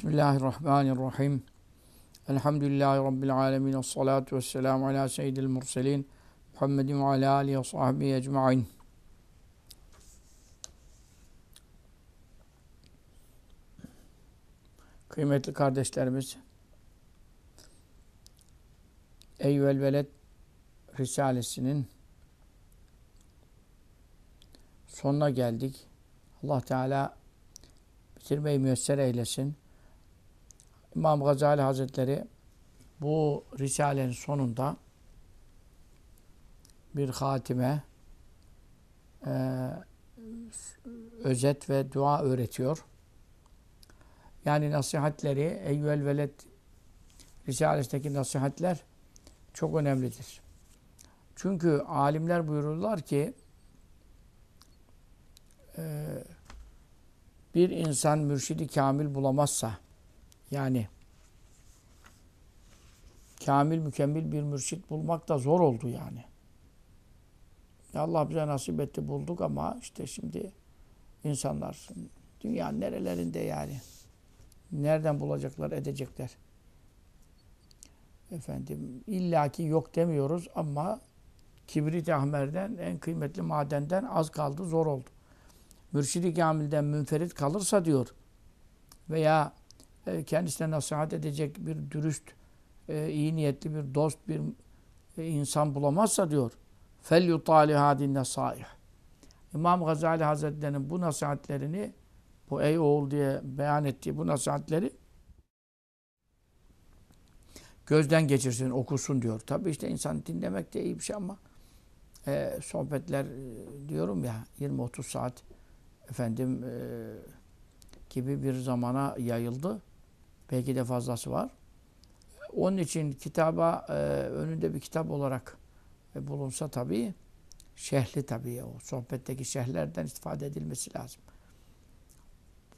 Bismillahirrahmanirrahim. Elhamdülillahi Rabbil alemin. Salatu vesselamu ala seyyidil murselin. Muhammedin ve ala alihi ve sahbihi ecma'in. Kıymetli kardeşlerimiz, Eyyüel Veled Risalesinin sonuna geldik. Allah Teala bitirmeyi müyesser eylesin. İmam Gazali Hazretleri bu Risale'nin sonunda bir hatime e, özet ve dua öğretiyor. Yani nasihatleri Eyyüel Veled Risalesi'ndeki nasihatler çok önemlidir. Çünkü alimler buyururlar ki e, bir insan mürşidi kamil bulamazsa yani kamil mükemmel bir mürşit bulmak da zor oldu yani. Ya Allah bize nasip etti bulduk ama işte şimdi insanlar dünyanın nerelerinde yani nereden bulacaklar edecekler. Efendim illaki yok demiyoruz ama kibrit ahmerden en kıymetli madenden az kaldı zor oldu. Mürşidi kamilden münferit kalırsa diyor veya kendisine nasihat edecek bir dürüst, e, iyi niyetli bir dost, bir e, insan bulamazsa diyor. Fel yutali hadin. İmam Gazali Hazretleri'nin bu nasihatlerini bu ey oğul diye beyan ettiği bu nasihatleri gözden geçirsin, okusun diyor. Tabi işte insan dinlemek de iyi bir şey ama e, sohbetler e, diyorum ya 20-30 saat efendim e, gibi bir zamana yayıldı. Belki de fazlası var. Onun için kitaba e, önünde bir kitap olarak e, bulunsa tabii şehli tabii o sohbetteki şehirlerden istifade edilmesi lazım.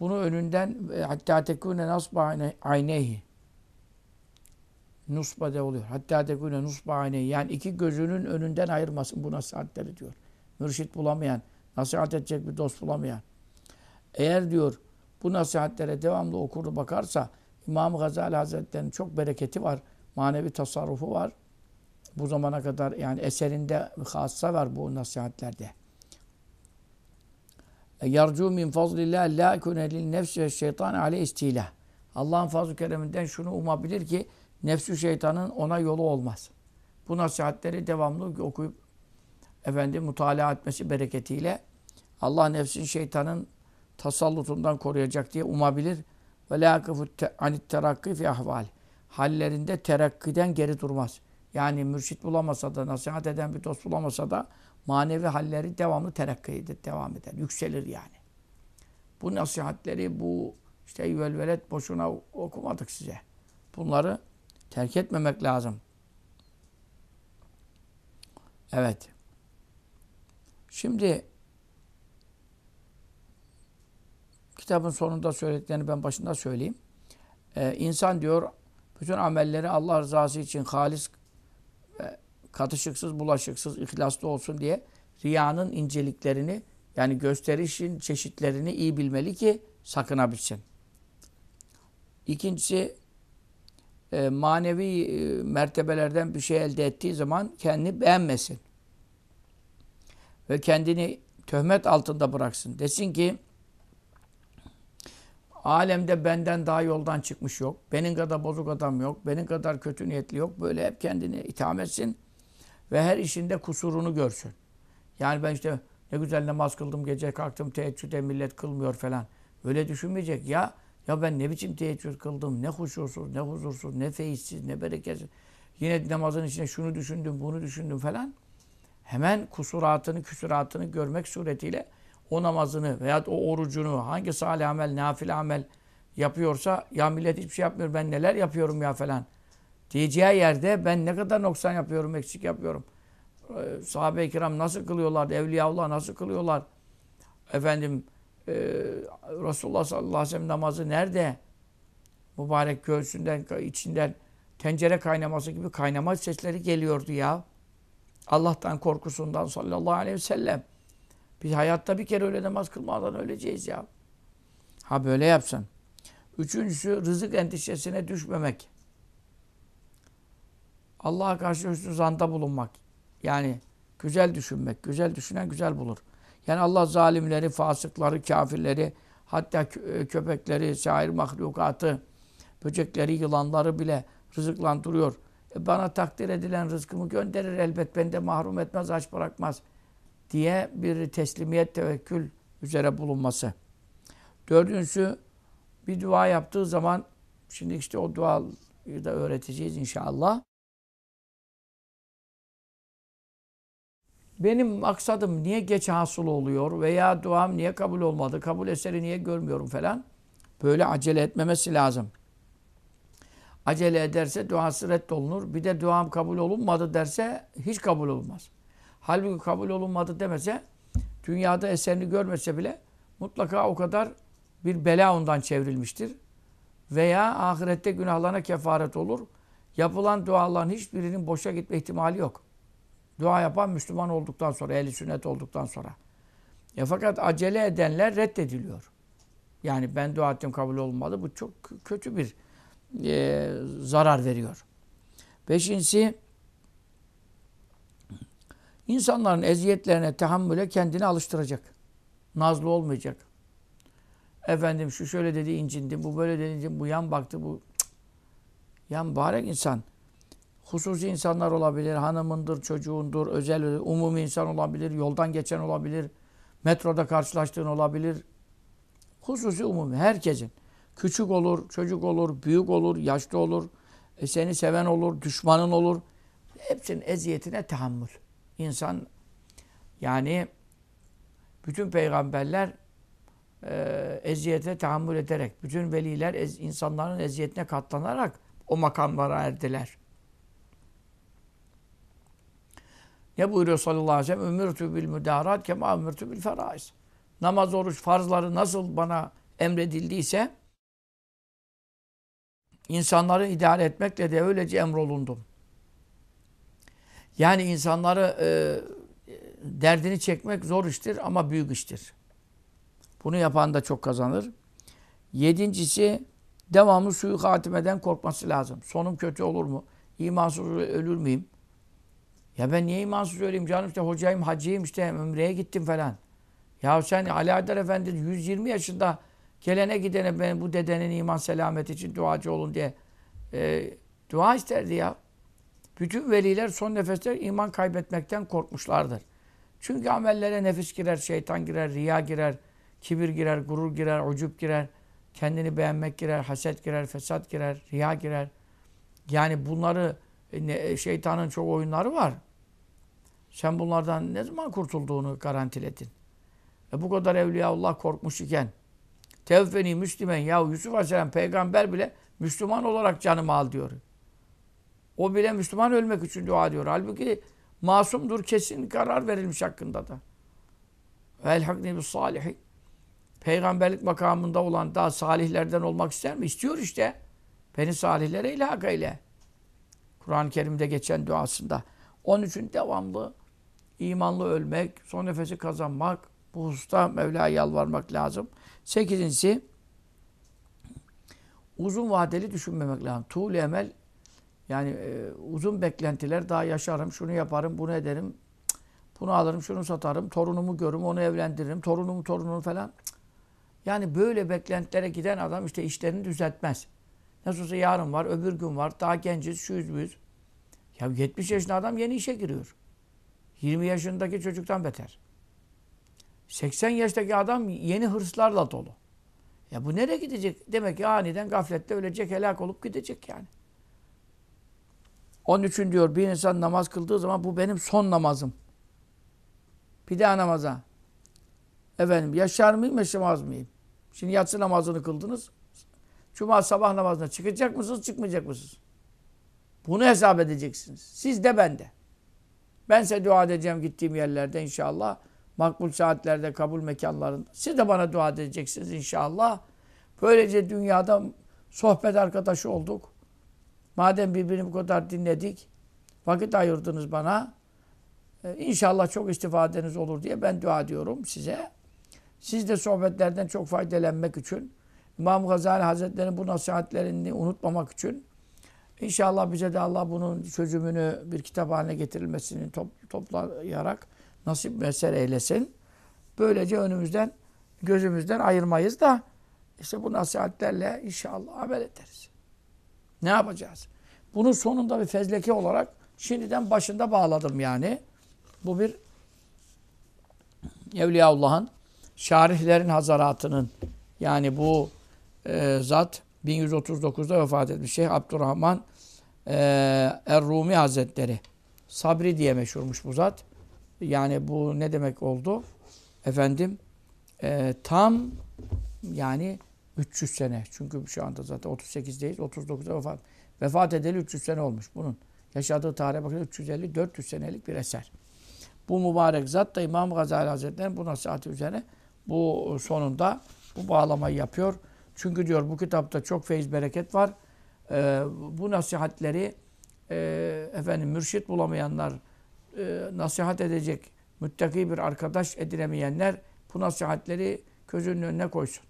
Bunu önünden e, hatta tekune nasba aynehi nusba de oluyor. Hatta tekune nusba aynehi yani iki gözünün önünden ayırmasın bu nasihatleri diyor. Mürşit bulamayan, nasihat edecek bir dost bulamayan. Eğer diyor bu nasihatlere devamlı okur bakarsa İmam Gazali Hazretleri'nin çok bereketi var. Manevi tasarrufu var. Bu zamana kadar yani eserinde hassa var bu nasihatlerde. E, yarcu min fazlillah la kune lil nefsi ve şeytan ale istila. Allah'ın fazl-ı kereminden şunu umabilir ki nefsü şeytanın ona yolu olmaz. Bu nasihatleri devamlı okuyup efendim mutala etmesi bereketiyle Allah nefsin şeytanın tasallutundan koruyacak diye umabilir. Ve la anit terakki fi ahval. Hallerinde terakkiden geri durmaz. Yani mürşit bulamasa da, nasihat eden bir dost bulamasa da manevi halleri devamlı terakki devam eder. Yükselir yani. Bu nasihatleri, bu işte evvel boşuna okumadık size. Bunları terk etmemek lazım. Evet. Şimdi Kitabın sonunda söylediklerini ben başında söyleyeyim. Ee, insan diyor bütün amelleri Allah rızası için halis ve katışıksız, bulaşıksız, ihlaslı olsun diye riyanın inceliklerini yani gösterişin çeşitlerini iyi bilmeli ki sakınabilsin. İkincisi e, manevi e, mertebelerden bir şey elde ettiği zaman kendini beğenmesin. Ve kendini töhmet altında bıraksın. Desin ki Alemde benden daha yoldan çıkmış yok. Benim kadar bozuk adam yok. Benim kadar kötü niyetli yok. Böyle hep kendini itham etsin. Ve her işinde kusurunu görsün. Yani ben işte ne güzel namaz kıldım, gece kalktım, teheccüde millet kılmıyor falan. Öyle düşünmeyecek. Ya ya ben ne biçim teheccüd kıldım, ne huşursuz, ne huzursuz, ne feyizsiz, ne bereketsiz. Yine namazın içinde şunu düşündüm, bunu düşündüm falan. Hemen kusuratını, küsuratını görmek suretiyle o namazını veya o orucunu hangi salih amel, nafile amel yapıyorsa ya millet hiçbir şey yapmıyor ben neler yapıyorum ya falan diyeceği yerde ben ne kadar noksan yapıyorum, eksik yapıyorum. Ee, Sahabe-i kiram nasıl kılıyorlardı? Evliyaullah nasıl kılıyorlar? Efendim e, Resulullah sallallahu aleyhi ve sellem namazı nerede? Mübarek göğsünden, içinden tencere kaynaması gibi kaynama sesleri geliyordu ya. Allah'tan korkusundan sallallahu aleyhi ve sellem. Biz hayatta bir kere öyle namaz kılmadan öleceğiz ya. Ha böyle yapsın. Üçüncüsü rızık endişesine düşmemek. Allah'a karşı hüsnü zanda bulunmak. Yani güzel düşünmek. Güzel düşünen güzel bulur. Yani Allah zalimleri, fasıkları, kafirleri, hatta köpekleri, şair mahlukatı, böcekleri, yılanları bile rızıklandırıyor. E bana takdir edilen rızkımı gönderir elbet. Beni de mahrum etmez, aç bırakmaz diye bir teslimiyet, tevekkül üzere bulunması. Dördüncüsü bir dua yaptığı zaman şimdi işte o duayı da öğreteceğiz inşallah. Benim maksadım niye geç hasıl oluyor veya duam niye kabul olmadı, kabul eseri niye görmüyorum falan. Böyle acele etmemesi lazım. Acele ederse duası reddolunur. Bir de duam kabul olunmadı derse hiç kabul olmaz. Halbuki kabul olunmadı demese dünyada eserini görmese bile mutlaka o kadar bir bela ondan çevrilmiştir. Veya ahirette günahlarına kefaret olur. Yapılan duaların hiçbirinin boşa gitme ihtimali yok. Dua yapan Müslüman olduktan sonra, ehli sünnet olduktan sonra. Ya fakat acele edenler reddediliyor. Yani ben dua ettim kabul olmadı. Bu çok kötü bir e, zarar veriyor. Beşincisi, insanların eziyetlerine, tahammüle kendini alıştıracak. Nazlı olmayacak. Efendim şu şöyle dedi incindi, bu böyle dedi, bu yan baktı, bu... Cık. Ya mübarek insan hususi insanlar olabilir, hanımındır, çocuğundur, özel, umumi insan olabilir, yoldan geçen olabilir, metroda karşılaştığın olabilir. Hususi umumi, herkesin. Küçük olur, çocuk olur, büyük olur, yaşlı olur, e, seni seven olur, düşmanın olur. Hepsinin eziyetine tahammül. İnsan yani bütün peygamberler e, eziyete tahammül ederek, bütün veliler ez, insanların eziyetine katlanarak o makamlara erdiler. Ne buyuruyor sallallahu aleyhi ve sellem? Ümirtü bil müdarat kema ümirtü bil feraiz. Namaz, oruç, farzları nasıl bana emredildiyse insanları idare etmekle de öylece emrolundum. Yani insanları e, derdini çekmek zor iştir ama büyük iştir. Bunu yapan da çok kazanır. Yedincisi devamlı suyu hatimeden korkması lazım. Sonum kötü olur mu? İmansız ölür müyüm? Ya ben niye imansız öleyim canım işte hocayım, hacıyım işte ömreye gittim falan. Ya sen Ali Haydar Efendi 120 yaşında gelene gidene ben bu dedenin iman selameti için duacı olun diye e, dua isterdi ya. Bütün veliler son nefeste iman kaybetmekten korkmuşlardır. Çünkü amellere nefis girer, şeytan girer, riya girer, kibir girer, gurur girer, ucup girer, kendini beğenmek girer, haset girer, fesat girer, riya girer. Yani bunları e, şeytanın çok oyunları var. Sen bunlardan ne zaman kurtulduğunu garantiledin. E bu kadar Evliyaullah korkmuş iken tevfeni Müslüman ya Yusuf Aleyhisselam peygamber bile Müslüman olarak canımı al diyor. O bile Müslüman ölmek için dua diyor. Halbuki masumdur kesin karar verilmiş hakkında da. Velhakni bis salihi. Peygamberlik makamında olan daha salihlerden olmak ister mi? İstiyor işte. Beni salihlere ilhak eyle. Kur'an-ı Kerim'de geçen duasında. Onun için devamlı imanlı ölmek, son nefesi kazanmak, bu hususta Mevla'ya yalvarmak lazım. Sekizincisi, uzun vadeli düşünmemek lazım. Tuğlu emel, yani e, uzun beklentiler, daha yaşarım, şunu yaparım, bunu ederim, bunu alırım, şunu satarım, torunumu görürüm, onu evlendiririm, torunumu torunumu falan. Yani böyle beklentilere giden adam işte işlerini düzeltmez. Nasıl olsa yarın var, öbür gün var, daha genciz, şuyuz buyuz. Ya 70 yaşında adam yeni işe giriyor. 20 yaşındaki çocuktan beter. 80 yaştaki adam yeni hırslarla dolu. Ya bu nereye gidecek? Demek ki aniden gaflette ölecek, helak olup gidecek yani. Onun için diyor bir insan namaz kıldığı zaman bu benim son namazım. Bir daha namaza. Efendim yaşar mıyım, yaşamaz mıyım? Şimdi yatsı namazını kıldınız. Cuma sabah namazına çıkacak mısınız, çıkmayacak mısınız? Bunu hesap edeceksiniz. Siz de ben de. Ben size dua edeceğim gittiğim yerlerde inşallah. Makbul saatlerde, kabul mekanlarında. Siz de bana dua edeceksiniz inşallah. Böylece dünyada sohbet arkadaşı olduk. Madem birbirini bu kadar dinledik, vakit ayırdınız bana. Ee, inşallah çok istifadeniz olur diye ben dua ediyorum size. Siz de sohbetlerden çok faydalanmak için İmam Gazali Hazretleri'nin bu nasihatlerini unutmamak için inşallah bize de Allah bunun çözümünü bir kitap haline getirilmesini top, toplayarak nasip mesele eylesin. Böylece önümüzden, gözümüzden ayırmayız da işte bu nasihatlerle inşallah amel ederiz. Ne yapacağız? Bunun sonunda bir fezleke olarak şimdiden başında bağladım yani. Bu bir Evliyaullah'ın şarihlerin hazaratının yani bu e, zat 1139'da vefat etmiş Şeyh Abdurrahman e, Er-Rumi Hazretleri. Sabri diye meşhurmuş bu zat. Yani bu ne demek oldu? Efendim e, tam yani 300 sene. Çünkü şu anda zaten 38'deyiz. 39'da vefat. Vefat edeli 300 sene olmuş bunun. Yaşadığı tarihe bakın 350-400 senelik bir eser. Bu mübarek zat da İmam Gazali Hazretleri bu nasihatı üzerine bu sonunda bu bağlamayı yapıyor. Çünkü diyor bu kitapta çok feyiz bereket var. Ee, bu nasihatleri e, efendim mürşit bulamayanlar, e, nasihat edecek müttaki bir arkadaş edinemeyenler bu nasihatleri gözünün önüne koysun.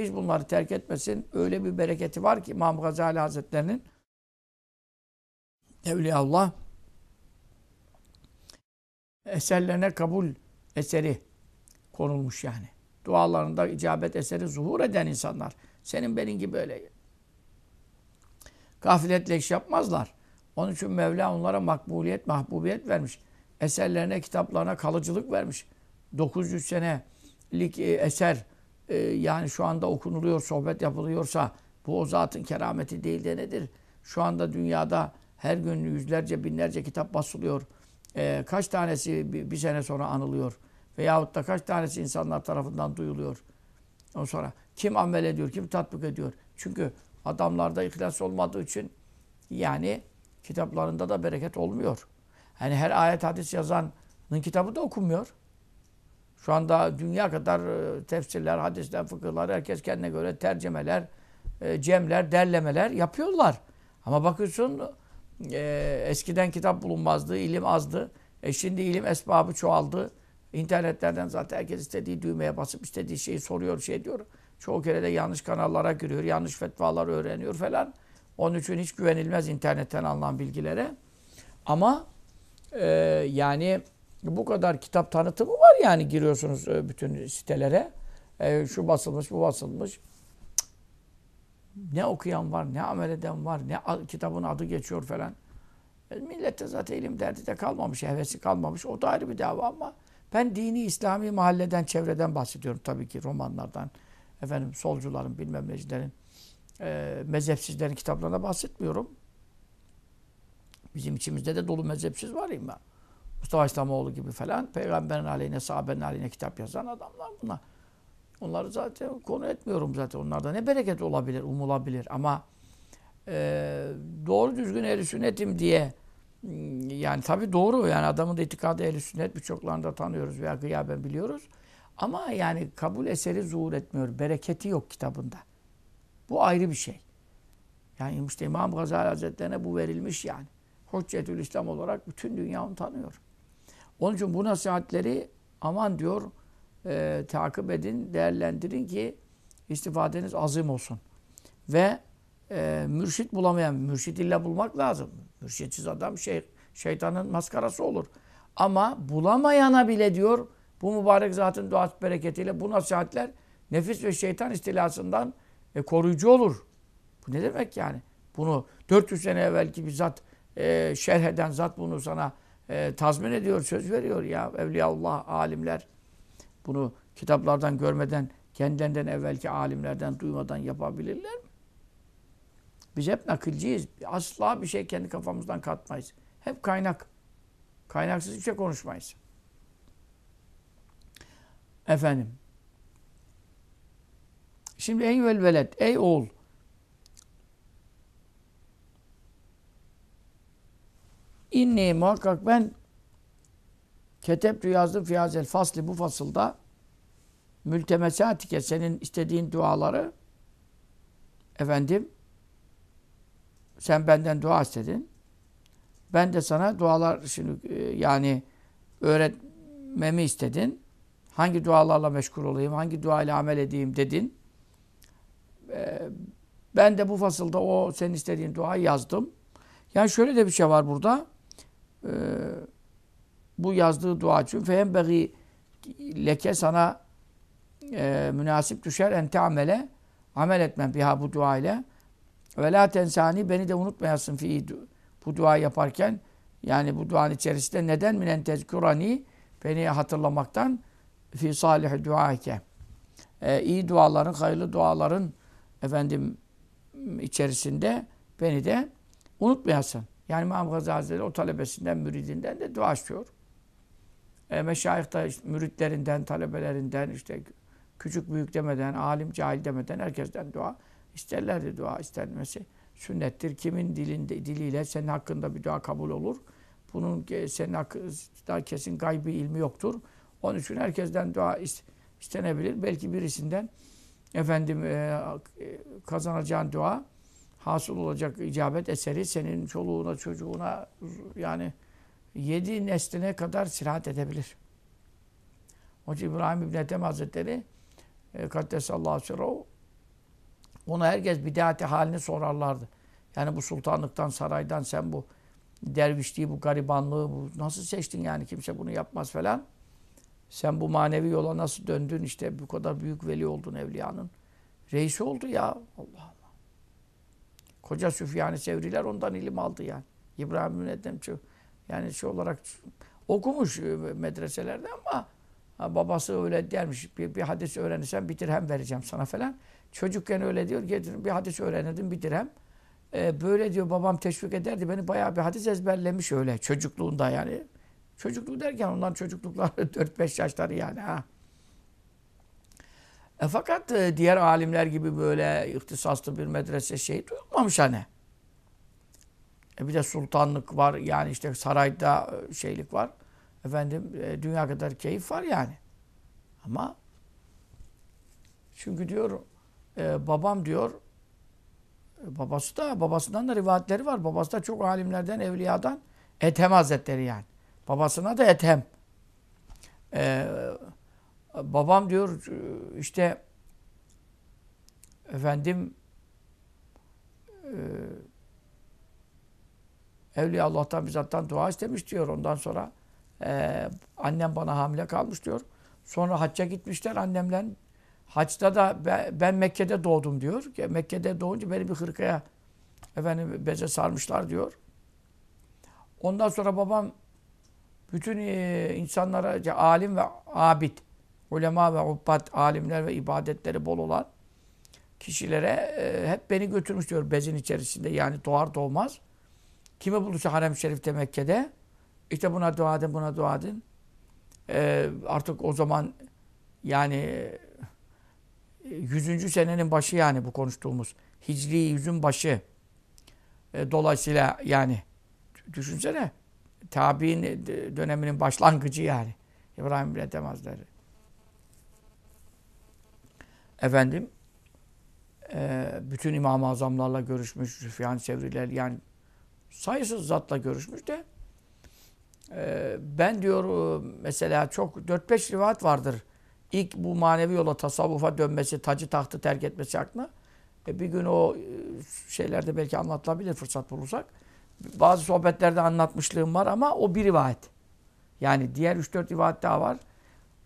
Hiç bunları terk etmesin. Öyle bir bereketi var ki İmam Gazali Hazretlerinin Evliyaullah eserlerine kabul eseri konulmuş yani. Dualarında icabet eseri zuhur eden insanlar. Senin benim gibi öyle gafletle iş yapmazlar. Onun için Mevla onlara makbuliyet, mahbubiyet vermiş. Eserlerine, kitaplarına kalıcılık vermiş. 900 senelik e, eser e, yani şu anda okunuluyor, sohbet yapılıyorsa bu o zatın kerameti değil de nedir? Şu anda dünyada her gün yüzlerce, binlerce kitap basılıyor. E, kaç tanesi bir, bir sene sonra anılıyor? Veyahut da kaç tanesi insanlar tarafından duyuluyor? Ondan sonra kim amel ediyor, kim tatbik ediyor? Çünkü adamlarda ihlas olmadığı için yani kitaplarında da bereket olmuyor. Yani her ayet hadis yazanın kitabı da okunmuyor. Şu anda dünya kadar e, tefsirler, hadisler, fıkıhlar, herkes kendine göre tercemeler, e, cemler, derlemeler yapıyorlar. Ama bakıyorsun e, eskiden kitap bulunmazdı, ilim azdı. E şimdi ilim esbabı çoğaldı. İnternetlerden zaten herkes istediği düğmeye basıp istediği şeyi soruyor, şey diyor. Çoğu kere de yanlış kanallara giriyor, yanlış fetvalar öğreniyor falan. Onun için hiç güvenilmez internetten alınan bilgilere. Ama e, yani bu kadar kitap tanıtımı var yani giriyorsunuz e, bütün sitelere. E, şu basılmış, bu basılmış. Ne okuyan var, ne amel eden var, ne kitabın adı geçiyor falan. E, millette zaten ilim derdi de kalmamış, hevesi kalmamış. O da ayrı bir dava ama ben dini İslami mahalleden, çevreden bahsediyorum tabii ki romanlardan. Efendim solcuların, bilmem necilerin, e, mezhepsizlerin kitaplarına bahsetmiyorum. Bizim içimizde de dolu mezhepsiz var ya. Mustafa İslamoğlu gibi falan peygamberin aleyhine, sahabenin aleyhine kitap yazan adamlar bunlar. Onları zaten konu etmiyorum zaten. Onlarda ne bereket olabilir, umulabilir ama e, doğru düzgün ehl sünnetim diye yani tabi doğru yani adamın da itikadı ehl sünnet birçoklarını da tanıyoruz veya gıyaben biliyoruz. Ama yani kabul eseri zuhur etmiyor. Bereketi yok kitabında. Bu ayrı bir şey. Yani işte İmam Gazali Hazretlerine bu verilmiş yani. Hüccetül İslam olarak bütün dünya onu tanıyor. Onun için bu nasihatleri aman diyor e, takip edin, değerlendirin ki istifadeniz azim olsun. Ve e, mürşit bulamayan, mürşit illa bulmak lazım. Mürşitsiz adam şey, şeytanın maskarası olur. Ama bulamayana bile diyor bu mübarek zatın duası bereketiyle bu nasihatler nefis ve şeytan istilasından e, koruyucu olur. Bu ne demek yani? Bunu 400 sene evvelki bir zat e, şerh eden zat bunu sana e, tazmin ediyor, söz veriyor ya. Evliyaullah, alimler bunu kitaplardan görmeden, kendilerinden evvelki alimlerden duymadan yapabilirler mi? Biz hep nakilciyiz. Asla bir şey kendi kafamızdan katmayız. Hep kaynak. Kaynaksız hiçbir şey konuşmayız. Efendim. Şimdi ey velvelet, ey oğul. İnni muhakkak ben ketebtü yazdım fiyazel fasli bu fasılda mültemesatike senin istediğin duaları efendim sen benden dua istedin. Ben de sana dualar şimdi e, yani öğretmemi istedin. Hangi dualarla meşgul olayım, hangi duayla amel edeyim dedin. e, ben de bu fasılda o senin istediğin duayı yazdım. Yani şöyle de bir şey var burada. E, bu yazdığı dua için fehembegi leke sana e, münasip düşer ente amele amel etmem biha bu dua ile ve la tensani beni de unutmayasın fi bu dua yaparken yani bu duanın içerisinde neden minen tezkurani beni hatırlamaktan fi salih duaike e, iyi duaların, hayırlı duaların efendim içerisinde beni de unutmayasın. Yani İmam Gazali Hazretleri o talebesinden, müridinden de dua istiyor. E, meşayih da işte, müritlerinden, talebelerinden, işte küçük büyük demeden, alim cahil demeden herkesten dua isterlerdi dua istenmesi. Sünnettir. Kimin dilinde, diliyle senin hakkında bir dua kabul olur. Bunun senin hakkında kesin gaybi ilmi yoktur. Onun için herkesten dua istenebilir. Belki birisinden efendim e, kazanacağın dua hasıl olacak icabet eseri senin çoluğuna, çocuğuna yani yedi nesline kadar sirahat edebilir. Hoca İbrahim İbn Ethem Hazretleri e, Kaddesallahu sirruhu ona herkes bidati halini sorarlardı. Yani bu sultanlıktan, saraydan sen bu dervişliği, bu garibanlığı bu nasıl seçtin yani kimse bunu yapmaz falan. Sen bu manevi yola nasıl döndün işte bu kadar büyük veli oldun evliyanın. Reisi oldu ya. Allah. Koca Süfyan-ı Sevriler ondan ilim aldı yani. İbrahim Müneddemçi yani şey olarak okumuş e, medreselerde ama babası öyle dermiş. Bir, bir hadis öğrenirsen bir dirhem vereceğim sana falan. Çocukken öyle diyor. Getirin bir hadis öğrenirdim bir dirhem. Ee, böyle diyor babam teşvik ederdi. Beni bayağı bir hadis ezberlemiş öyle çocukluğunda yani. Çocukluğu derken ondan çocuklukları 4-5 yaşları yani ha. E fakat e, diğer alimler gibi böyle ihtisaslı bir medrese şey duyulmamış hani. E bir de sultanlık var yani işte sarayda e, şeylik var. Efendim e, dünya kadar keyif var yani. Ama çünkü diyor e, babam diyor babası da babasından da rivayetleri var. Babası da çok alimlerden, evliyadan Ethem Hazretleri yani. Babasına da Ethem. E, babam diyor işte efendim e, Evliya Allah'tan bizattan dua istemiş diyor. Ondan sonra e, annem bana hamile kalmış diyor. Sonra hacca gitmişler annemle. Haçta da ben, ben Mekke'de doğdum diyor. Mekke'de doğunca beni bir hırkaya efendim beze sarmışlar diyor. Ondan sonra babam bütün e, insanlara alim ve abid, ulema ve ubbat, alimler ve ibadetleri bol olan kişilere e, hep beni götürmüş diyor bezin içerisinde. Yani doğar doğmaz. Kime bulursa harem şerifte Mekke'de işte buna dua edin, buna dua edin. E, artık o zaman yani yüzüncü senenin başı yani bu konuştuğumuz. Hicri yüzün başı. E, dolayısıyla yani düşünsene tabi'in döneminin başlangıcı yani. İbrahim Ethem Hazretleri. Efendim e, bütün İmam-ı Azamlarla görüşmüş, Süfyan Sevriler yani sayısız zatla görüşmüş de e, ben diyor e, mesela çok 4-5 rivayet vardır. İlk bu manevi yola tasavvufa dönmesi, tacı tahtı terk etmesi aklına. E, bir gün o e, şeylerde belki anlatılabilir fırsat bulursak. Bazı sohbetlerde anlatmışlığım var ama o bir rivayet. Yani diğer 3-4 rivayet daha var.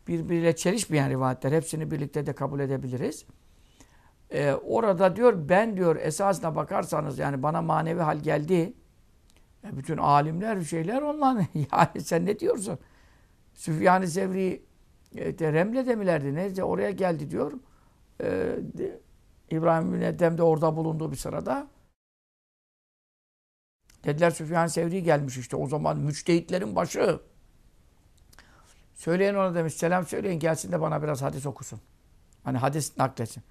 Birbiriyle çelişmeyen rivayetler. Hepsini birlikte de kabul edebiliriz. Ee, orada diyor ben diyor esasına bakarsanız yani bana manevi hal geldi. E, bütün alimler şeyler onlar. yani sen ne diyorsun? Süfyan-ı Sevri e, de Remle'de milerdi? Neyse oraya geldi diyor. E, de, İbrahim bin Edhem de orada bulunduğu bir sırada. Dediler Süfyan Sevri gelmiş işte o zaman müçtehitlerin başı. Söyleyen ona demiş selam söyleyin gelsin de bana biraz hadis okusun. Hani hadis nakletsin.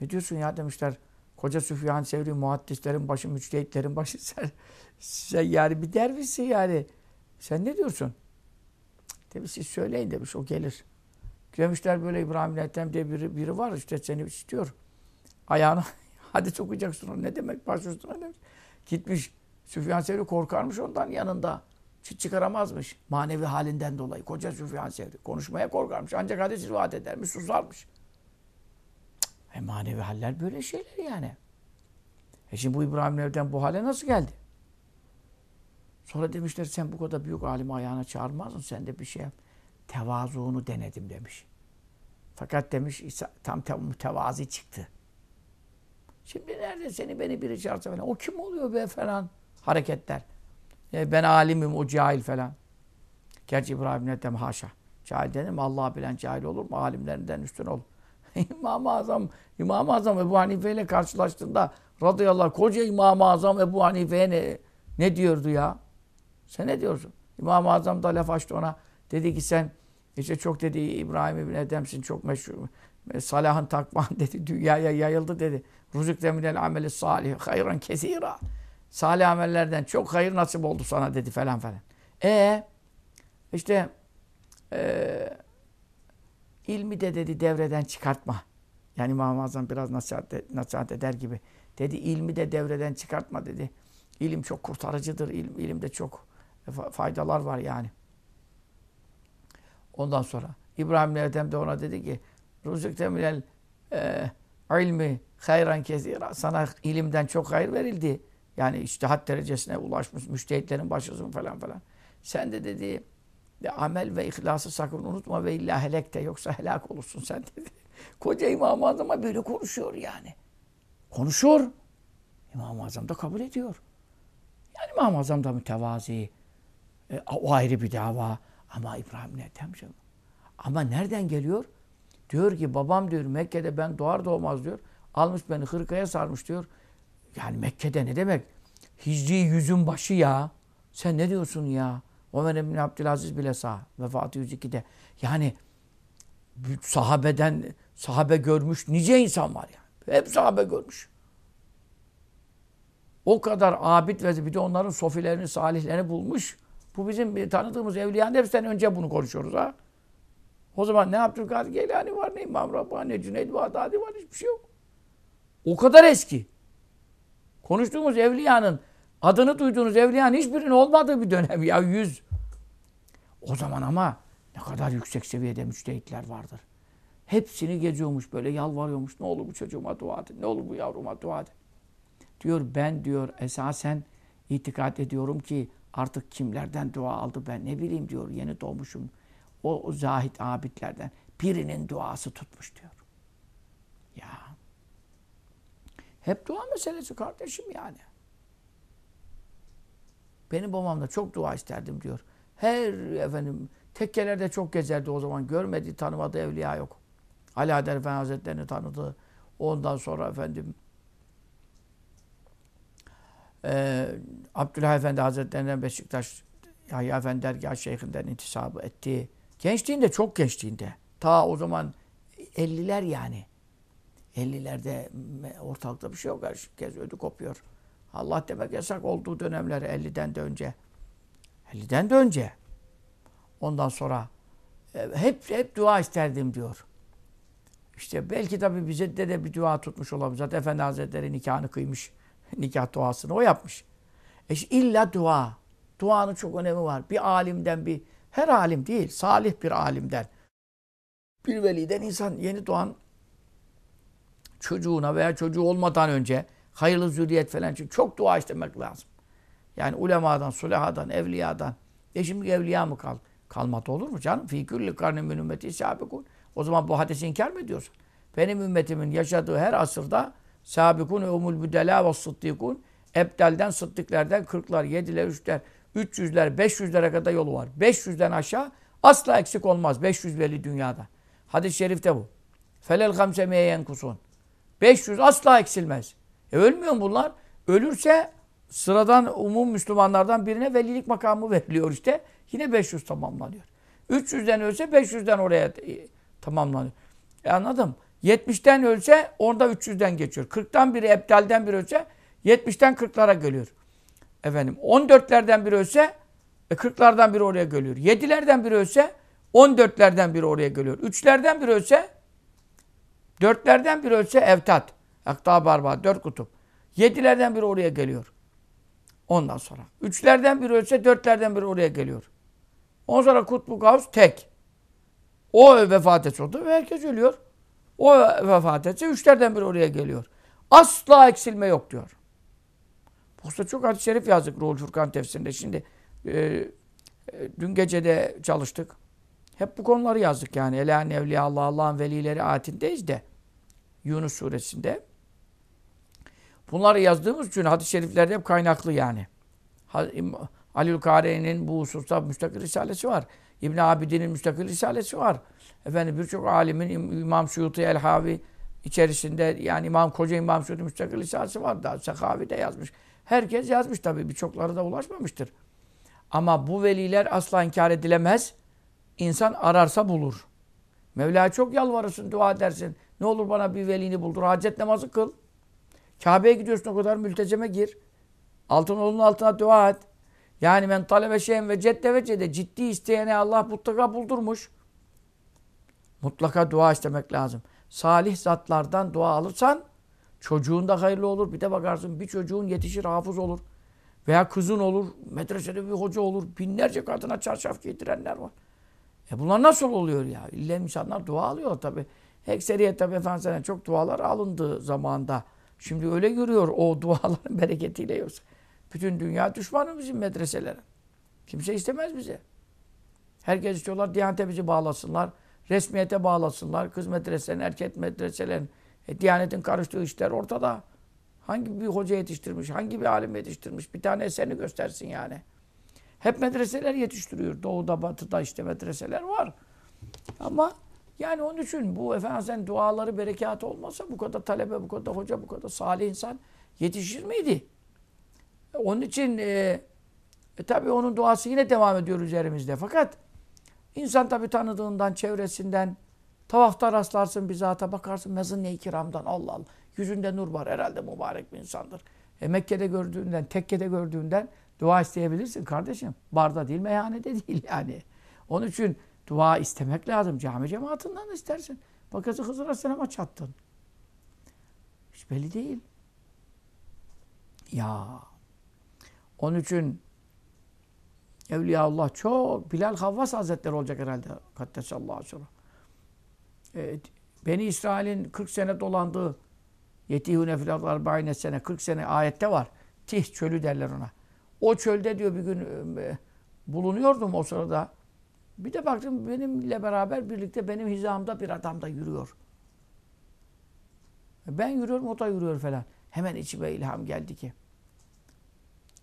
Ne diyorsun ya demişler. Koca Süfyan Sevri muhaddislerin başı, müçtehitlerin başı. Sen, sen yani bir dervişsin yani. Sen ne diyorsun? Demiş siz söyleyin demiş o gelir. Demişler böyle İbrahim Ethem diye biri, biri var işte seni istiyor. Ayağına hadis okuyacaksın onu. Ne demek baş üstüne demiş. Gitmiş Süfyan Sevri korkarmış ondan yanında. Çıt çıkaramazmış. Manevi halinden dolayı. Koca Süfyan Sevri. Konuşmaya korkarmış. Ancak hadis rivayet edermiş. Susarmış. E manevi haller böyle şeyler yani. E şimdi bu İbrahim evden bu hale nasıl geldi? Sonra demişler sen bu kadar büyük alimi ayağına çağırmaz mısın? Sen de bir şey yap. Tevazuunu denedim demiş. Fakat demiş tam tam mütevazi çıktı. Şimdi nerede seni beni biri çağırsa falan. O kim oluyor be falan hareketler. E ben alimim o cahil falan. Gerçi İbrahim Ethem haşa. Cahil dedim Allah bilen cahil olur mu? Alimlerinden üstün olur. İmam-ı Azam, İmam-ı Azam Ebu Hanife ile karşılaştığında radıyallahu koca İmam-ı Azam Ebu Hanife'ye ne, ne diyordu ya? Sen ne diyorsun? İmam-ı Azam da laf açtı ona. Dedi ki sen işte çok dedi İbrahim İbni Edem'sin çok meşhur. Salahın takvan dedi. Dünyaya yayıldı dedi. Ruzukte minel ameli salih hayran kesira. Salih amellerden çok hayır nasip oldu sana dedi falan falan. E işte e, ilmi de dedi devreden çıkartma. Yani İmam-ı Azam biraz nasihat, nasihat eder gibi. Dedi ilmi de devreden çıkartma dedi. İlim çok kurtarıcıdır. İlim, ilimde çok faydalar var yani. Ondan sonra İbrahim Ertem de ona dedi ki Ruzukte minel e, ilmi hayran kezira. Sana ilimden çok hayır verildi. Yani iştihat derecesine ulaşmış müştehitlerin başısın falan falan. Sen de dedi de amel ve ihlası sakın unutma ve illa helekte yoksa helak olursun sen dedi. Koca İmam-ı Azam'a böyle konuşuyor yani. Konuşuyor. İmam-ı Azam da kabul ediyor. Yani İmam-ı Azam da mütevazi. E, o ayrı bir dava. Ama İbrahim ne temsil. Ama nereden geliyor? Diyor ki babam diyor Mekke'de ben doğar doğmaz diyor. Almış beni hırkaya sarmış diyor. Yani Mekke'de ne demek? Hicri yüzün başı ya. Sen ne diyorsun ya? Ömer bin Abdülaziz bile sağ. Vefatı 102'de. Yani sahabeden sahabe görmüş nice insan var yani. Hep sahabe görmüş. O kadar abid ve bir de onların sofilerini, salihlerini bulmuş. Bu bizim tanıdığımız evliyanın hepsinden önce bunu konuşuyoruz ha. O zaman ne Abdülkadir Geylani var, ne İmam Rabbani, ne Cüneyd Bağdadi var, hiçbir şey yok. O kadar eski. Konuştuğumuz evliyanın, adını duyduğunuz evliyanın hiçbirinin olmadığı bir dönem ya yüz. O zaman ama ne kadar yüksek seviyede müçtehitler vardır. Hepsini geziyormuş böyle yalvarıyormuş. Ne olur bu çocuğuma dua edin. Ne olur bu yavruma dua edin. Diyor ben diyor esasen itikat ediyorum ki artık kimlerden dua aldı ben ne bileyim diyor. Yeni doğmuşum. O, o zahit abidlerden birinin duası tutmuş diyor. Ya. Hep dua meselesi kardeşim yani. Benim babam da çok dua isterdim diyor. Her efendim tekkelerde çok gezerdi o zaman. Görmediği, tanımadığı evliya yok. Ali Adel Efendi Hazretleri'ni tanıdı. Ondan sonra efendim e, Abdülhah Efendi Hazretleri'nden Beşiktaş Yahya Efendi Dergah Şeyhinden intisabı etti. Gençliğinde, çok gençliğinde. Ta o zaman 50'ler yani. 50'lerde ortalıkta bir şey yok. Herkes ödü kopuyor. Allah demek yasak olduğu dönemler 50'den de önce. 50'den de önce. Ondan sonra e, hep hep dua isterdim diyor. İşte belki tabii bize de, de bir dua tutmuş olabilir. Zaten Efendi Hazretleri nikahını kıymış. Nikah duasını o yapmış. E işte illa dua. Duanın çok önemi var. Bir alimden bir, her alim değil, salih bir alimden. Bir veliden insan yeni doğan çocuğuna veya çocuğu olmadan önce hayırlı zürriyet falan için çok dua istemek lazım. Yani ulemadan, sulahadan, evliyadan. E şimdi evliya mı kal? Kalmadı olur mu canım? Fî külli karni min ümmeti sabikun. O zaman bu hadisi inkar mı ediyorsun? Benim ümmetimin yaşadığı her asırda sabikun umul büdela ve sıddikun ebdelden, sıddıklerden kırklar, yediler, üçler, üç yüzler, beş yüzlere kadar yolu var. Beş yüzden aşağı asla eksik olmaz. Beş yüz veli dünyada. Hadis-i şerifte bu. Felel hamse meyen kusun. 500 asla eksilmez. E ölmüyor mu bunlar? Ölürse sıradan umum Müslümanlardan birine velilik makamı veriliyor işte. Yine 500 tamamlanıyor. 300'den ölse 500'den oraya e, tamamlanıyor. E anladım. 70'ten ölse orada 300'den geçiyor. 40'tan biri eptalden biri ölse 70'ten 40'lara geliyor. Efendim 14'lerden biri ölse e 40'lardan biri oraya geliyor. 7'lerden biri ölse 14'lerden biri oraya geliyor. 3'lerden biri ölse 4'lerden biri ölse evtat. Akta barba, dört kutup. 7'lerden biri oraya geliyor. Ondan sonra. Üçlerden biri ölse dörtlerden biri oraya geliyor. Ondan sonra Kutbu Gavs tek. O vefat oldu ve herkes ölüyor. O vefat etse üçlerden biri oraya geliyor. Asla eksilme yok diyor. Bu çok hadis-i şerif yazdık Ruhul Furkan tefsirinde. Şimdi e, e, dün gece de çalıştık. Hep bu konuları yazdık yani. Ela nevliya Allah Allah'ın velileri ayetindeyiz de. Yunus suresinde. Bunları yazdığımız için hadis-i şeriflerde hep kaynaklı yani. Aliül Kare'nin bu hususta müstakil risalesi var. İbn Abidin'in müstakil risalesi var. Efendim birçok alimin İmam Suyuti el-Havi içerisinde yani İmam Koca İmam Suyuti müstakil risalesi var da Sekavi de yazmış. Herkes yazmış tabii. Birçokları da ulaşmamıştır. Ama bu veliler asla inkar edilemez. İnsan ararsa bulur. Mevla'ya çok yalvarırsın, dua edersin. Ne olur bana bir velini buldur. Hacet namazı kıl. Kabe'ye gidiyorsun o kadar mülteceme gir. Altın olun altına dua et. Yani men talebe şeyen ve cedde ve cedde ciddi isteyene Allah mutlaka buldurmuş. Mutlaka dua istemek lazım. Salih zatlardan dua alırsan çocuğun da hayırlı olur. Bir de bakarsın bir çocuğun yetişir hafız olur. Veya kızın olur. Medresede bir hoca olur. Binlerce kadına çarşaf giydirenler var. E bunlar nasıl oluyor ya? İlle insanlar dua alıyor tabi. Ekseriyet tabi Efendimiz'den çok dualar alındığı zamanda. Şimdi öyle görüyor o duaların bereketiyle yoksa. Bütün dünya düşmanı bizim medreselere. Kimse istemez bize. Herkes istiyorlar Diyanet'e bizi bağlasınlar. Resmiyete bağlasınlar. Kız medreselerin, erkek medreselerin. E, Diyanetin karıştığı işler ortada. Hangi bir hoca yetiştirmiş, hangi bir alim yetiştirmiş? Bir tane eserini göstersin yani. Hep medreseler yetiştiriyor. Doğuda, batıda işte medreseler var. Ama yani onun için bu Efendimiz'in duaları, berekatı olmasa bu kadar talebe, bu kadar hoca, bu kadar salih insan yetişir miydi? Onun için e, e, tabii onun duası yine devam ediyor üzerimizde. Fakat insan tabii tanıdığından, çevresinden, tavafta rastlarsın bir zata bakarsın mezun-i kiramdan Allah Allah. Yüzünde nur var herhalde mübarek bir insandır. E, Mekke'de gördüğünden, tekkede gördüğünden dua isteyebilirsin kardeşim. Barda değil, meyhanede değil yani. Onun için dua istemek lazım. Cami cemaatinden istersin. Bakası Hızır Aleyhisselam'a çattın. Hiç belli değil. Ya onun için Evliya Allah çok Bilal Havvas Hazretleri olacak herhalde. Kaddesallahu aleyhi e, Beni İsrail'in 40 sene dolandığı Yetihune filal arba'ine sene 40 sene ayette var. Tih çölü derler ona. O çölde diyor bir gün e, bulunuyordum o sırada. Bir de baktım benimle beraber birlikte benim hizamda bir adam da yürüyor. Ben yürüyorum o da yürüyor falan. Hemen içime ilham geldi ki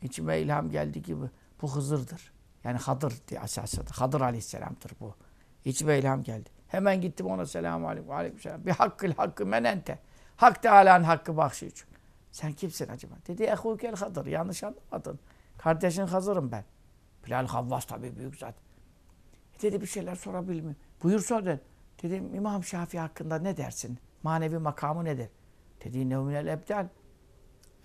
İçime ilham geldi ki bu, bu Hızır'dır. Yani Hadır diye asasıdır. Hadır aleyhisselamdır bu. İçime ilham geldi. Hemen gittim ona selamu aleyküm. aleyküm. Bir hakkı hakkı menente. Hak Teala'nın hakkı bahşi için. Sen kimsin acaba? Dedi ehukel Hadır. Yanlış anlamadın. Kardeşin Hazır'ım ben. Bilal Havvas tabii büyük zat. E dedi bir şeyler sorabilir mi? Buyur sor dedi. Dedim İmam Şafii hakkında ne dersin? Manevi makamı nedir? Dedi nevminel ebdal.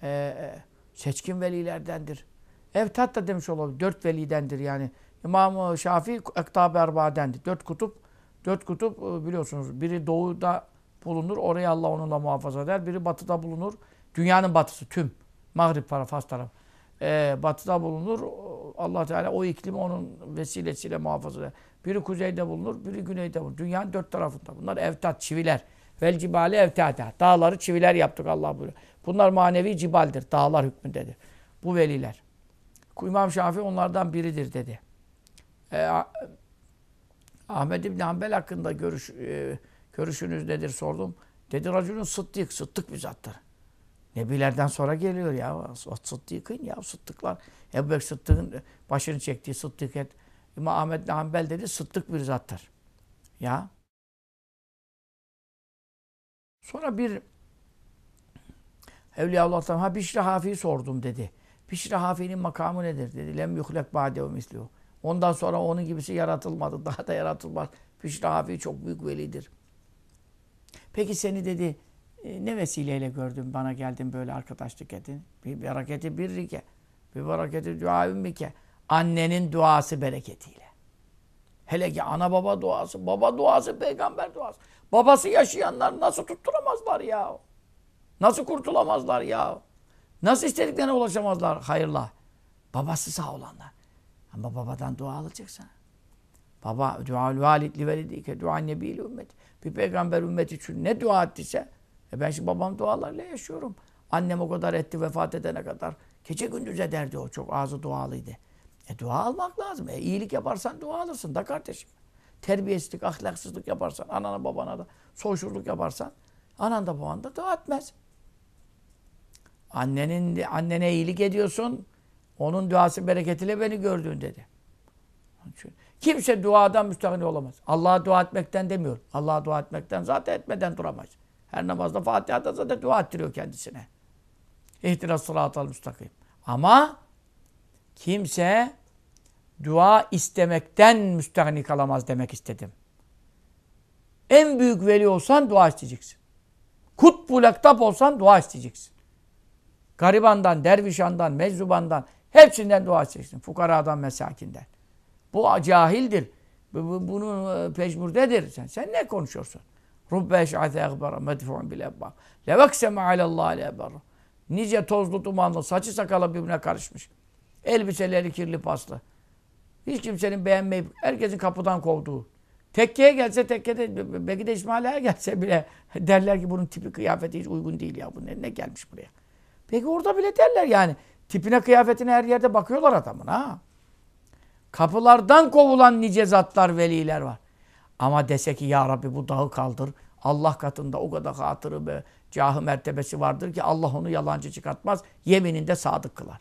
Ee, Seçkin velilerdendir. Evtat da demiş olabilir. Dört velidendir yani. İmam Şafii Ektab-ı Erba'dendir. Dört kutup, dört kutup e, biliyorsunuz. Biri doğuda bulunur. Orayı Allah onunla muhafaza eder. Biri batıda bulunur. Dünyanın batısı tüm. Mağrib tarafı, Fas tarafı. Ee, batıda bulunur. allah Teala o iklimi onun vesilesiyle muhafaza eder. Biri kuzeyde bulunur, biri güneyde bulunur. Dünyanın dört tarafında. Bunlar evtat, çiviler. Vel cibale evtada. Dağları çiviler yaptık Allah buyuruyor. Bunlar manevi cibaldir. Dağlar hükmündedir. Bu veliler. İmam Şafii onlardan biridir dedi. Ee, Ahmed İbni Hanbel hakkında görüş, e, görüşünüz nedir sordum. Dedi racülün sıddık, sıddık bir zattır. Nebilerden sonra geliyor ya. Sıddıkın ya sıddıklar. Ebu Bekir Sıddık'ın başını çektiği sıddık et. İmam İbni Hanbel dedi sıddık bir zattır. Ya. Sonra bir Evliya Allah'tan ha Bişri Hafi'yi sordum dedi. Bişri Hafi'nin makamı nedir dedi. Lem yuhlek ba'dehu mislihu. Ondan sonra onun gibisi yaratılmadı. Daha da yaratılmaz. Bişri Hafi çok büyük velidir. Peki seni dedi e, ne vesileyle gördüm bana geldin böyle arkadaşlık edin. Bir bereketi bir rike. Bir bereketi dua ümmike. Annenin duası bereketiyle. Hele ki ana baba duası, baba duası, peygamber duası. Babası yaşayanlar nasıl tutturamazlar ya? Nasıl kurtulamazlar ya? Nasıl istediklerine ulaşamazlar hayırla? Babası sağ olanlar. Ama babadan dua alacaksın. Baba duaül valid li velidike dua nebiyle ümmet. Bir peygamber ümmeti için ne dua ettiyse e ben şimdi babam dualarla yaşıyorum. Annem o kadar etti vefat edene kadar. Gece gündüz ederdi o. Çok ağzı dualıydı. E dua almak lazım. E iyilik yaparsan dua alırsın da kardeşim. Terbiyesizlik, ahlaksızlık yaparsan, anana babana da soğuşurluk yaparsan, anan da baban da dua etmez. Annenin annene iyilik ediyorsun. Onun duası bereketiyle beni gördün dedi. Kimse duadan müstahni olamaz. Allah'a dua etmekten demiyor. Allah'a dua etmekten zaten etmeden duramaz. Her namazda Fatiha'da zaten dua ettiriyor kendisine. İhtiras sıratal müstakim. Ama kimse dua istemekten müstahni kalamaz demek istedim. En büyük veli olsan dua isteyeceksin. Kutbul ektap olsan dua isteyeceksin. Garibandan, dervişandan, meczubandan hepsinden dua isteyeceksin. Fukaradan, mesakinden. Bu cahildir. Bunun e, pecmurdedir. Sen, sen ne konuşuyorsun? Rubbe eş'ate ekbara medfu'un bil ebbab. Levekseme alallâhi lebara. Nice tozlu dumanlı, saçı sakalı birbirine karışmış. Elbiseleri kirli paslı. Hiç kimsenin beğenmeyip herkesin kapıdan kovduğu. Tekkeye gelse tekkede belki de İsmail'e gelse bile derler ki bunun tipi kıyafeti hiç uygun değil ya. Bu ne, ne gelmiş buraya. Peki orada bile derler yani. Tipine kıyafetine her yerde bakıyorlar adamın ha. Kapılardan kovulan nice zatlar, veliler var. Ama dese ki ya Rabbi bu dağı kaldır. Allah katında o kadar hatırı ve cahı mertebesi vardır ki Allah onu yalancı çıkartmaz. Yemininde sadık kılar.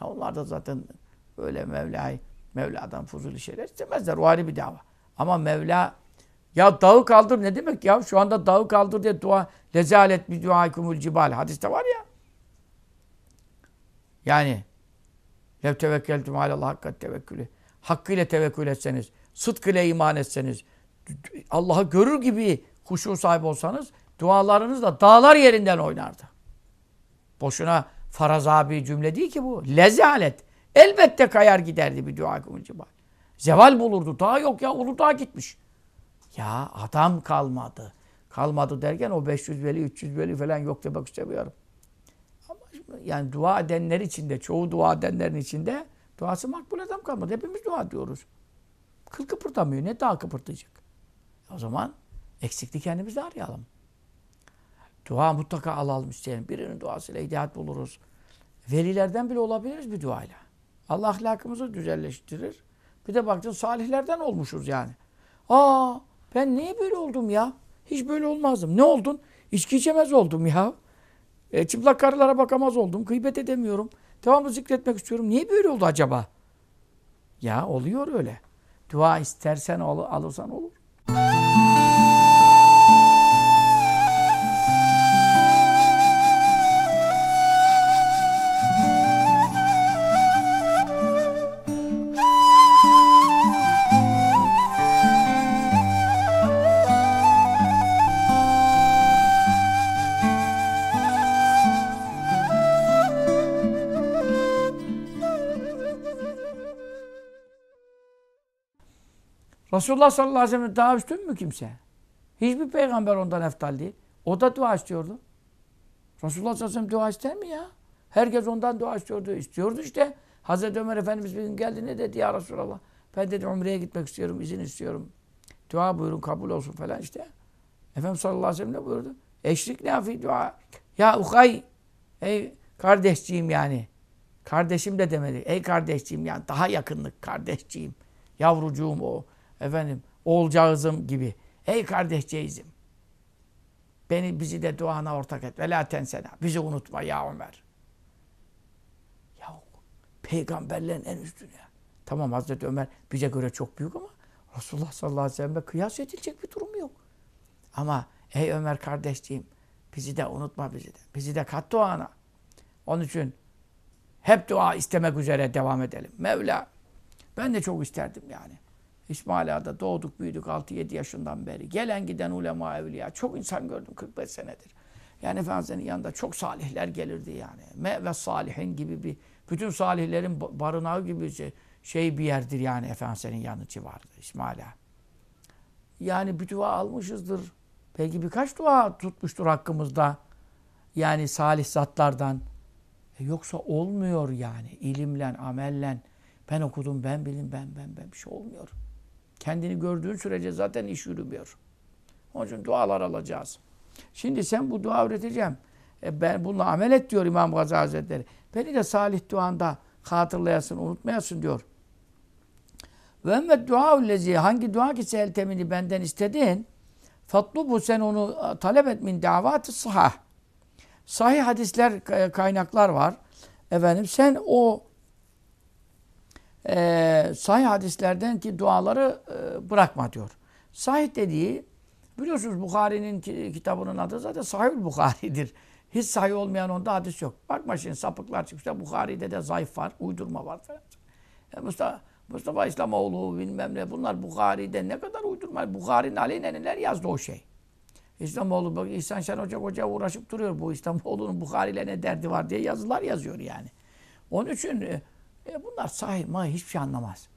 Ya onlar da zaten öyle Mevla'yı Mevla'dan fuzuli şeyler istemezler. O ayrı bir dava. Ama Mevla ya dağı kaldır ne demek ya? Şu anda dağı kaldır diye dua lezalet bir duaikumul cibal. Hadiste var ya. Yani lev tevekkeltum alallah hakkat tevekkülü. Hakkıyla tevekkül etseniz, sıdk ile iman etseniz, Allah'ı görür gibi huşu sahibi olsanız dualarınız dağlar yerinden oynardı. Boşuna farazabi cümle değil ki bu. Lezalet. Elbette kayar giderdi bir dua cibal. Zeval bulurdu. Daha yok ya Uludağ gitmiş. Ya adam kalmadı. Kalmadı derken o 500 veli, 300 veli falan yok demek istemiyorum. Ama yani dua edenler içinde, çoğu dua edenlerin içinde duası makbul adam kalmadı. Hepimiz dua diyoruz. Kıl kıpırtamıyor. Ne daha kıpırtayacak? O zaman eksikliği kendimizde arayalım. Dua mutlaka alalım isteyelim. Birinin duasıyla hidayet buluruz. Velilerden bile olabiliriz bir duayla. Allah ahlakımızı güzelleştirir. Bir de baktın salihlerden olmuşuz yani. Aa ben niye böyle oldum ya? Hiç böyle olmazdım. Ne oldun? İçki içemez oldum ya. E, çıplak karılara bakamaz oldum. Gıybet edemiyorum. Devamlı zikretmek istiyorum. Niye böyle oldu acaba? Ya oluyor öyle. Dua istersen al alırsan olur. Resulullah sallallahu aleyhi ve sellem daha üstün mü kimse? Hiçbir peygamber ondan eftal değil. O da dua istiyordu. Resulullah sallallahu aleyhi ve sellem dua ister mi ya? Herkes ondan dua istiyordu. İstiyordu işte. Hazreti Ömer Efendimiz bir gün geldi ne dedi ya Resulallah? Ben dedi Umre'ye gitmek istiyorum, izin istiyorum. Dua buyurun, kabul olsun falan işte. Efendimiz sallallahu aleyhi ve sellem ne buyurdu? Eşlik ne fi dua. Ya Ukay, ey kardeşciğim yani. Kardeşim de demedi. Ey kardeşciğim yani daha yakınlık kardeşciğim. Yavrucuğum o efendim oğulcağızım gibi. Ey kardeşceğizim. Beni bizi de duana ortak et. Ve tensena. Bizi unutma ya Ömer. Ya peygamberlerin en üstüne. Tamam Hazreti Ömer bize göre çok büyük ama Resulullah sallallahu aleyhi ve sellem'e kıyas edilecek bir durum yok. Ama ey Ömer kardeşciğim bizi de unutma bizi de. Bizi de kat duana. Onun için hep dua istemek üzere devam edelim. Mevla ben de çok isterdim yani. İsmail Ağa'da doğduk büyüdük 6-7 yaşından beri. Gelen giden ulema evliya. Çok insan gördüm 45 senedir. Yani Efendimiz'in yanında çok salihler gelirdi yani. Me ve salihin gibi bir, bütün salihlerin barınağı gibi şey, şey bir yerdir yani Efendimiz'in yanı civarında İsmail Ağa. Yani bir dua almışızdır. Belki birkaç dua tutmuştur hakkımızda. Yani salih zatlardan. E yoksa olmuyor yani. ilimle, amelle Ben okudum, ben bilin, ben, ben, ben. Bir şey olmuyor. Kendini gördüğün sürece zaten iş yürümüyor. Onun için dualar alacağız. Şimdi sen bu dua öğreteceğim. E ben bununla amel et diyor İmam Gazali Hazretleri. Beni de salih duanda hatırlayasın, unutmayasın diyor. Ve emmet dua lezi hangi dua ki seltemini benden istedin? Fatlubu sen onu talep et min davatı sahah. Sahih hadisler kaynaklar var. Efendim sen o e, sahih hadislerden ki duaları e, bırakma diyor. Sahih dediği biliyorsunuz Bukhari'nin kitabının adı zaten Sahih Bukhari'dir. Hiç sahih olmayan onda hadis yok. Bakma şimdi sapıklar çıkmışlar. Bukhari'de de zayıf var, uydurma var falan. E Mustafa, Mustafa İslamoğlu bilmem ne bunlar Bukhari'de ne kadar uydurma. Bukhari'nin aleyhine neler yazdı o şey. İslamoğlu bak İhsan Şen Hoca Hoca uğraşıp duruyor. Bu İslamoğlu'nun Bukhari ile ne derdi var diye yazılar yazıyor yani. Onun için e, bunlar sahih mahih hiçbir şey anlamaz.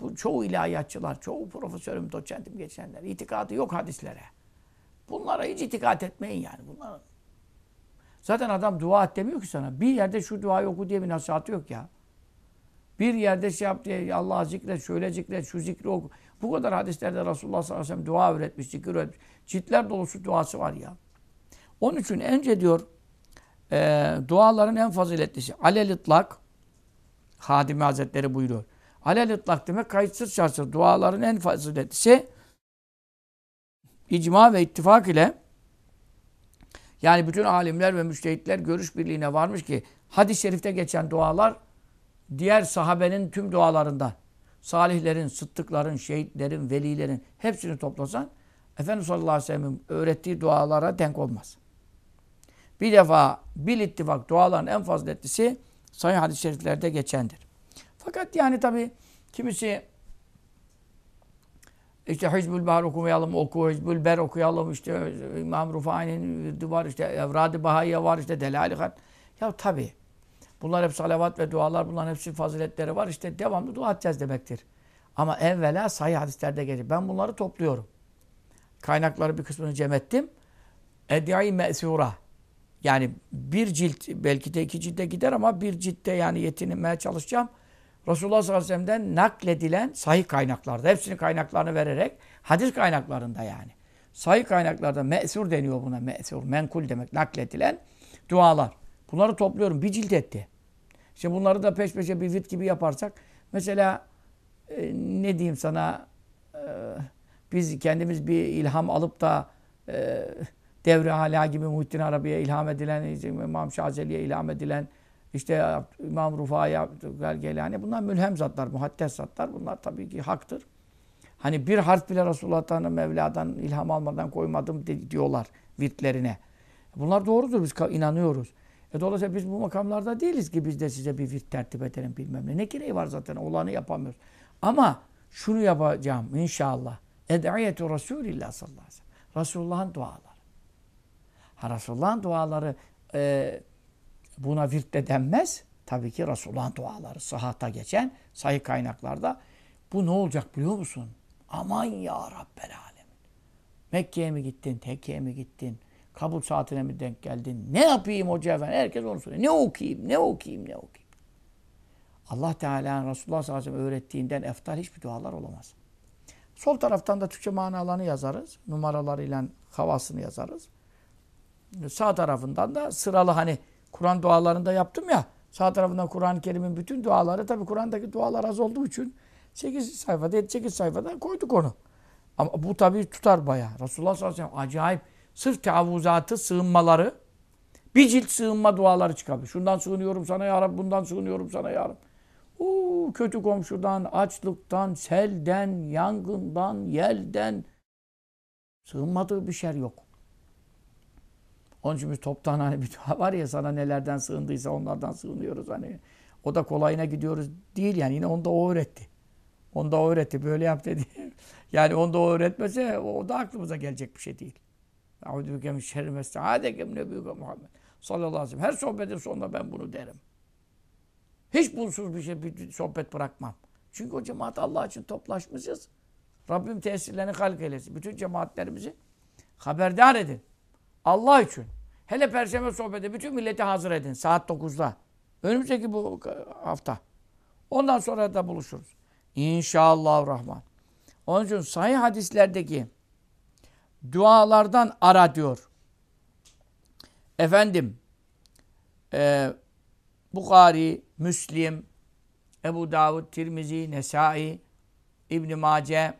Bu çoğu ilahiyatçılar, çoğu profesörüm, doçentim geçenler itikadı yok hadislere. Bunlara hiç itikat etmeyin yani. Bunlar Zaten adam dua et demiyor ki sana. Bir yerde şu duayı oku diye bir nasihatı yok ya. Bir yerde şey yap diye Allah'a zikret, şöyle zikret, şu zikri oku. Bu kadar hadislerde Resulullah sallallahu aleyhi ve sellem dua öğretmiş, zikir öğretmiş. Ciltler dolusu duası var ya. Onun için önce diyor e, duaların en faziletlisi. Alel itlak Hadimi Hazretleri buyuruyor. Alel itlak demek kayıtsız şartsız. Duaların en faziletlisi icma ve ittifak ile yani bütün alimler ve müştehitler görüş birliğine varmış ki hadis-i şerifte geçen dualar diğer sahabenin tüm dualarından salihlerin, sıddıkların, şehitlerin, velilerin hepsini toplasan Efendimiz sallallahu aleyhi ve sellem'in öğrettiği dualara denk olmaz. Bir defa bil ittifak duaların en faziletlisi sahih hadis-i şeriflerde geçendir. Fakat yani tabi kimisi işte Hizbül Bahar okumayalım, oku, Hizbül Ber okuyalım, işte İmam Rufai'nin var, işte Evrad-ı Bahaiye var, işte Delali Hat. Ya tabi bunlar hep salavat ve dualar, bunların hepsi faziletleri var. İşte devamlı dua edeceğiz demektir. Ama evvela sahih hadislerde gelir. Ben bunları topluyorum. Kaynakları bir kısmını cem ettim. Ediyai me'sura. Yani bir cilt, belki de iki cilde gider ama bir ciltte yani yetinmeye çalışacağım. Resulullah sallallahu aleyhi ve sellem'den nakledilen sahih kaynaklarda, hepsinin kaynaklarını vererek, hadis kaynaklarında yani. Sahih kaynaklarda me'sur deniyor buna, me'sur, menkul demek, nakledilen dualar. Bunları topluyorum, bir cilt etti. İşte bunları da peş peşe bir vit gibi yaparsak, mesela e, ne diyeyim sana, e, biz kendimiz bir ilham alıp da e, devre hala gibi Muhittin Arabi'ye ilham edilen, İmam Şazeli'ye ilham edilen, işte İmam Rufa'ya Gelani bunlar mülhem zatlar, muhaddes zatlar. Bunlar tabii ki haktır. Hani bir harf bile Resulullah'tan, Mevla'dan ilham almadan koymadım diyorlar virtlerine. Bunlar doğrudur. Biz inanıyoruz. E dolayısıyla biz bu makamlarda değiliz ki biz de size bir virt tertip edelim bilmem ne. Ne gereği var zaten olanı yapamıyoruz. Ama şunu yapacağım inşallah. Ed'iyetu Resulillah sallallahu aleyhi ve sellem. Resulullah'ın duaları. Ha Resulullah'ın duaları e, Buna virt de denmez. Tabii ki Resulullah'ın duaları sahata geçen sayı kaynaklarda. Bu ne olacak biliyor musun? Aman ya Rabbel Alemin. Mekke'ye mi gittin, Tekke'ye mi gittin? Kabul saatine mi denk geldin? Ne yapayım hoca efendi? Herkes onu soruyor. Ne okuyayım, ne okuyayım, ne okuyayım? Allah Teala'nın Resulullah sallallahu aleyhi ve sellem öğrettiğinden eftal hiçbir dualar olamaz. Sol taraftan da Türkçe manalarını yazarız. Numaralarıyla havasını yazarız. Sağ tarafından da sıralı hani Kur'an dualarında yaptım ya. Sağ tarafından Kur'an-ı Kerim'in bütün duaları tabi Kur'an'daki dualar az olduğu için 8 sayfada 8 sayfada koyduk onu. Ama bu tabi tutar bayağı. Resulullah sallallahu aleyhi ve sellem acayip sırf teavuzatı, sığınmaları bir cilt sığınma duaları çıkarmış. Şundan sığınıyorum sana ya Rabbi, bundan sığınıyorum sana ya Rabbi. Uuu, kötü komşudan, açlıktan, selden, yangından, yelden sığınmadığı bir şey yok. Onun için biz toptan hani bir dua var ya sana nelerden sığındıysa onlardan sığınıyoruz hani. O da kolayına gidiyoruz değil yani yine onu da o öğretti. Onu da o öğretti böyle yap dedi. yani onu da o öğretmese o da aklımıza gelecek bir şey değil. Eûzü bike min şerri mesta'adekem nebiyüke Muhammed. Sallallahu aleyhi ve sellem. Her sohbetin sonunda ben bunu derim. Hiç bunsuz bir şey, bir sohbet bırakmam. Çünkü o cemaat Allah için toplaşmışız. Rabbim tesirlerini halk eylesin. Bütün cemaatlerimizi haberdar edin. Allah için. Hele Perşembe sohbeti bütün milleti hazır edin saat 9'da. Önümüzdeki bu hafta. Ondan sonra da buluşuruz. İnşallah Rahman. Onun için sahih hadislerdeki dualardan ara diyor. Efendim e, Bukhari, Müslim, Ebu Davud, Tirmizi, Nesai, İbn Mace,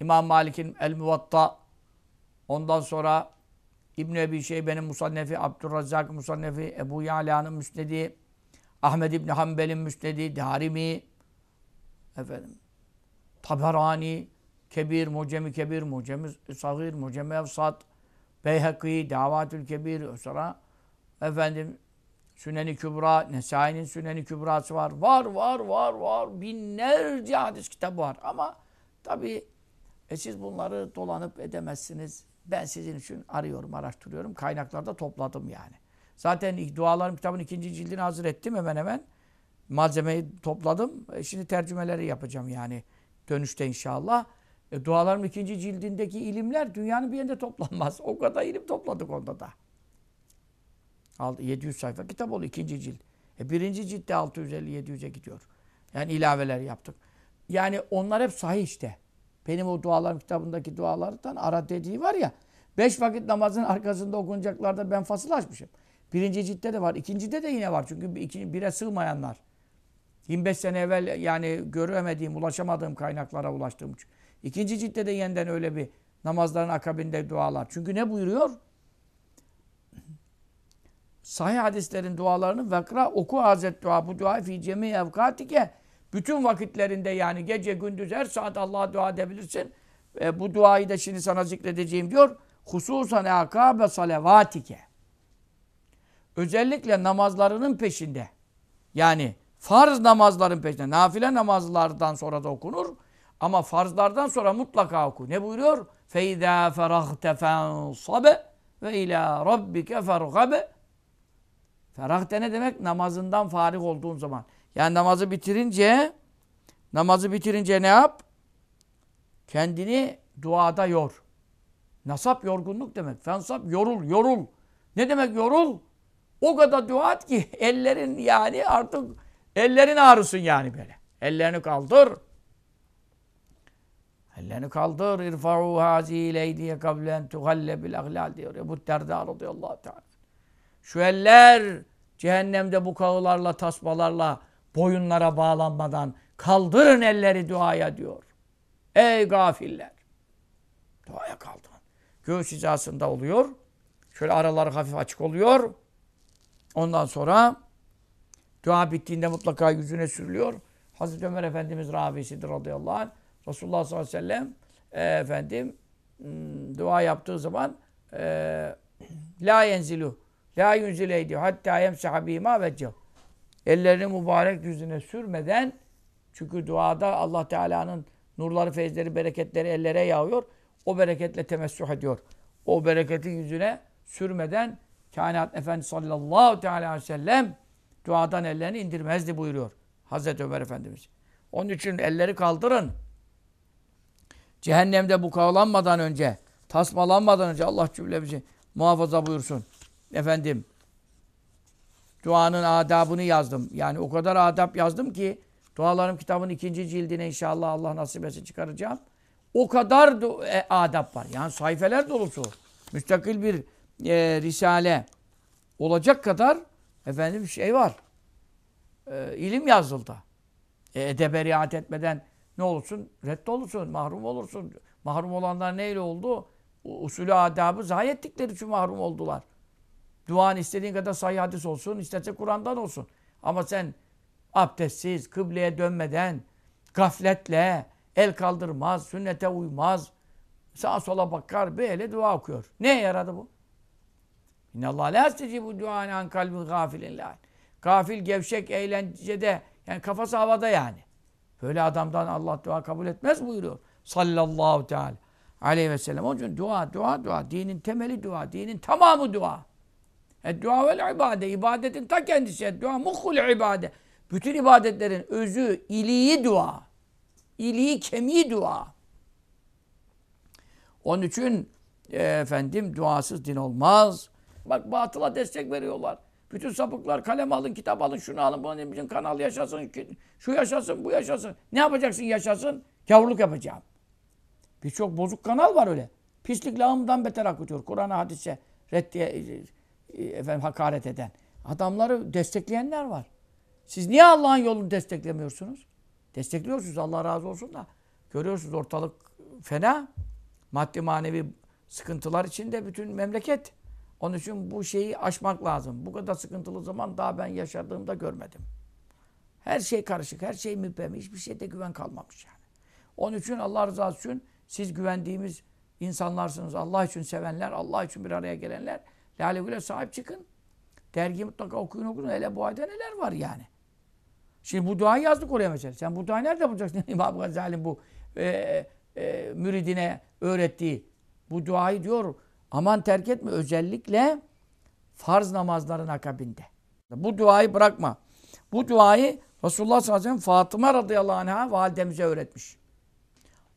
İmam Malik'in El Muvatta, ondan sonra İbn Ebi Şeybe'nin Musannefi, Abdurrazzak Musannefi, Ebu Yala'nın Müsnedi, Ahmed İbn Hanbel'in Müsnedi, Darimi, efendim, Taberani, Kebir, Mucemi Kebir, Mucemi Sagir, Mucemi Evsat, Beyhaki, Davatül Kebir, sonra efendim Süneni Kübra, Nesai'nin Süneni Kübrası var. Var, var, var, var. Binlerce hadis kitabı var. Ama tabii e siz bunları dolanıp edemezsiniz. Ben sizin için arıyorum, araştırıyorum. Kaynaklarda topladım yani. Zaten dualarım kitabın ikinci cildini hazır ettim hemen hemen. Malzemeyi topladım. E şimdi tercümeleri yapacağım yani dönüşte inşallah. E, dualarım ikinci cildindeki ilimler dünyanın bir yerinde toplanmaz. O kadar ilim topladık onda da. 700 sayfa kitap oldu ikinci cilt. E birinci ciltte 650-700'e gidiyor. Yani ilaveler yaptık. Yani onlar hep sahih işte. Benim o dualarım kitabındaki dualardan ara dediği var ya. Beş vakit namazın arkasında okunacaklarda ben fasıl açmışım. Birinci ciltte de var. ikincide de yine var. Çünkü iki, bire sığmayanlar. 25 sene evvel yani göremediğim, ulaşamadığım kaynaklara ulaştığım için. İkinci ciltte de yeniden öyle bir namazların akabinde dualar. Çünkü ne buyuruyor? Sahih hadislerin dualarını vekra oku hazret dua. Bu dua fi cemi evkatike. Bütün vakitlerinde yani gece gündüz her saat Allah'a dua edebilirsin. E, bu duayı da şimdi sana zikredeceğim diyor. Hususan akabe salavatike. Özellikle namazlarının peşinde. Yani farz namazların peşinde. Nafile namazlardan sonra da okunur. Ama farzlardan sonra mutlaka oku. Ne buyuruyor? فَاِذَا فَرَغْتَ فَانْصَبَ ve ila rabbike fergabe. Ferahte ne demek? Namazından farik olduğun zaman. Yani namazı bitirince namazı bitirince ne yap? Kendini duada yor. Nasap yorgunluk demek. Fensap yorul, yorul. Ne demek yorul? O kadar dua et ki ellerin yani artık ellerin ağrısın yani böyle. Ellerini kaldır. Ellerini kaldır. İrfa'u hazi leydiye kablen tuhalle bil ahlal diyor. Ebu Derda radıyallahu teala. Şu eller cehennemde bu kağılarla, tasmalarla boyunlara bağlanmadan kaldırın elleri duaya diyor. Ey gafiller! Duaya kaldırın. Göğüs hizasında oluyor. Şöyle araları hafif açık oluyor. Ondan sonra dua bittiğinde mutlaka yüzüne sürülüyor. Hazreti Ömer Efendimiz Rabisidir radıyallahu anh. Resulullah sallallahu aleyhi ve sellem e, efendim hmm, dua yaptığı zaman e, la yenzilu la yunzile diyor. Hatta yemsaha bima veccehu. Ellerini mübarek yüzüne sürmeden çünkü duada Allah Teala'nın nurları, feyizleri, bereketleri ellere yağıyor. O bereketle temessüh ediyor. O bereketi yüzüne sürmeden Kainat Efendi sallallahu teala aleyhi ve sellem duadan ellerini indirmezdi buyuruyor. Hazreti Ömer Efendimiz. Onun için elleri kaldırın. Cehennemde bu kavlanmadan önce, tasmalanmadan önce Allah cümlemizi muhafaza buyursun. Efendim, duanın adabını yazdım. Yani o kadar adab yazdım ki dualarım kitabın ikinci cildine inşallah Allah nasip etse çıkaracağım. O kadar e, adab var. Yani sayfeler dolusu. Müstakil bir e, risale olacak kadar efendim şey var. E, ilim yazıldı. E, edebe riayet etmeden ne olursun? Reddolursun, mahrum olursun. Mahrum olanlar neyle oldu? Usulü adabı zayi ettikleri için mahrum oldular. Duan istediğin kadar sahih hadis olsun, isterse Kur'an'dan olsun. Ama sen abdestsiz, kıbleye dönmeden, gafletle, el kaldırmaz, sünnete uymaz, sağa sola bakar, böyle dua okuyor. Ne yaradı bu? İnnallâh lâ bu duâne an kalbin gafilin lâ. Gafil, gevşek, eğlencede, yani kafası havada yani. Böyle adamdan Allah dua kabul etmez buyuruyor. Sallallahu teala aleyhi ve sellem. Onun için dua, dua, dua. Dinin temeli dua. Dinin tamamı dua. Dua vel ibade. İbadetin ta kendisi. Dua muhul ibade. Bütün ibadetlerin özü, iliği dua. İliği, kemiği dua. Onun için e, efendim duasız din olmaz. Bak batıla destek veriyorlar. Bütün sapıklar kalem alın, kitap alın, şunu alın, bunu bizim kanal yaşasın, şu yaşasın, bu yaşasın. Ne yapacaksın yaşasın? Gavurluk yapacağım. Birçok bozuk kanal var öyle. Pislik lağımdan beter akıtıyor. Kur'an'a, hadise, reddiye, e, efendim, hakaret eden. Adamları destekleyenler var. Siz niye Allah'ın yolunu desteklemiyorsunuz? Destekliyorsunuz Allah razı olsun da. Görüyorsunuz ortalık fena. Maddi manevi sıkıntılar içinde bütün memleket. Onun için bu şeyi aşmak lazım. Bu kadar sıkıntılı zaman daha ben yaşadığımda görmedim. Her şey karışık, her şey müphem, hiçbir şeyde güven kalmamış yani. Onun için Allah rızası için siz güvendiğimiz insanlarsınız. Allah için sevenler, Allah için bir araya gelenler. Lale Gül'e sahip çıkın. Dergi mutlaka okuyun okuyun. Hele bu ayda neler var yani. Şimdi bu duayı yazdık oraya mesela. Sen bu duayı nerede bulacaksın? İmam Gazali'nin bu e, e, müridine öğrettiği bu duayı diyor aman terk etme özellikle farz namazların akabinde. Bu duayı bırakma. Bu duayı Resulullah sallallahu aleyhi ve sellem Fatıma radıyallahu anh'a validemize öğretmiş.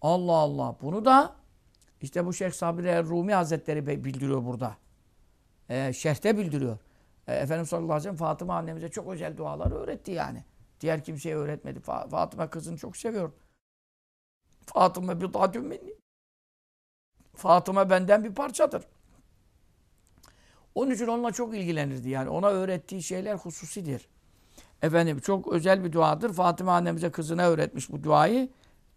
Allah Allah. Bunu da işte bu Şeyh Sabri Rumi Hazretleri bildiriyor burada. E, şerhte bildiriyor. E, Efendimiz sallallahu aleyhi ve sellem Fatıma annemize çok özel dualar öğretti yani. Diğer kimseye öğretmedi. Fatıma kızını çok seviyor. Fatıma bir tatüm minni. Fatıma benden bir parçadır. Onun için onunla çok ilgilenirdi yani. Ona öğrettiği şeyler hususidir. Efendim çok özel bir duadır. Fatıma annemize kızına öğretmiş bu duayı.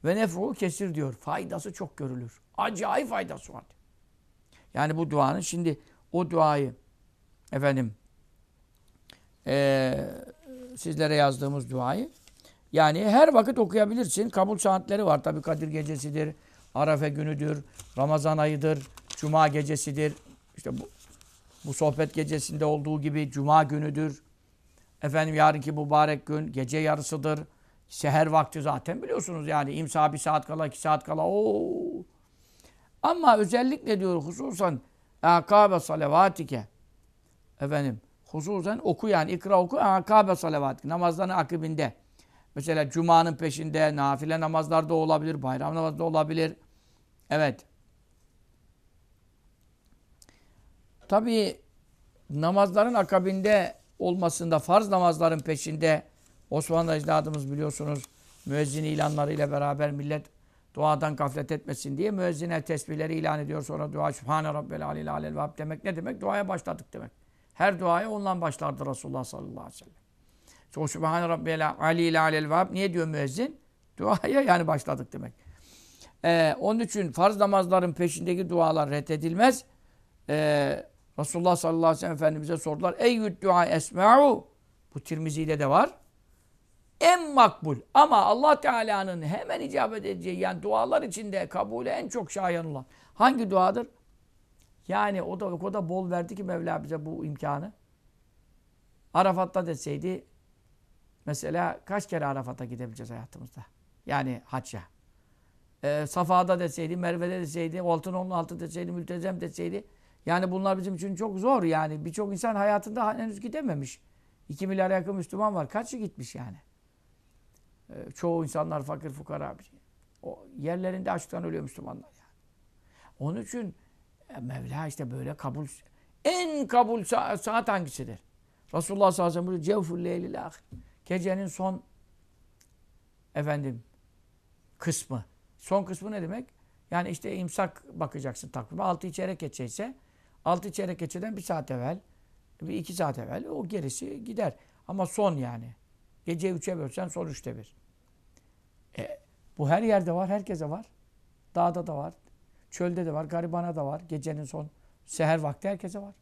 Ve nefruhu kesir diyor. Faydası çok görülür. Acayip faydası var. Yani bu duanın şimdi o duayı efendim ee, sizlere yazdığımız duayı yani her vakit okuyabilirsin. Kabul saatleri var. Tabi Kadir gecesidir, Arafe günüdür, Ramazan ayıdır, Cuma gecesidir. İşte bu, bu sohbet gecesinde olduğu gibi Cuma günüdür. Efendim yarınki mübarek gün gece yarısıdır. Seher vakti zaten biliyorsunuz yani imsa bir saat kala, iki saat kala. Oo. Ama özellikle diyor hususan akabe salavatike efendim hususen oku yani ikra oku akabe salavatike namazların akibinde. Mesela Cuma'nın peşinde, nafile namazlarda olabilir, bayram namazda olabilir. Evet. Tabii namazların akabinde olmasında, farz namazların peşinde Osmanlı ecdadımız biliyorsunuz müezzin ilanlarıyla beraber millet duadan gaflet etmesin diye müezzine tesbihleri ilan ediyor. Sonra dua Sübhane Rabbel Aleyhi Aleyhi demek ne demek? Duaya başladık demek. Her duaya ondan başlardı Resulullah sallallahu aleyhi ve sellem. O Sübhane Rabbiyel Ali alel vab. Niye diyor müezzin? Duaya yani başladık demek. Ee, onun için farz namazların peşindeki dualar reddedilmez. Ee, Resulullah sallallahu aleyhi ve sellem Efendimiz'e sordular. Eyyüd dua esma'u. Bu Tirmizi'de de var. En makbul. Ama Allah Teala'nın hemen icabet edeceği yani dualar içinde kabulü en çok şayan olan. Hangi duadır? Yani o da o kadar bol verdi ki Mevla bize bu imkanı. Arafat'ta deseydi Mesela kaç kere Arafat'a gidebileceğiz hayatımızda? Yani hacca. Ee, Safa'da deseydi, Merve'de deseydi, Oltunoğlu altı deseydi, Mültezem deseydi. Yani bunlar bizim için çok zor yani. Birçok insan hayatında henüz gidememiş. 2 milyar yakın Müslüman var. Kaçı gitmiş yani? Ee, çoğu insanlar fakir fukara. O yerlerinde açlıktan ölüyor Müslümanlar yani. Onun için e, Mevla işte böyle kabul en kabul sa saat hangisidir? Resulullah sallallahu aleyhi ve sellem cevful leylil. Gecenin son efendim kısmı. Son kısmı ne demek? Yani işte imsak bakacaksın takvime. Altı çeyrek geçeyse altı çeyrek geçeden bir saat evvel bir iki saat evvel o gerisi gider. Ama son yani. Gece üçe bölsen son üçte bir. E, bu her yerde var. Herkese var. Dağda da var. Çölde de var. Garibana da var. Gecenin son seher vakti herkese var.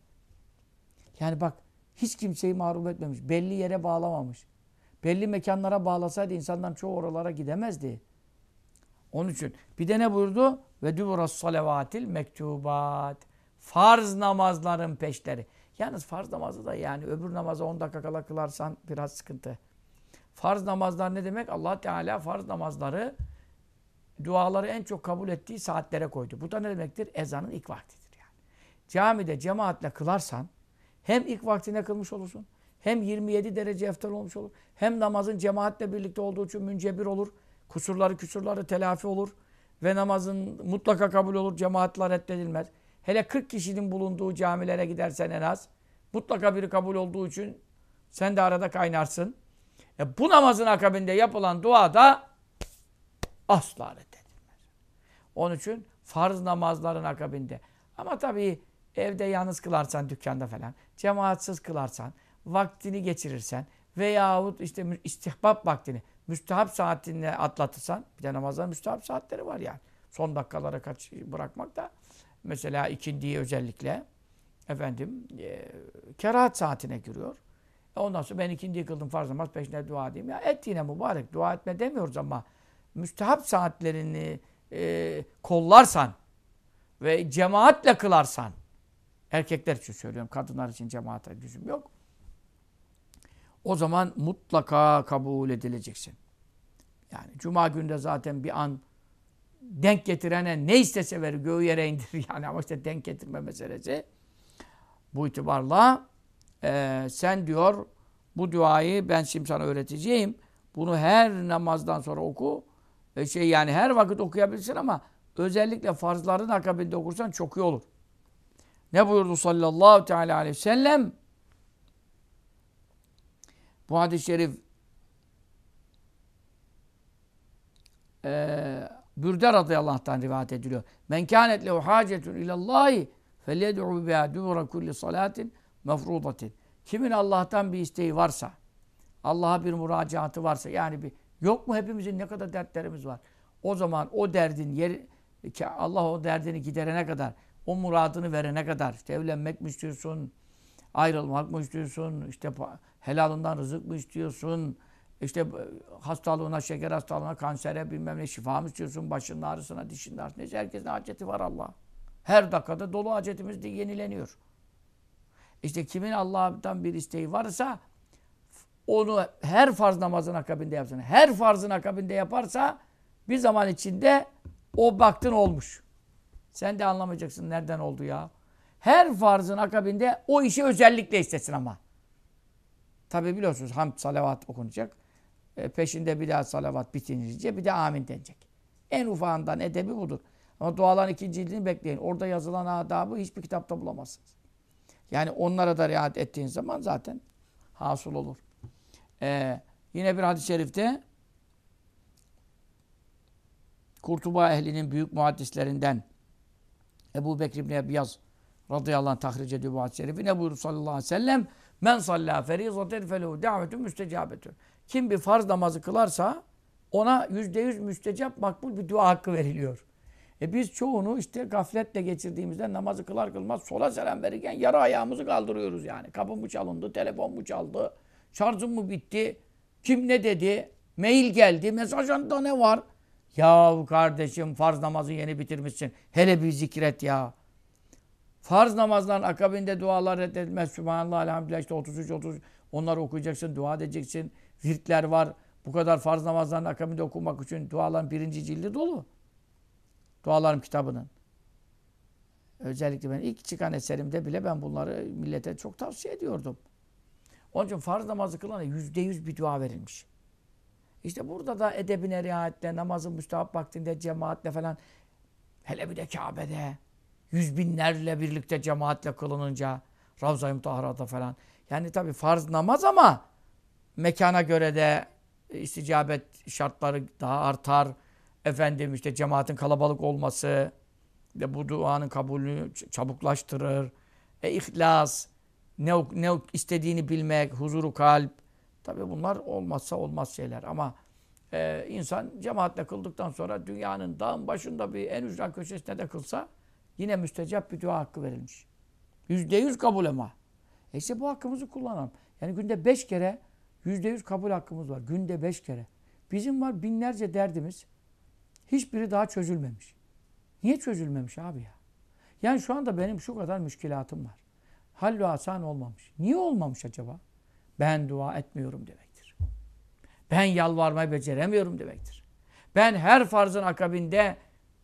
Yani bak hiç kimseyi mahrum etmemiş. Belli yere bağlamamış belli mekanlara bağlasaydı insanlar çoğu oralara gidemezdi. Onun için bir de ne buyurdu? Ve duburas salavatil mektubat. Farz namazların peşleri. Yalnız farz namazı da yani öbür namaza 10 dakika kala kılarsan biraz sıkıntı. Farz namazlar ne demek? Allah Teala farz namazları duaları en çok kabul ettiği saatlere koydu. Bu da ne demektir? Ezanın ilk vaktidir yani. Camide cemaatle kılarsan hem ilk vaktine kılmış olursun hem 27 derece eftal olmuş olur. Hem namazın cemaatle birlikte olduğu için müncebir olur. Kusurları küsurları telafi olur. Ve namazın mutlaka kabul olur. Cemaatler reddedilmez. Hele 40 kişinin bulunduğu camilere gidersen en az Mutlaka biri kabul olduğu için sen de arada kaynarsın. E bu namazın akabinde yapılan dua da asla reddedilmez. Onun için farz namazların akabinde. Ama tabii evde yalnız kılarsan dükkanda falan, cemaatsiz kılarsan, vaktini geçirirsen veyahut işte istihbap vaktini, müstehap saatini atlatırsan, bir de namazların müstehap saatleri var yani. Son dakikalara kaç bırakmak da mesela ikindiyi özellikle efendim e, kerahat saatine giriyor. Ondan sonra ben ikindiyi kıldım farz namaz peşine dua edeyim. Ya et yine mübarek dua etme demiyoruz ama müstehap saatlerini e, kollarsan ve cemaatle kılarsan erkekler için söylüyorum kadınlar için cemaate lüzum yok. O zaman mutlaka kabul edileceksin. Yani cuma günde zaten bir an denk getirene ne istese verir göğü yere indirir yani ama işte denk getirme meselesi. Bu itibarla e, sen diyor bu duayı ben şimdi sana öğreteceğim. Bunu her namazdan sonra oku. E şey yani her vakit okuyabilirsin ama özellikle farzların akabinde okursan çok iyi olur. Ne buyurdu sallallahu teala aleyhi ve sellem? Bu hadis-i şerif e, Bürde radıyallahu anh'tan rivayet ediliyor. Men kânet lehu hâcetun ilallâhi felyed'u biha duvra kulli salatin mefrudatin. Kimin Allah'tan bir isteği varsa, Allah'a bir müracaatı varsa, yani bir yok mu hepimizin ne kadar dertlerimiz var. O zaman o derdin yeri ki Allah o derdini giderene kadar, o muradını verene kadar, işte evlenmek mi istiyorsun, ayrılmak mı istiyorsun, işte helalından rızık mı istiyorsun, işte hastalığına, şeker hastalığına, kansere bilmem ne şifa mı istiyorsun, başının ağrısına, dişinin ağrısına. Herkesin haceti var Allah. Her dakikada dolu hacetimiz de yenileniyor. İşte kimin Allah'tan bir isteği varsa onu her farz namazın akabinde yapsın. Her farzın akabinde yaparsa bir zaman içinde o baktın olmuş. Sen de anlamayacaksın nereden oldu ya. Her farzın akabinde o işi özellikle istesin ama. Tabi biliyorsunuz hamd salavat okunacak. E, peşinde bir daha salavat bitince bir de amin denecek. En ufağından edebi budur. Ama duaların ikinci cildini bekleyin. Orada yazılan adabı hiçbir kitapta bulamazsınız. Yani onlara da riayet ettiğin zaman zaten hasıl olur. Ee, yine bir hadis-i şerifte Kurtuba ehlinin büyük muhaddislerinden Ebu Bekir İbni Ebiyaz radıyallahu anh tahric ediyor bu hadis-i şerifi. Ne buyurdu sallallahu aleyhi ve sellem? Men sallâ ferizaten felehu davetun müstecabetun. Kim bir farz namazı kılarsa ona yüzde yüz müstecap makbul bir dua hakkı veriliyor. E biz çoğunu işte gafletle geçirdiğimizde namazı kılar kılmaz sola selam verirken yarı ayağımızı kaldırıyoruz yani. Kapı mı çalındı, telefon mu çaldı, şarjım mı bitti, kim ne dedi, mail geldi, mesajında ne var? Ya kardeşim farz namazı yeni bitirmişsin. Hele bir zikret ya. Farz namazların akabinde dualar reddedilmez. Sübhanallah, elhamdülillah işte 33, 30 onları okuyacaksın, dua edeceksin. Virtler var. Bu kadar farz namazların akabinde okumak için duaların birinci cildi dolu. Dualarım kitabının. Özellikle ben ilk çıkan eserimde bile ben bunları millete çok tavsiye ediyordum. Onun için farz namazı kılana yüzde yüz bir dua verilmiş. İşte burada da edebine riayetle, namazın müstahap vaktinde, cemaatle falan, hele bir de Kabe'de, yüz binlerle birlikte cemaatle kılınınca, Ravza-i Mutahara'da falan. Yani tabi farz namaz ama mekana göre de isticabet şartları daha artar. Efendim işte cemaatin kalabalık olması de bu duanın kabulünü çabuklaştırır. E ihlas, ne, ne istediğini bilmek, huzuru kalp. Tabi bunlar olmazsa olmaz şeyler ama e, insan cemaatle kıldıktan sonra dünyanın dağın başında bir en ücra köşesinde de kılsa yine müstecap bir dua hakkı verilmiş. Yüzde yüz kabul ama. E işte bu hakkımızı kullanalım. Yani günde beş kere yüzde yüz kabul hakkımız var. Günde beş kere. Bizim var binlerce derdimiz. Hiçbiri daha çözülmemiş. Niye çözülmemiş abi ya? Yani şu anda benim şu kadar müşkilatım var. Hallü asan olmamış. Niye olmamış acaba? Ben dua etmiyorum demektir. Ben yalvarmayı beceremiyorum demektir. Ben her farzın akabinde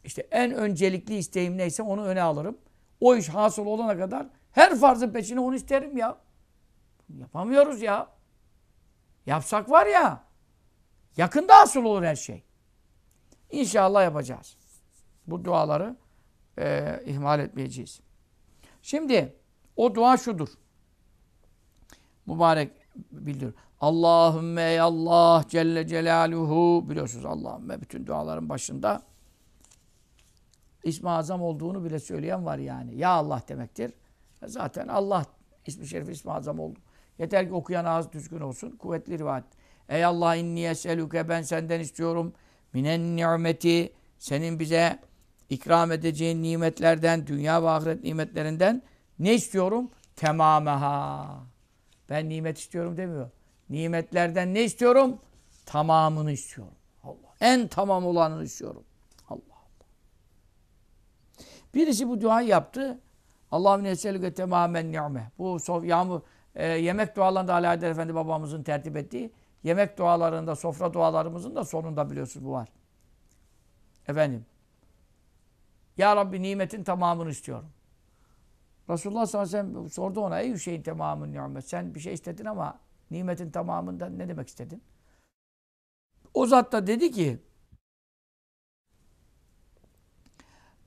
işte en öncelikli isteğim neyse onu öne alırım. O iş hasıl olana kadar her farzın peşine onu isterim ya. Yapamıyoruz ya. Yapsak var ya yakında hasıl olur her şey. İnşallah yapacağız. Bu duaları e, ihmal etmeyeceğiz. Şimdi o dua şudur. mübarek bildiriyor. Allahümme ey Allah Celle Celaluhu biliyorsunuz Allahümme bütün duaların başında İsmi Azam olduğunu bile söyleyen var yani. Ya Allah demektir. Zaten Allah ismi şerif ismi azam oldu. Yeter ki okuyan ağız düzgün olsun. Kuvvetli rivayet. Ey Allah inni eselüke ben senden istiyorum. Minen nimeti senin bize ikram edeceğin nimetlerden, dünya ve ahiret nimetlerinden ne istiyorum? Temameha. Ben nimet istiyorum demiyor. Nimetlerden ne istiyorum? Tamamını istiyorum. Allah. En tamam olanını istiyorum. Allah Allah. Birisi bu duayı yaptı. Allah'ım neselüke temamen ni'me. Bu yağmur, e, yemek dualarında Ali Haydar Efendi babamızın tertip ettiği yemek dualarında, sofra dualarımızın da sonunda biliyorsunuz bu var. Efendim. Ya Rabbi nimetin tamamını istiyorum. Resulullah sallallahu aleyhi ve sellem sordu ona ey şeyin tamamın nimet. Sen bir şey istedin ama nimetin tamamından ne demek istedin? O zat da dedi ki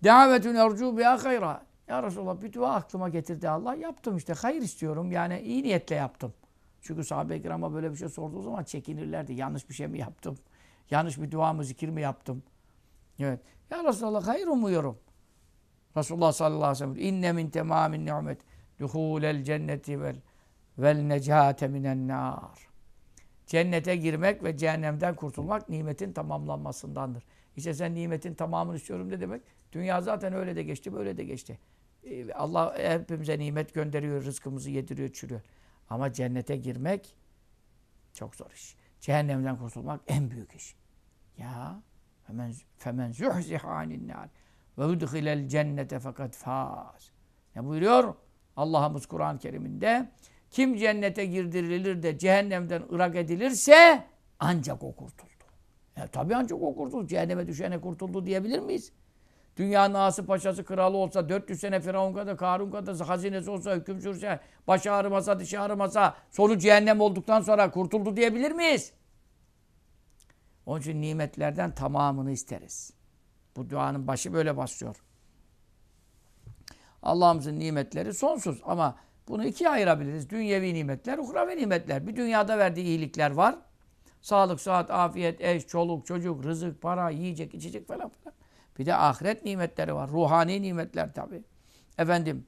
Davetün ercu biha hayra. Ya Resulallah bir dua aklıma getirdi Allah. Yaptım işte. Hayır istiyorum. Yani iyi niyetle yaptım. Çünkü sahabe-i kirama böyle bir şey sorduğu zaman çekinirlerdi. Yanlış bir şey mi yaptım? Yanlış bir dua mı, zikir mi yaptım? Evet. Ya Resulallah hayır umuyorum. Resulullah sallallahu aleyhi ve sellem inne min temamin ni'met duhulel cenneti vel vel necate minen nar. Cennete girmek ve cehennemden kurtulmak nimetin tamamlanmasındandır. İşte sen nimetin tamamını istiyorum ne demek? Dünya zaten öyle de geçti, böyle de geçti. Ee, Allah hepimize nimet gönderiyor, rızkımızı yediriyor, çürüyor. Ama cennete girmek çok zor iş. Cehennemden kurtulmak en büyük iş. Ya femen femen zuhziha anin nar ve udkhilel cennete fakat faz. Ne buyuruyor? Allah'ımız Kur'an-ı Kerim'inde kim cennete girdirilir de cehennemden ırak edilirse ancak o kurtuldu. E, tabii ancak o kurtuldu. Cehenneme düşene kurtuldu diyebilir miyiz? Dünyanın ağası paşası kralı olsa, 400 sene Firavun kadar, Karun kadar hazinesi olsa, hüküm sürse, başı ağrımasa, dışı ağrımasa, sonu cehennem olduktan sonra kurtuldu diyebilir miyiz? Onun için nimetlerden tamamını isteriz. Bu duanın başı böyle başlıyor. Allah'ımızın nimetleri sonsuz ama bunu ikiye ayırabiliriz. Dünyevi nimetler, uhravi nimetler. Bir dünyada verdiği iyilikler var. Sağlık, sıhhat, afiyet, eş, çoluk, çocuk, rızık, para, yiyecek, içecek falan. Bir de ahiret nimetleri var. Ruhani nimetler tabi. Efendim,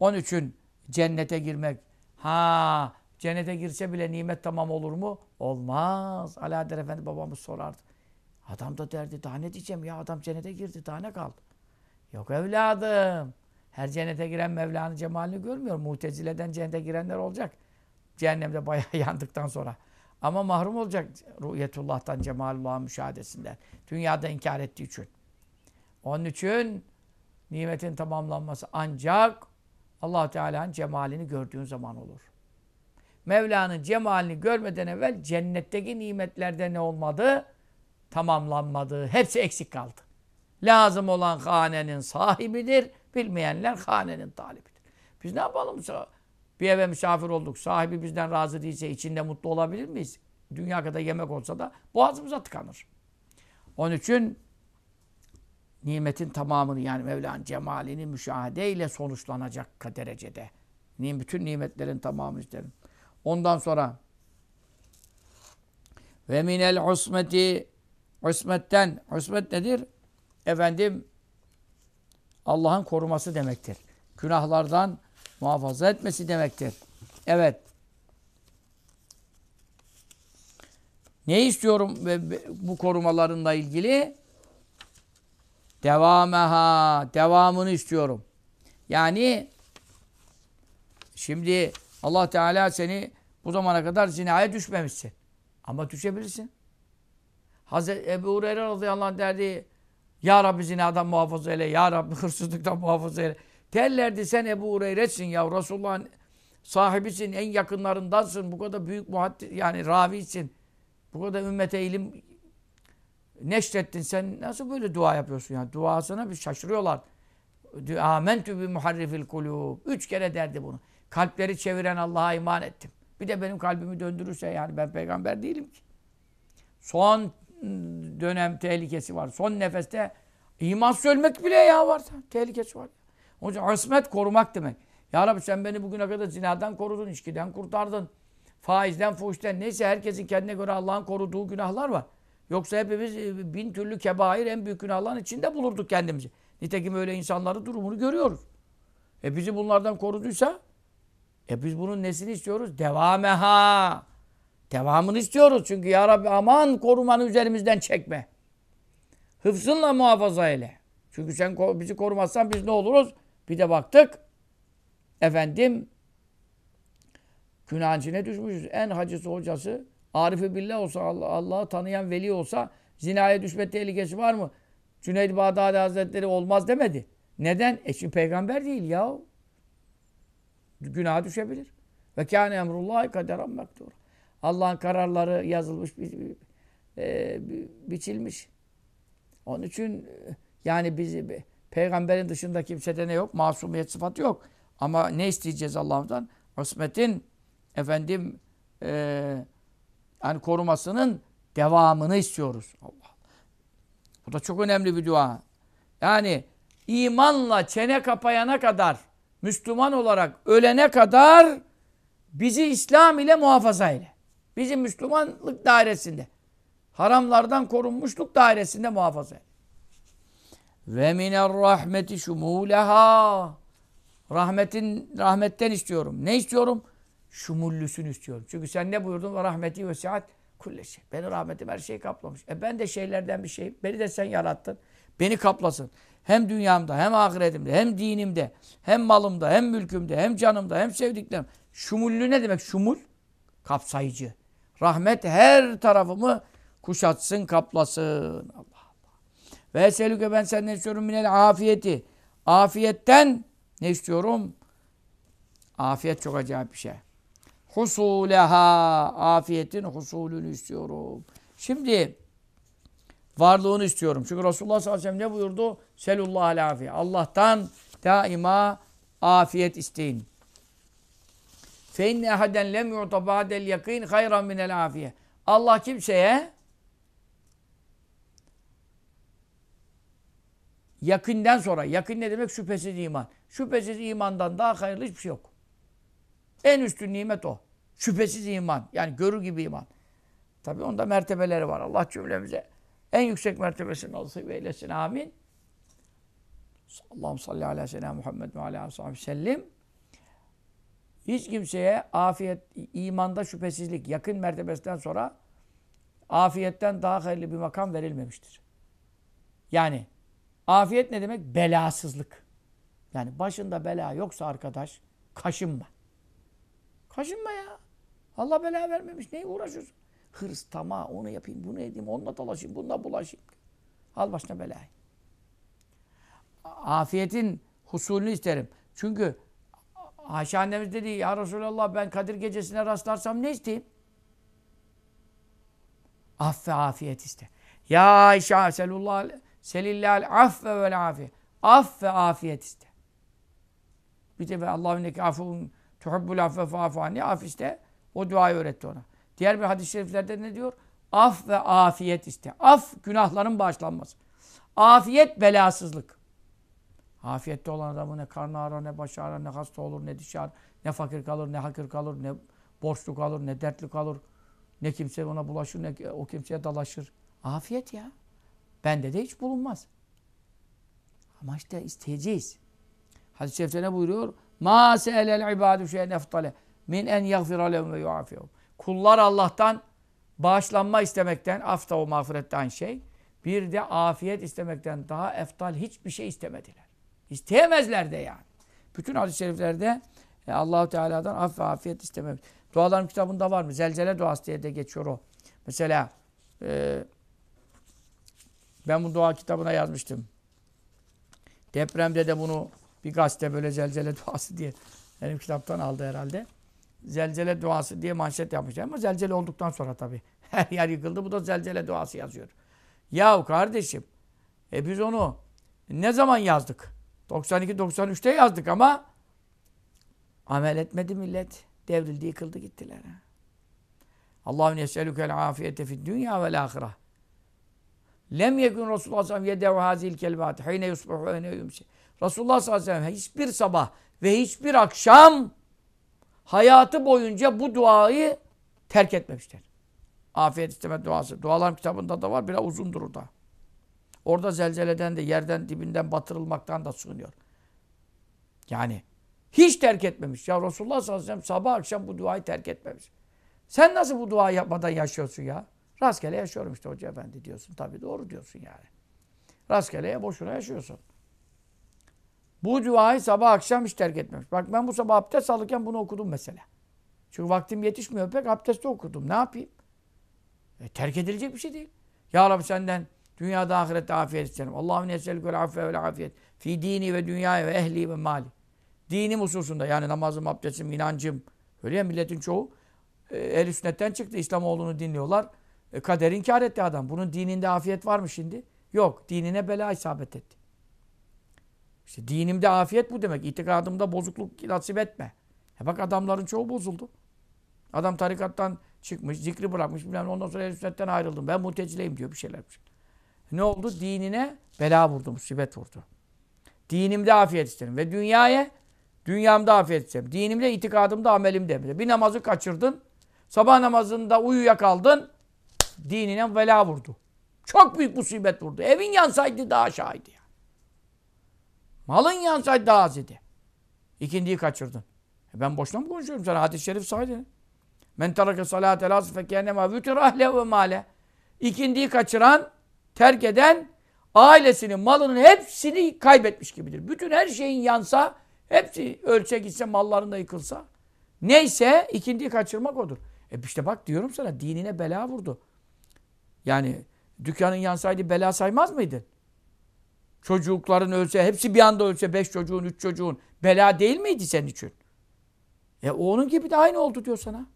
onun için cennete girmek. Ha, cennete girse bile nimet tamam olur mu? Olmaz. Alaeddin Efendi babamız sorardı. Adam da derdi, daha ne diyeceğim ya adam cennete girdi, daha ne kaldı? Yok evladım. Her cennete giren Mevla'nın cemalini görmüyor. Mutezile'den cennete girenler olacak. Cehennemde bayağı yandıktan sonra. Ama mahrum olacak ruhiyetullah'tan, cemalullah'ın müşahadesinden. Dünyada inkar ettiği için. Onun için nimetin tamamlanması ancak allah Teala'nın cemalini gördüğün zaman olur. Mevla'nın cemalini görmeden evvel cennetteki nimetlerde ne olmadı? Tamamlanmadı. Hepsi eksik kaldı. Lazım olan hanenin sahibidir. Bilmeyenler hanenin talibidir. Biz ne yapalım? Bir eve misafir olduk. Sahibi bizden razı değilse içinde mutlu olabilir miyiz? Dünya kadar yemek olsa da boğazımıza tıkanır. Onun için nimetin tamamını yani Mevla'nın cemalini müşahedeyle sonuçlanacak derecede. Bütün nimetlerin tamamını isterim. Ondan sonra ve minel usmeti usmetten usmet nedir? Efendim Allah'ın koruması demektir. Günahlardan muhafaza etmesi demektir. Evet. Ne istiyorum bu korumalarınla ilgili? Devameha. Devamını istiyorum. Yani şimdi Allah Teala seni bu zamana kadar zinaya düşmemişsin. Ama düşebilirsin. Hazreti Ebu Hureyre radıyallahu anh derdi Ya Rabbi zinadan muhafaza eyle. Ya Rabbi hırsızlıktan muhafaza eyle. Derlerdi sen Ebu Hureyre'sin ya. Resulullah'ın sahibisin. En yakınlarındansın. Bu kadar büyük muhaddis yani ravisin. Bu kadar ümmete ilim neşrettin. Sen nasıl böyle dua yapıyorsun yani? Duasına bir şaşırıyorlar. Amentü bi muharrifil kulub. Üç kere derdi bunu. Kalpleri çeviren Allah'a iman ettim. Bir de benim kalbimi döndürürse yani ben peygamber değilim ki. Son dönem tehlikesi var. Son nefeste iman ölmek bile ya var. Tehlikesi var. Onun için asmet korumak demek. Ya Rabbi sen beni bugüne kadar zinadan korudun, içkiden kurtardın. Faizden, fuhuşten neyse herkesin kendine göre Allah'ın koruduğu günahlar var. Yoksa hepimiz e, bin türlü kebair en büyük günahların içinde bulurduk kendimizi. Nitekim öyle insanların durumunu görüyoruz. E bizi bunlardan koruduysa e biz bunun nesini istiyoruz? Devameha. Devamını istiyoruz. Çünkü ya Rabbi aman korumanı üzerimizden çekme. Hıfzınla muhafaza eyle. Çünkü sen bizi korumazsan biz ne oluruz? Bir de baktık. Efendim günahın düşmüşüz. En hacısı hocası Arifi billah olsa, Allah, Allah'ı tanıyan veli olsa zinaya düşme tehlikesi var mı? Cüneyd Bağdadi Hazretleri olmaz demedi. Neden? E çünkü peygamber değil ya. Günaha düşebilir. Ve kâne emrullahi kaderen mektur. Allah'ın kararları yazılmış, bi, bi, e, bi, biçilmiş. Onun için e, yani bizi peygamberin dışında kimsede ne yok? Masumiyet sıfatı yok. Ama ne isteyeceğiz Allah'tan? Osmet'in efendim e, yani korumasının devamını istiyoruz. Allah. Bu da çok önemli bir dua. Yani imanla çene kapayana kadar, Müslüman olarak ölene kadar bizi İslam ile muhafaza eyle. Bizi Müslümanlık dairesinde, haramlardan korunmuşluk dairesinde muhafaza eyle. Ve miner rahmeti şumuleha. Rahmetin, rahmetten istiyorum. Ne istiyorum? Şumullüsünü istiyorum. Çünkü sen ne buyurdun? Rahmeti ve sihat kulle şey. Benim rahmetim her şeyi kaplamış. E ben de şeylerden bir şey. Beni de sen yarattın. Beni kaplasın. Hem dünyamda, hem ahiretimde, hem dinimde, hem malımda, hem mülkümde, hem canımda, hem sevdiklerim. Şumullü ne demek? Şumul, kapsayıcı. Rahmet her tarafımı kuşatsın, kaplasın. Allah Allah. Ve selüke ben senden istiyorum minel afiyeti. Afiyetten ne istiyorum? Afiyet çok acayip bir şey. Husuleha. Afiyetin husulünü istiyorum. Şimdi varlığını istiyorum. Çünkü Resulullah sallallahu aleyhi ve sellem ne buyurdu? Selullah afiye. Allah'tan daima afiyet isteyin. Fe inne ehaden lem yu'ta ba'del yakin hayran minel afiye. Allah kimseye yakından sonra, yakın ne demek? Şüphesiz iman. Şüphesiz imandan daha hayırlı hiçbir şey yok. En üstün nimet o. Şüphesiz iman. Yani görür gibi iman. Tabi onda mertebeleri var. Allah cümlemize en yüksek mertebesini nasip eylesin. Amin. Allah'ım salli ala seyyidina Muhammed ve ala sahibi sellim. Hiç kimseye afiyet, imanda şüphesizlik, yakın mertebesinden sonra afiyetten daha hayırlı bir makam verilmemiştir. Yani afiyet ne demek? Belasızlık. Yani başında bela yoksa arkadaş kaşınma. Kaşınma ya. Allah bela vermemiş. Neye uğraşıyorsun? Hırs, tamah, onu yapayım, bunu edeyim, onunla dolaşayım, bununla bulaşayım. Al başına belayı. Afiyetin husulünü isterim. Çünkü Ayşe annemiz dedi ya Resulallah ben Kadir gecesine rastlarsam ne isteyeyim? Affe afiyet iste. Ya Ayşe selullah selillahal affe vel afiyet. Affe afiyet iste. Bir de Allah'ın neki afun tuhubbul affe fa'fu anni af iste. O duayı öğretti ona. Diğer bir hadis-i şeriflerde ne diyor? Af ve afiyet iste. Af günahların bağışlanması. Afiyet belasızlık. Afiyette olan adamı ne karnı ağrır, ne başı ağrır, ne hasta olur, ne dişi ağrır, ne fakir kalır, ne hakir kalır, ne borçlu kalır, ne dertli kalır. Ne kimse ona bulaşır, ne o kimseye dalaşır. Afiyet ya. Bende de hiç bulunmaz. Ama işte isteyeceğiz. Hadis-i şerifte ne buyuruyor? Ma se'elel ibadu şeyen eftale min en yagfira lehum ve yuafiyahum. Kullar Allah'tan bağışlanma istemekten, af da o mağfirette aynı şey. Bir de afiyet istemekten daha eftal hiçbir şey istemediler. İsteyemezler de yani. Bütün hadis-i şeriflerde e, Allahu Teala'dan af ve afiyet istemek. Duaların kitabında var mı? Zelzele duası diye de geçiyor o. Mesela e, ben bu dua kitabına yazmıştım. Depremde de bunu bir gazete böyle zelzele duası diye benim kitaptan aldı herhalde zelzele duası diye manşet yapmış. Ama zelzele olduktan sonra tabii. Her yer yıkıldı. Bu da zelzele duası yazıyor. Yahu kardeşim e biz onu ne zaman yazdık? 92-93'te yazdık ama amel etmedi millet. Devrildi, yıkıldı gittiler. Allah'ın yeselükel afiyete fid dünya vel ahire. Lem yekun Resulullah sallallahu aleyhi ve sellem yedev hazil kelimat hine yusbuhu ve yumsi. Resulullah sallallahu aleyhi ve sellem hiçbir sabah Ve hiçbir akşam hayatı boyunca bu duayı terk etmemiştir. Afiyet isteme duası. Dualar kitabında da var. Biraz uzundur o da. Orada zelzeleden de yerden dibinden batırılmaktan da sığınıyor. Yani hiç terk etmemiş. Ya Resulullah sallallahu aleyhi ve sellem sabah akşam bu duayı terk etmemiş. Sen nasıl bu duayı yapmadan yaşıyorsun ya? Rastgele yaşıyorum işte hoca efendi diyorsun. Tabii doğru diyorsun yani. Rastgeleye boşuna yaşıyorsun. Bu duayı sabah akşam hiç terk etmemiş. Bak ben bu sabah abdest alırken bunu okudum mesela. Çünkü vaktim yetişmiyor pek abdestte okudum. Ne yapayım? E, terk edilecek bir şey değil. Ya Rabbi senden dünyada ahirette afiyet isterim. Allahümme neselükül affe ve afiyet. Fi dini ve dünyaya ve ehli ve mali. Dinim hususunda yani namazım, abdestim, inancım. Öyle ya milletin çoğu e, ehl sünnetten çıktı. İslamoğlu'nu dinliyorlar. E, kader inkar etti adam. Bunun dininde afiyet var mı şimdi? Yok. Dinine bela isabet etti. İşte dinimde afiyet bu demek. İtikadımda bozukluk nasip etme. E bak adamların çoğu bozuldu. Adam tarikattan çıkmış, zikri bırakmış. Bilmem, ondan sonra sünnetten ayrıldım. Ben mutezileyim diyor bir şeyler. Ne oldu? Dinine bela vurdu, musibet vurdu. Dinimde afiyet isterim. Ve dünyaya, dünyamda afiyet isterim. Dinimde, itikadımda, amelimde. Bir namazı kaçırdın. Sabah namazında uyuyakaldın. Dinine bela vurdu. Çok büyük musibet vurdu. Evin yansaydı daha şahidi. Yani. Malın yansaydı daha az idi. İkindiyi kaçırdın. E ben boşuna mı konuşuyorum sana? Hadis-i şerif sahibi. Men terake salate laz fekennema vütür ahle ve male. İkindiyi kaçıran, terk eden ailesinin, malının hepsini kaybetmiş gibidir. Bütün her şeyin yansa, hepsi ölçe gitse, mallarında yıkılsa. Neyse ikindiyi kaçırmak odur. E işte bak diyorum sana dinine bela vurdu. Yani dükkanın yansaydı bela saymaz mıydın? Çocukların ölse, hepsi bir anda ölse, beş çocuğun, üç çocuğun bela değil miydi senin için? E onun gibi de aynı oldu diyor sana.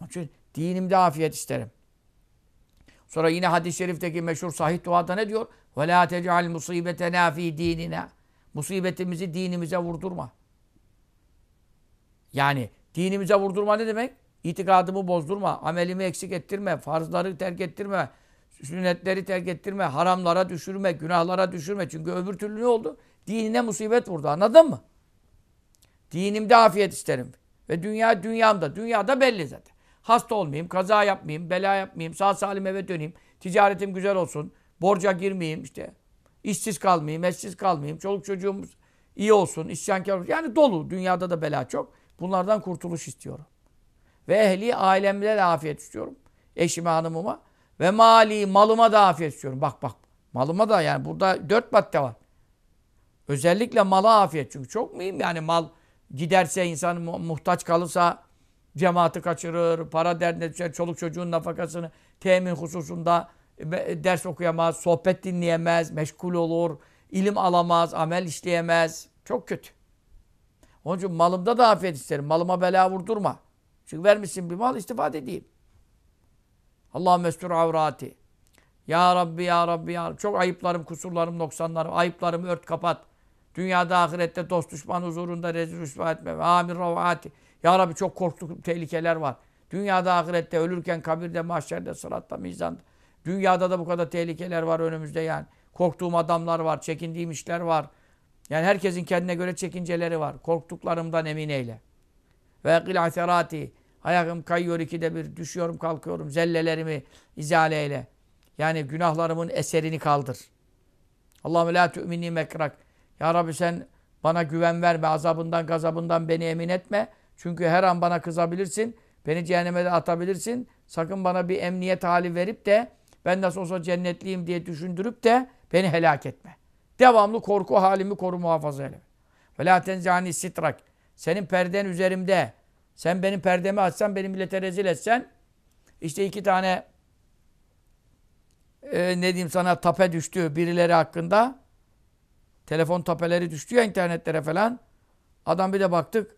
Onun için dinimde afiyet isterim. Sonra yine hadis-i şerifteki meşhur sahih duada ne diyor? وَلَا تَجْعَلْ مُصِيبَتَنَا ف۪ي dinina. Musibetimizi dinimize vurdurma. Yani dinimize vurdurma ne demek? İtikadımı bozdurma, amelimi eksik ettirme, farzları terk ettirme, sünnetleri terk ettirme, haramlara düşürme, günahlara düşürme. Çünkü öbür türlü ne oldu? Dinine musibet vurdu. Anladın mı? Dinimde afiyet isterim. Ve dünya dünyamda. Dünyada belli zaten. Hasta olmayayım, kaza yapmayayım, bela yapmayayım, sağ salim eve döneyim, ticaretim güzel olsun, borca girmeyeyim işte. işsiz kalmayayım, eşsiz kalmayayım, çoluk çocuğum iyi olsun, isyankar olsun. Yani dolu. Dünyada da bela çok. Bunlardan kurtuluş istiyorum. Ve ehli ailemde de afiyet istiyorum. Eşime, hanımıma. Ve mali, malıma da afiyet istiyorum. Bak bak. Malıma da yani burada dört madde var. Özellikle mala afiyet. Çünkü çok mühim yani mal giderse insan muhtaç kalırsa cemaati kaçırır, para derdine düşer, çoluk çocuğun nafakasını temin hususunda e, ders okuyamaz, sohbet dinleyemez, meşgul olur, ilim alamaz, amel işleyemez. Çok kötü. Onun için malımda da afiyet isterim. Malıma bela vurdurma. Çünkü vermişsin bir mal istifade edeyim. Allah mestur avrati. Ya Rabbi, Ya Rabbi, Ya Rabbi. Çok ayıplarım, kusurlarım, noksanlarım. Ayıplarımı ört kapat. Dünyada, ahirette dost düşman huzurunda rezil rüsva etme. Amin ravati. Ya Rabbi çok korktuğum tehlikeler var. Dünyada, ahirette, ölürken, kabirde, mahşerde, sıratta, mizanda. Dünyada da bu kadar tehlikeler var önümüzde yani. Korktuğum adamlar var, çekindiğim işler var. Yani herkesin kendine göre çekinceleri var. Korktuklarımdan emin eyle. Ve kıl aserati. Ayakım kayıyor ikide bir. Düşüyorum kalkıyorum. Zellelerimi izale eyle. Yani günahlarımın eserini kaldır. Allahümme la tu'minni mekrak. Ya Rabbi sen bana güven verme. Azabından gazabından beni emin etme. Çünkü her an bana kızabilirsin. Beni cehenneme de atabilirsin. Sakın bana bir emniyet hali verip de ben nasıl olsa cennetliyim diye düşündürüp de beni helak etme. Devamlı korku halimi koru muhafaza eyle. Ve la tenzani sitrak. Senin perden üzerimde. Sen benim perdemi açsan, beni millete rezil etsen. işte iki tane e, ne diyeyim sana tape düştü birileri hakkında. Telefon tapeleri düştü ya internetlere falan. Adam bir de baktık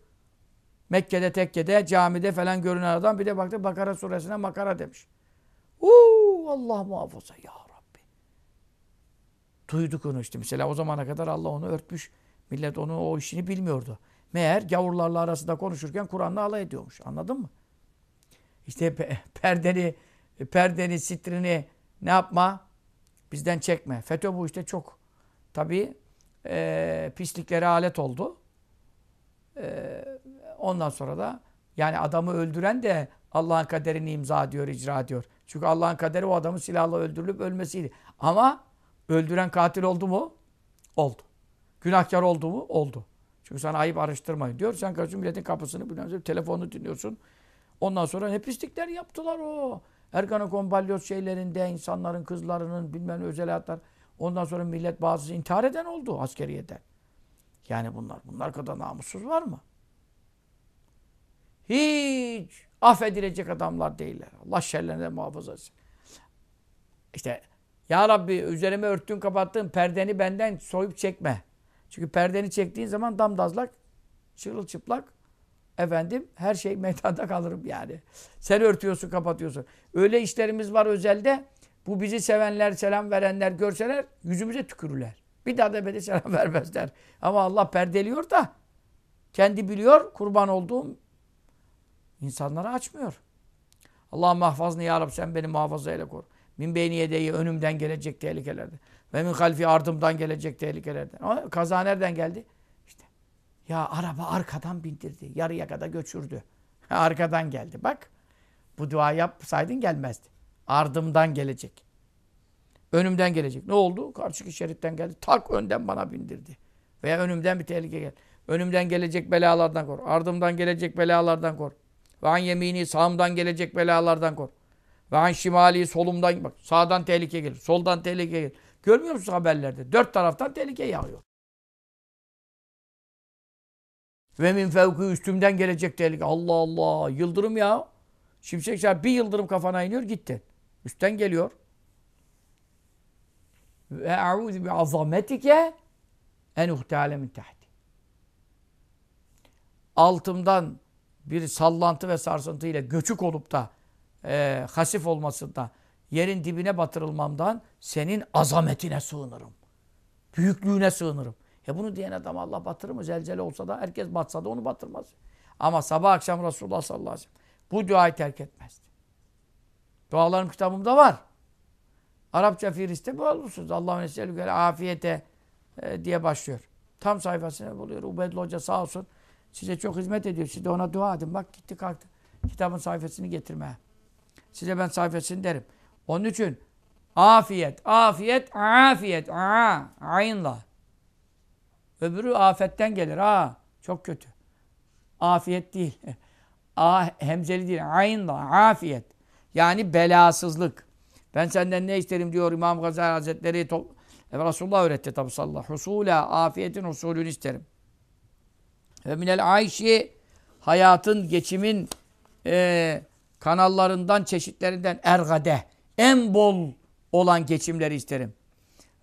Mekke'de, tekkede, camide falan görünen adam bir de baktı Bakara suresine makara demiş. Uuu Allah muhafaza ya Rabbi. Duyduk onu işte. Mesela o zamana kadar Allah onu örtmüş. Millet onu o işini bilmiyordu. Meğer gavurlarla arasında konuşurken Kur'an'la alay ediyormuş. Anladın mı? İşte perdeni, perdeni, sitrini ne yapma? Bizden çekme. FETÖ bu işte çok tabii e, pisliklere alet oldu. Ee, ondan sonra da yani adamı öldüren de Allah'ın kaderini imza diyor, icra diyor. Çünkü Allah'ın kaderi o adamın silahla öldürülüp ölmesiydi. Ama öldüren katil oldu mu? Oldu. Günahkar oldu mu? Oldu. Çünkü sana ayıp araştırmayın diyor. Sen kaçın milletin kapısını bilmem telefonu dinliyorsun. Ondan sonra ne pislikler yaptılar o. Ergenekon balyoz şeylerinde insanların, kızlarının bilmem özel hayatlar. Ondan sonra millet bazısı intihar eden oldu askeriyeden. Yani bunlar, bunlar kadar namussuz var mı? Hiç affedilecek adamlar değiller. Allah şerlerine muhafaza etsin. İşte Ya Rabbi üzerime örttün kapattın perdeni benden soyup çekme. Çünkü perdeni çektiğin zaman damdazlak, çırılçıplak efendim her şey meydanda kalırım yani. Sen örtüyorsun, kapatıyorsun. Öyle işlerimiz var özelde. Bu bizi sevenler, selam verenler görseler yüzümüze tükürürler. Bir daha da beni selam vermezler. Ama Allah perdeliyor da kendi biliyor kurban olduğum insanlara açmıyor. Allah mahfazni ya Rabbi sen beni muhafaza eyle koru. Min beyni yedeyi önümden gelecek tehlikelerden. Ve min halfi ardımdan gelecek tehlikelerden. Ama kaza nereden geldi? İşte ya araba arkadan bindirdi. Yarıya kadar göçürdü. arkadan geldi. Bak bu dua yapsaydın gelmezdi. Ardımdan gelecek. Önümden gelecek. Ne oldu? Karşıki şeritten geldi. Tak önden bana bindirdi. Veya önümden bir tehlike geldi. Önümden gelecek belalardan kor. Ardımdan gelecek belalardan kor. Ve an yemini sağımdan gelecek belalardan kor. Ve an şimali solumdan bak sağdan tehlike gelir. Soldan tehlike gelir. Görmüyor musun haberlerde? Dört taraftan tehlike yağıyor. Ve min fevki üstümden gelecek tehlike. Allah Allah. Yıldırım ya. Şimşek çarpı bir yıldırım kafana iniyor gitti. Üstten geliyor. Ve e'udhu bi azametike en uhtale min tahti. Altımdan bir sallantı ve sarsıntı ile göçük olup da e, hasif olmasından, yerin dibine batırılmamdan senin azametine sığınırım. Büyüklüğüne sığınırım. Ya bunu diyen adam Allah batırır mı? Zelzele olsa da herkes batsa da onu batırmaz. Ama sabah akşam Resulullah sallallahu aleyhi ve sellem bu duayı terk etmezdi. Dualarım kitabımda var. Arapça firiste bulursunuz. Allah'ın eselükel afiyete e, diye başlıyor. Tam sayfasını buluyor. Ubeydullah Hoca sağ olsun. Size çok hizmet ediyor. Siz de ona dua edin. Bak gitti kalktı. Kitabın sayfasını getirmeye. Size ben sayfasını derim. Onun için afiyet, afiyet, afiyet. Aa, ayınla. Öbürü afetten gelir. Aa, çok kötü. Afiyet değil. A, hemzeli değil. Ayınla, afiyet. Yani belasızlık. Ben senden ne isterim diyor İmam Gazali Hazretleri. E, Resulullah öğretti tabi sallallahu. Husula, afiyetin usulünü isterim. Ve minel ayşi hayatın, geçimin e, kanallarından, çeşitlerinden ergade, en bol olan geçimleri isterim.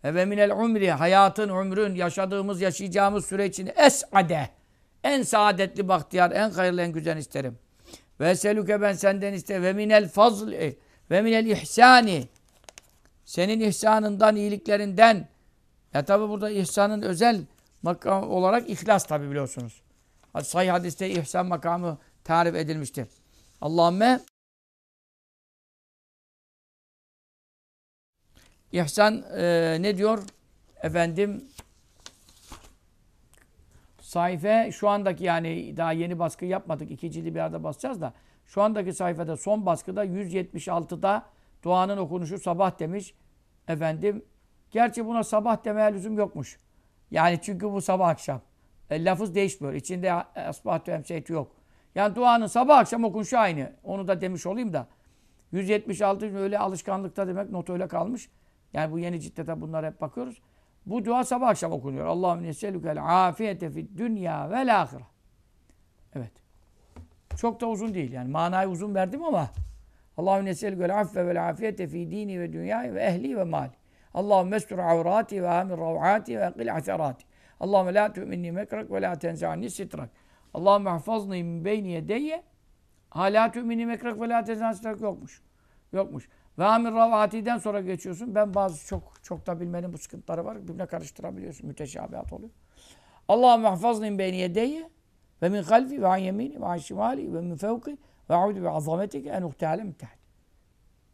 E, ve minel umri, hayatın, ömrün, yaşadığımız, yaşayacağımız süre için es'ade, en saadetli bahtiyar, en hayırlı, en güzel isterim. Ve selüke ben senden isterim. Ve minel fazli, ve minel ihsani, senin ihsanından, iyiliklerinden, ya tabi burada ihsanın özel makam olarak ihlas tabi biliyorsunuz. Sahih hadiste ihsan makamı tarif edilmiştir. Allahümme İhsan e, ne diyor? Efendim sayfa şu andaki yani daha yeni baskı yapmadık. İki cildi bir arada basacağız da şu andaki sayfada son baskıda 176'da duanın okunuşu sabah demiş. Efendim gerçi buna sabah demeye lüzum yokmuş. Yani çünkü bu sabah akşam. E, lafız değişmiyor. İçinde asbahatü emseytü yok. Yani duanın sabah akşam okunuşu aynı. Onu da demiş olayım da. 176 öyle alışkanlıkta demek not öyle kalmış. Yani bu yeni ciddete bunlara hep bakıyoruz. Bu dua sabah akşam okunuyor. Allahümme nesselükel afiyete fid dünya vel ahire. Evet. Çok da uzun değil. Yani manayı uzun verdim ama Allahümme nesselükel affe vel afiyete fi dini ve dünyayı ve ehli ve mali. Allahümme mestur avrati ve amir ravati ve qil aserati. Allahümme la tu'minni mekrak ve la tenzani sitrak. Allahümme haffazni min beyni yedeyye. Hala tu'minni mekrak ve la tenzani sitrak yokmuş. Yokmuş. Ve amir ravati'den sonra geçiyorsun. Ben bazı çok çok da bilmenin bu sıkıntıları var. Birbirine karıştırabiliyorsun. Müteşabihat oluyor. Allahümme haffazni min beyni yedeyye ve min halfi ve an yemini ve an şimali ve min fevki ve audu ve azametike en uhtale müttehid.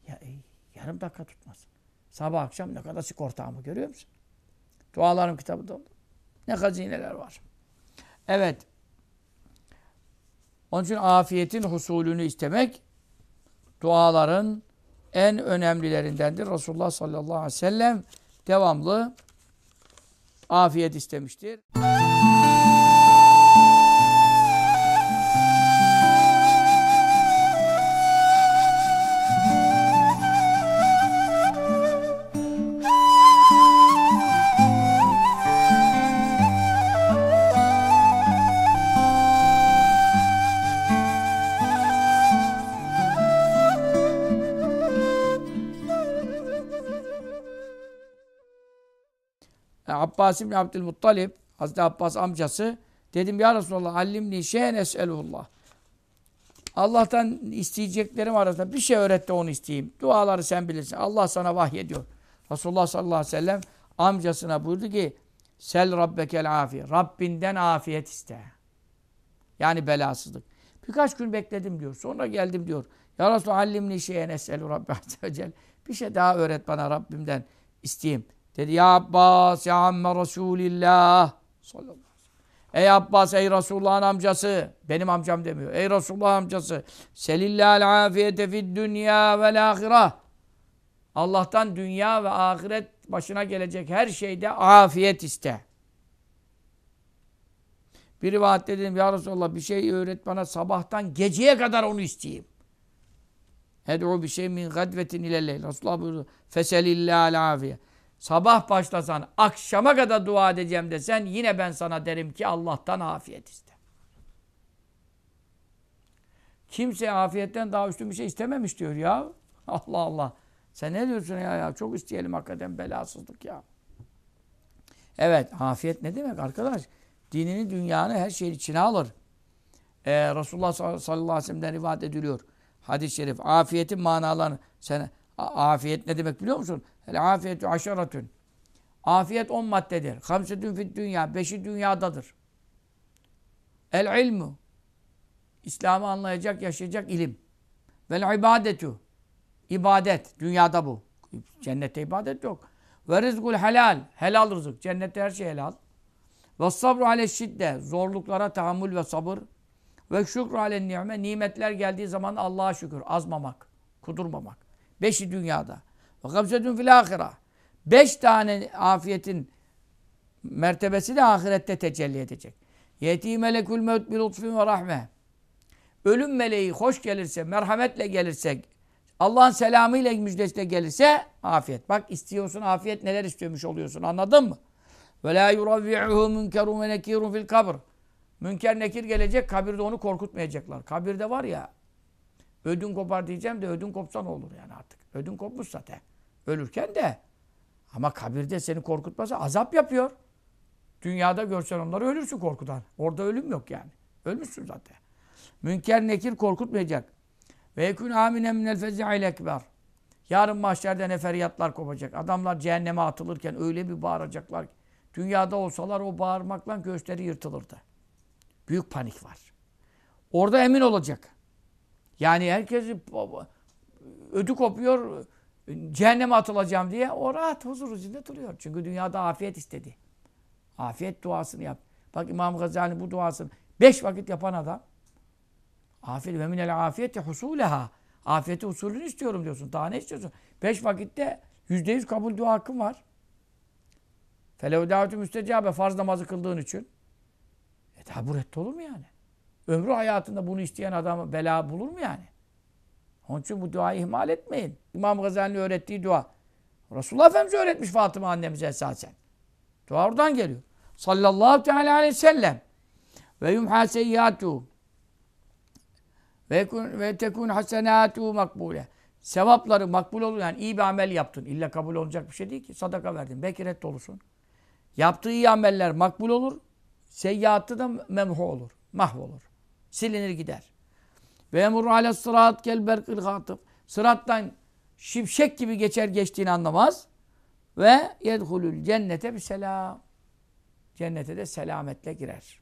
Ya ey, yarım dakika tutmasın. Sabah akşam ne kadar sık ortağımı görüyor musun? Dualarım kitabı oldu. Ne hazineler var. Evet. Onun için afiyetin husulünü istemek duaların en önemlilerindendir. Resulullah sallallahu aleyhi ve sellem devamlı afiyet istemiştir. Abbas İbni Abdülmuttalib, Hazreti Abbas amcası, dedim ya Resulallah allimni şeyen es'elullah. Allah'tan isteyeceklerim arasında bir şey öğret de onu isteyeyim. Duaları sen bilirsin. Allah sana vahyediyor. Resulullah sallallahu aleyhi ve sellem amcasına buyurdu ki Sel rabbekel afiye. Rabbinden afiyet iste. Yani belasızlık. Birkaç gün bekledim diyor. Sonra geldim diyor. Ya Resulallah allimni şeyen es'elu rabbi. Bir şey daha öğret bana Rabbimden isteyeyim. Dedi ya Abbas ya amme Resulillah sallallahu aleyhi ve sellem. Ey Abbas ey Resulullah'ın amcası. Benim amcam demiyor. Ey Resulullah amcası. Selillahal afiyete fid dünya vel ahireh. Allah'tan dünya ve ahiret başına gelecek her şeyde afiyet iste. Bir rivayette dedim ya Resulallah bir şey öğret bana sabahtan geceye kadar onu isteyeyim. Ed'u bir şey min gadvetin ilelleyl. Resulullah buyurdu. Feselillahal afiye. Sabah başlasan, akşama kadar dua edeceğim desen yine ben sana derim ki Allah'tan afiyet iste. Kimse afiyetten daha üstün bir şey istememiş diyor ya. Allah Allah. Sen ne diyorsun ya ya? Çok isteyelim hakikaten belasızlık ya. Evet, afiyet ne demek arkadaş? Dinini, dünyanı her şeyin içine alır. Ee, Resulullah sallallahu aleyhi ve sellem'den rivayet ediliyor. Hadis-i şerif. Afiyetin manalarını sen afiyet ne demek biliyor musun? El afiyetü aşaratün. Afiyet on maddedir. Hamsetün fit dünya. Beşi dünyadadır. El ilmu. İslam'ı anlayacak, yaşayacak ilim. Vel ibadetü. İbadet. Dünyada bu. Cennette ibadet yok. Ve rizkul helal. Helal rızık. Cennette her şey helal. Ve sabru ale şidde. Zorluklara tahammül ve sabır. Ve şükru ale ni'me. Nimetler geldiği zaman Allah'a şükür. Azmamak. Kudurmamak. Beşi dünyada. Ve gamsetun fil ahira. Beş tane afiyetin mertebesi de ahirette tecelli edecek. Yeti melekül mevt bil lütfin ve rahme. Ölüm meleği hoş gelirse, merhametle gelirse, Allah'ın selamıyla müjdesiyle gelirse afiyet. Bak istiyorsun afiyet neler istiyormuş oluyorsun anladın mı? Ve la yuravvi'uhu münkerun ve nekirun fil kabr. Münker nekir gelecek kabirde onu korkutmayacaklar. Kabirde var ya ödün kopar diyeceğim de ödün kopsa ne olur yani artık. Ödün kopmuş zaten. Ölürken de. Ama kabirde seni korkutmasa azap yapıyor. Dünyada görsen onları ölürsün korkudan. Orada ölüm yok yani. Ölmüşsün zaten. Münker nekir korkutmayacak. Ve yekûn aminen minel fezi'il ekber. Yarın mahşerde ne feryatlar kopacak. Adamlar cehenneme atılırken öyle bir bağıracaklar ki. Dünyada olsalar o bağırmakla göğüsleri yırtılırdı. Büyük panik var. Orada emin olacak. Yani herkes ödü kopuyor, cehenneme atılacağım diye o rahat huzur içinde duruyor. Çünkü dünyada afiyet istedi. Afiyet duasını yap. Bak İmam Gazali bu duasını beş vakit yapan adam afiyet ve minel afiyeti husuleha afiyeti usulünü istiyorum diyorsun. Daha ne istiyorsun? Beş vakitte yüzde yüz kabul dua hakkın var. Felev davetü müstecabe farz namazı kıldığın için. E bu olur mu yani? Ömrü hayatında bunu isteyen adam bela bulur mu yani? Onun için bu duayı ihmal etmeyin. İmam Gazali'nin öğrettiği dua. Resulullah Efendimiz öğretmiş Fatıma annemize esasen. Dua oradan geliyor. Sallallahu teala aleyhi ve sellem. Ve yumha seyyatu. Ve, ve tekun hasenatu makbule. Sevapları makbul olur. Yani iyi bir amel yaptın. İlla kabul olacak bir şey değil ki. Sadaka verdin. Belki reddolursun. Yaptığı iyi ameller makbul olur. Seyyiatı da memhu olur. Mahvolur. Silinir gider. Ve emur ale sırat kel berkil hatıb. Sırattan şimşek gibi geçer geçtiğini anlamaz. Ve yedhulul cennete bir selam. Cennete de selametle girer.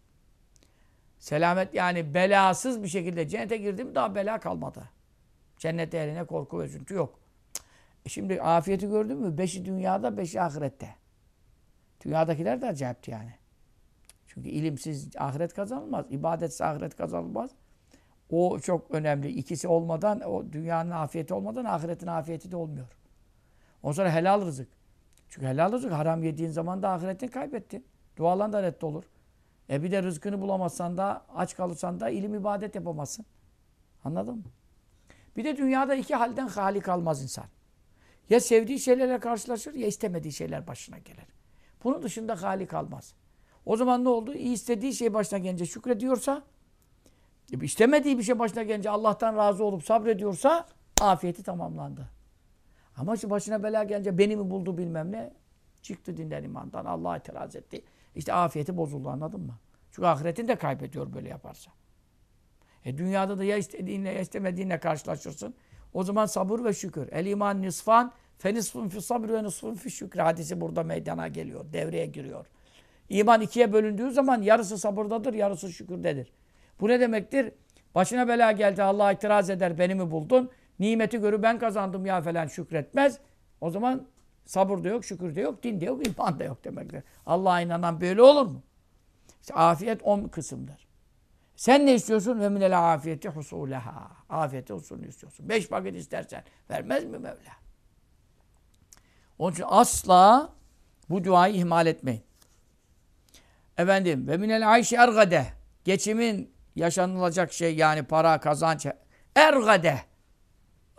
Selamet yani belasız bir şekilde cennete girdim daha bela kalmadı. Cennete eline korku ve üzüntü yok. E şimdi afiyeti gördün mü? Beşi dünyada, beşi ahirette. Dünyadakiler de acayipti yani. Çünkü ilimsiz ahiret kazanılmaz. ibadetsiz ahiret kazanılmaz. O çok önemli. İkisi olmadan, o dünyanın afiyeti olmadan ahiretin afiyeti de olmuyor. O sonra helal rızık. Çünkü helal rızık haram yediğin zaman da ahiretini kaybettin. Dualan da olur. E bir de rızkını bulamazsan da, aç kalırsan da ilim ibadet yapamazsın. Anladın mı? Bir de dünyada iki halden hali kalmaz insan. Ya sevdiği şeylerle karşılaşır ya istemediği şeyler başına gelir. Bunun dışında hali kalmaz. O zaman ne oldu? İyi istediği şey başına gelince şükrediyorsa, e, istemediği bir şey başına gelince Allah'tan razı olup sabrediyorsa afiyeti tamamlandı. Ama işte başına bela gelince beni mi buldu bilmem ne. Çıktı dinden imandan. Allah'a itiraz etti. İşte afiyeti bozuldu anladın mı? Çünkü ahiretini de kaybediyor böyle yaparsa. E dünyada da ya istediğinle ya istemediğinle karşılaşırsın. O zaman sabır ve şükür. El iman nisfan fe nisfun fi sabr ve nisfun fi şükür hadisi burada meydana geliyor. Devreye giriyor. İman ikiye bölündüğü zaman yarısı sabırdadır, yarısı şükürdedir. Bu ne demektir? Başına bela geldi, Allah itiraz eder, beni mi buldun? Nimeti görü ben kazandım ya falan şükretmez. O zaman sabır da yok, şükür de yok, din de yok, iman da yok demektir. Allah'a inanan böyle olur mu? İşte afiyet on kısımdır. Sen ne istiyorsun? Ve minel afiyeti husuleha. Afiyeti husulünü istiyorsun. Beş vakit istersen. Vermez mi Mevla? Onun için asla bu duayı ihmal etmeyin. Efendim ve minel ayşi ergade. Geçimin yaşanılacak şey yani para, kazanç. Ergade.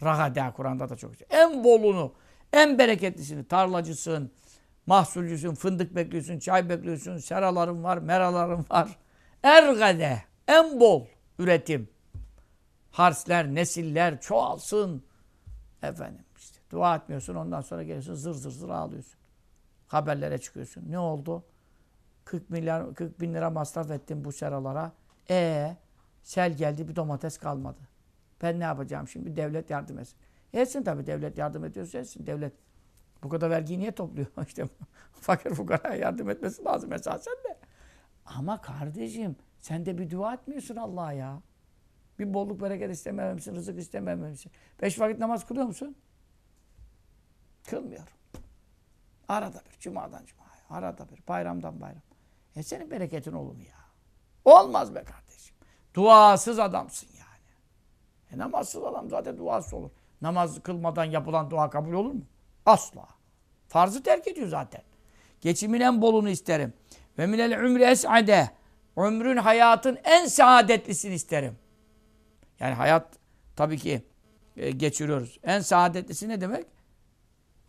Ragade Kur'an'da da çok güzel. En bolunu, en bereketlisini. Tarlacısın, mahsulcüsün, fındık bekliyorsun, çay bekliyorsun, seraların var, meraların var. Ergade. En bol üretim. Harsler, nesiller çoğalsın. Efendim işte dua etmiyorsun ondan sonra geliyorsun zır zır zır ağlıyorsun. Haberlere çıkıyorsun. Ne oldu? 40 milyar 40 bin lira masraf ettim bu seralara. E sel geldi bir domates kalmadı. Ben ne yapacağım şimdi? Devlet yardım etsin. Etsin tabii devlet yardım ediyorsa etsin. Devlet bu kadar vergiyi niye topluyor? işte fakir fukara yardım etmesi lazım esasen de. Ama kardeşim sen de bir dua etmiyorsun Allah'a ya. Bir bolluk bereket istemememişsin, rızık istemememişsin. Beş vakit namaz kılıyor musun? Kılmıyorum. Arada bir, cumadan cumaya, arada bir, bayramdan bayram. E senin bereketin olur mu ya? Olmaz be kardeşim. Duasız adamsın yani. E namazsız adam zaten duasız olur. Namaz kılmadan yapılan dua kabul olur mu? Asla. Farzı terk ediyor zaten. Geçimin en bolunu isterim. Ve minel ümri es'ade. Ömrün, hayatın en saadetlisini isterim. Yani hayat tabii ki e, geçiriyoruz. En saadetlisi ne demek?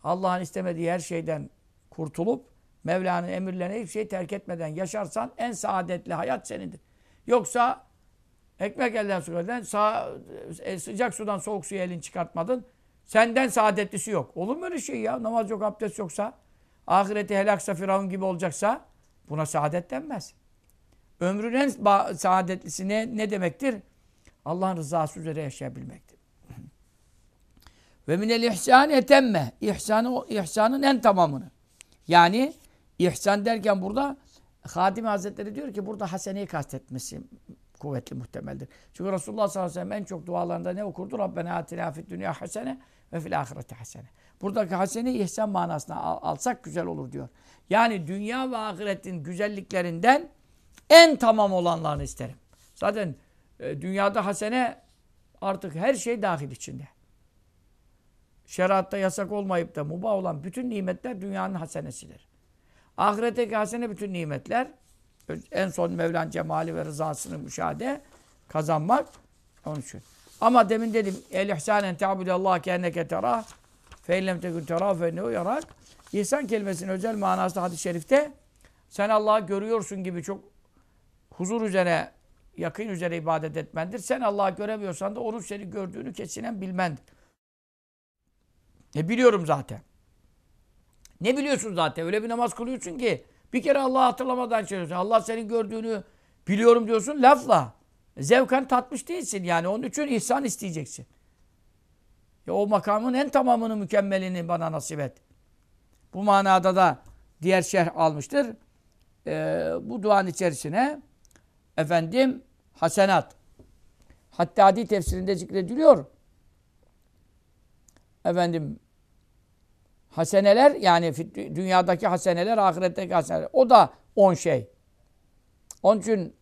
Allah'ın istemediği her şeyden kurtulup Mevla'nın emirlerine hiçbir şey terk etmeden yaşarsan en saadetli hayat senindir. Yoksa ekmek elden su elden sağ, e, sıcak sudan soğuk suyu elin çıkartmadın. Senden saadetlisi yok. Olur mu öyle şey ya? Namaz yok, abdest yoksa, ahireti helaksa, firavun gibi olacaksa buna saadet denmez. Ömrün en saadetlisi ne, ne demektir? Allah'ın rızası üzere yaşayabilmektir. Ve minel ihsan etemme. İhsanı, ihsanın en tamamını. Yani ihsan derken burada Hadim Hazretleri diyor ki burada haseneyi kastetmesi kuvvetli muhtemeldir. Çünkü Resulullah sallallahu aleyhi ve sellem en çok dualarında ne okurdu? Rabbena atina fid dünya hasene ve fil ahireti hasene. Buradaki hasene ihsan manasına alsak güzel olur diyor. Yani dünya ve ahiretin güzelliklerinden en tamam olanlarını isterim. Zaten e, dünyada hasene artık her şey dahil içinde. Şeriatta yasak olmayıp da mubah olan bütün nimetler dünyanın hasenesidir. Ahiretteki hasene bütün nimetler en son Mevlan cemali ve rızasını müşahede kazanmak onun için. Ama demin dedim el ihsanen ta'budallah ke enneke terah fe illem tekun terah fe ne yarak. İhsan kelimesinin özel manası hadis-i şerifte sen Allah'ı görüyorsun gibi çok huzur üzere, yakın üzere ibadet etmendir. Sen Allah'ı göremiyorsan da onun seni gördüğünü kesinen bilmendir. Ne biliyorum zaten. Ne biliyorsun zaten? Öyle bir namaz kılıyorsun ki bir kere Allah'ı hatırlamadan söylüyorsun. Allah senin gördüğünü biliyorum diyorsun lafla. Zevken tatmış değilsin yani. Onun için ihsan isteyeceksin. Ya o makamın en tamamını, mükemmelini bana nasip et. Bu manada da diğer şerh almıştır. Ee, bu duanın içerisine efendim hasenat. Hatta Hattadi tefsirinde zikrediliyor. Efendim haseneler yani dünyadaki haseneler, ahiretteki haseneler. O da on şey. Onun için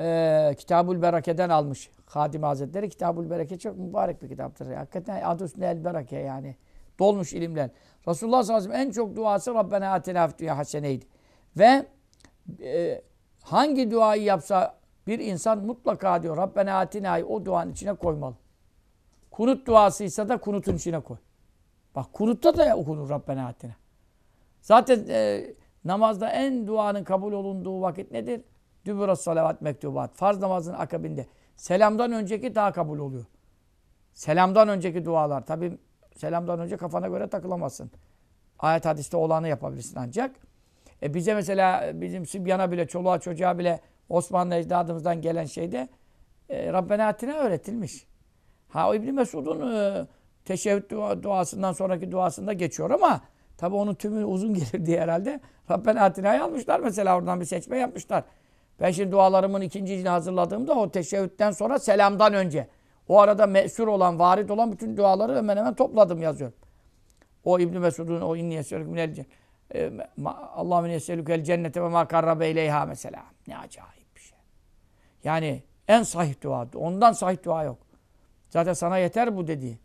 e, Kitabul Berake'den almış Hadim Hazretleri Kitabul Bereke çok mübarek bir kitaptır. Hakikaten adı üstünde el bereke yani. Dolmuş ilimler. Resulullah sallallahu aleyhi ve sellem en çok duası Rabbena atina dünya haseneydi. Ve e, hangi duayı yapsa bir insan mutlaka diyor Rabbena atina'yı o duanın içine koymalı. Kunut duasıysa da kunutun içine koy. Bak kunutta da okunur Rabbena atina. Zaten e, namazda en duanın kabul olunduğu vakit nedir? Dübüras salavat mektubat. Farz namazın akabinde. Selamdan önceki daha kabul oluyor. Selamdan önceki dualar. Tabi selamdan önce kafana göre takılamazsın. Ayet hadiste olanı yapabilirsin ancak. E bize mesela bizim Sibyan'a bile, çoluğa çocuğa bile Osmanlı ecdadımızdan gelen şeyde e, Rabbena Atina öğretilmiş. Ha o İbni Mesud'un e, teşehhüd dua, duasından sonraki duasında geçiyor ama tabi onun tümü uzun gelir diye herhalde Rabbena Atina'yı almışlar mesela oradan bir seçme yapmışlar. Ben şimdi dualarımın ikincisini hazırladığımda o teşehhütten sonra selamdan önce. O arada mesur olan, varit olan bütün duaları hemen hemen topladım yazıyorum. O İbn Mesud'un o inni yeselüküm minel e, Allahümme yeselükel cennete ve ma karrabe ileyha mesela. Ne acayip bir şey. Yani en sahih dua. Ondan sahih dua yok. Zaten sana yeter bu dedi.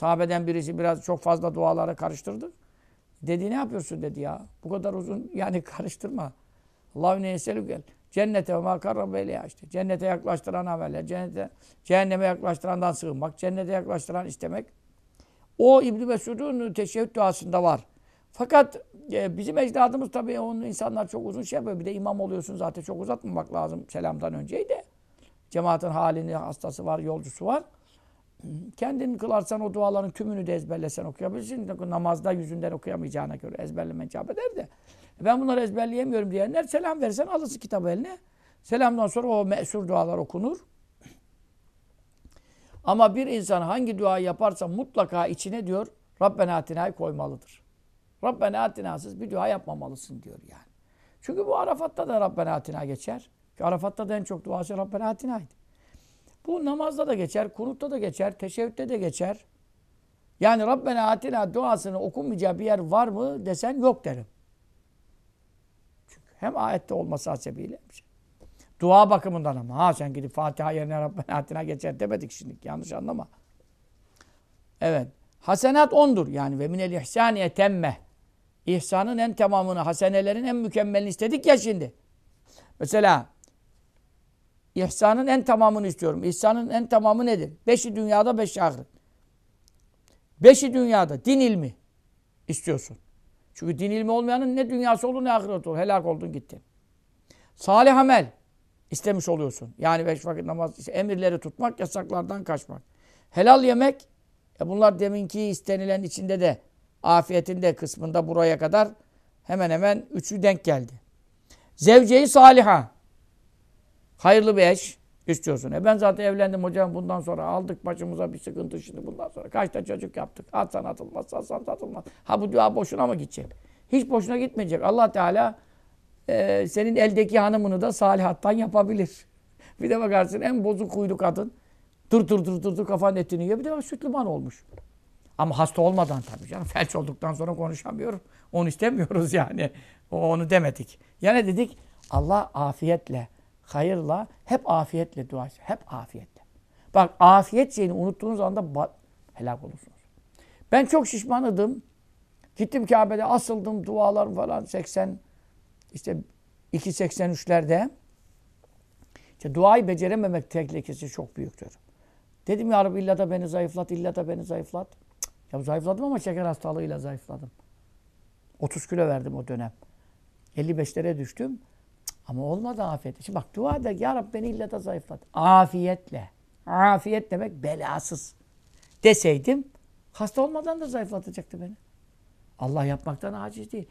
Sahabeden birisi biraz çok fazla duaları karıştırdı. Dedi ne yapıyorsun dedi ya. Bu kadar uzun yani karıştırma. Allahümme yeselükel Cennete ve makarrabe işte. Cennete yaklaştıran ameller, cennete, cehenneme yaklaştırandan sığınmak, cennete yaklaştıran istemek. O İbn Mesud'un teşehhüd duasında var. Fakat e, bizim ecdadımız tabii onun insanlar çok uzun şey yapıyor. Bir de imam oluyorsun zaten çok uzatmamak lazım selamdan önceydi. Cemaatin halini, hastası var, yolcusu var. Kendin kılarsan o duaların tümünü de ezberlesen okuyabilirsin. Namazda yüzünden okuyamayacağına göre ezberlemen icap eder de. Ben bunları ezberleyemiyorum diyenler selam versen alırsın kitabı eline. Selamdan sonra o mesur dualar okunur. Ama bir insan hangi duayı yaparsa mutlaka içine diyor Rabbena atina'yı koymalıdır. Rabbena atina'sız bir dua yapmamalısın diyor yani. Çünkü bu Arafat'ta da Rabbena atina geçer. Ki Arafat'ta da en çok duası Rabbena atina'ydı. Bu namazda da geçer, kunutta da geçer, teşebbütte de geçer. Yani Rabbena atina duasını okunmayacağı bir yer var mı desen yok derim. Hem ayette olması hasebiyle. Dua bakımından ama. Ha sen gidip Fatiha yerine Rabbena Atina geçer demedik şimdi. Yanlış anlama. Evet. Hasenat ondur. Yani ve minel ihsaniye temme. İhsanın en tamamını, hasenelerin en mükemmelini istedik ya şimdi. Mesela ihsanın en tamamını istiyorum. İhsanın en tamamı nedir? Beşi dünyada, beşi ahiret. Beşi dünyada din ilmi istiyorsun. Çünkü din ilmi olmayanın ne dünyası olur ne ahiret olur. Helak oldun gittin. Salih amel istemiş oluyorsun. Yani beş vakit namaz, işte emirleri tutmak, yasaklardan kaçmak. Helal yemek, e bunlar deminki istenilen içinde de afiyetinde kısmında buraya kadar hemen hemen üçü denk geldi. Zevceyi saliha. Hayırlı bir eş istiyorsun. E ben zaten evlendim hocam bundan sonra aldık başımıza bir sıkıntı şimdi bundan sonra. Kaçta çocuk yaptık. Atsan atılmaz, satsan satılmaz. Ha bu dua boşuna mı gidecek? Hiç boşuna gitmeyecek. Allah Teala e, senin eldeki hanımını da salihattan yapabilir. Bir de bakarsın en bozuk huylu kadın. Dur dur dur dur dur kafanın etini yiyor. Bir de bak sütlüman olmuş. Ama hasta olmadan tabii canım. Felç olduktan sonra konuşamıyorum. Onu istemiyoruz yani. O, onu demedik. Yani dedik Allah afiyetle hayırla, hep afiyetle dua etsin. Hep afiyetle. Bak afiyet şeyini unuttuğunuz anda helak olursunuz. Ben çok şişmanıdım. Gittim Kabe'de asıldım dualarım falan 80 işte 2.83'lerde. İşte duayı becerememek tehlikesi çok büyüktür. Dedim ya Rabbi illa da beni zayıflat, illa da beni zayıflat. Ya zayıfladım ama şeker hastalığıyla zayıfladım. 30 kilo verdim o dönem. 55'lere düştüm. Ama olmadı afiyet. Şimdi bak dua eder. Ya Rabbi beni illa da zayıflat. Afiyetle. Afiyet demek belasız. Deseydim hasta olmadan da zayıflatacaktı beni. Allah yapmaktan aciz değil.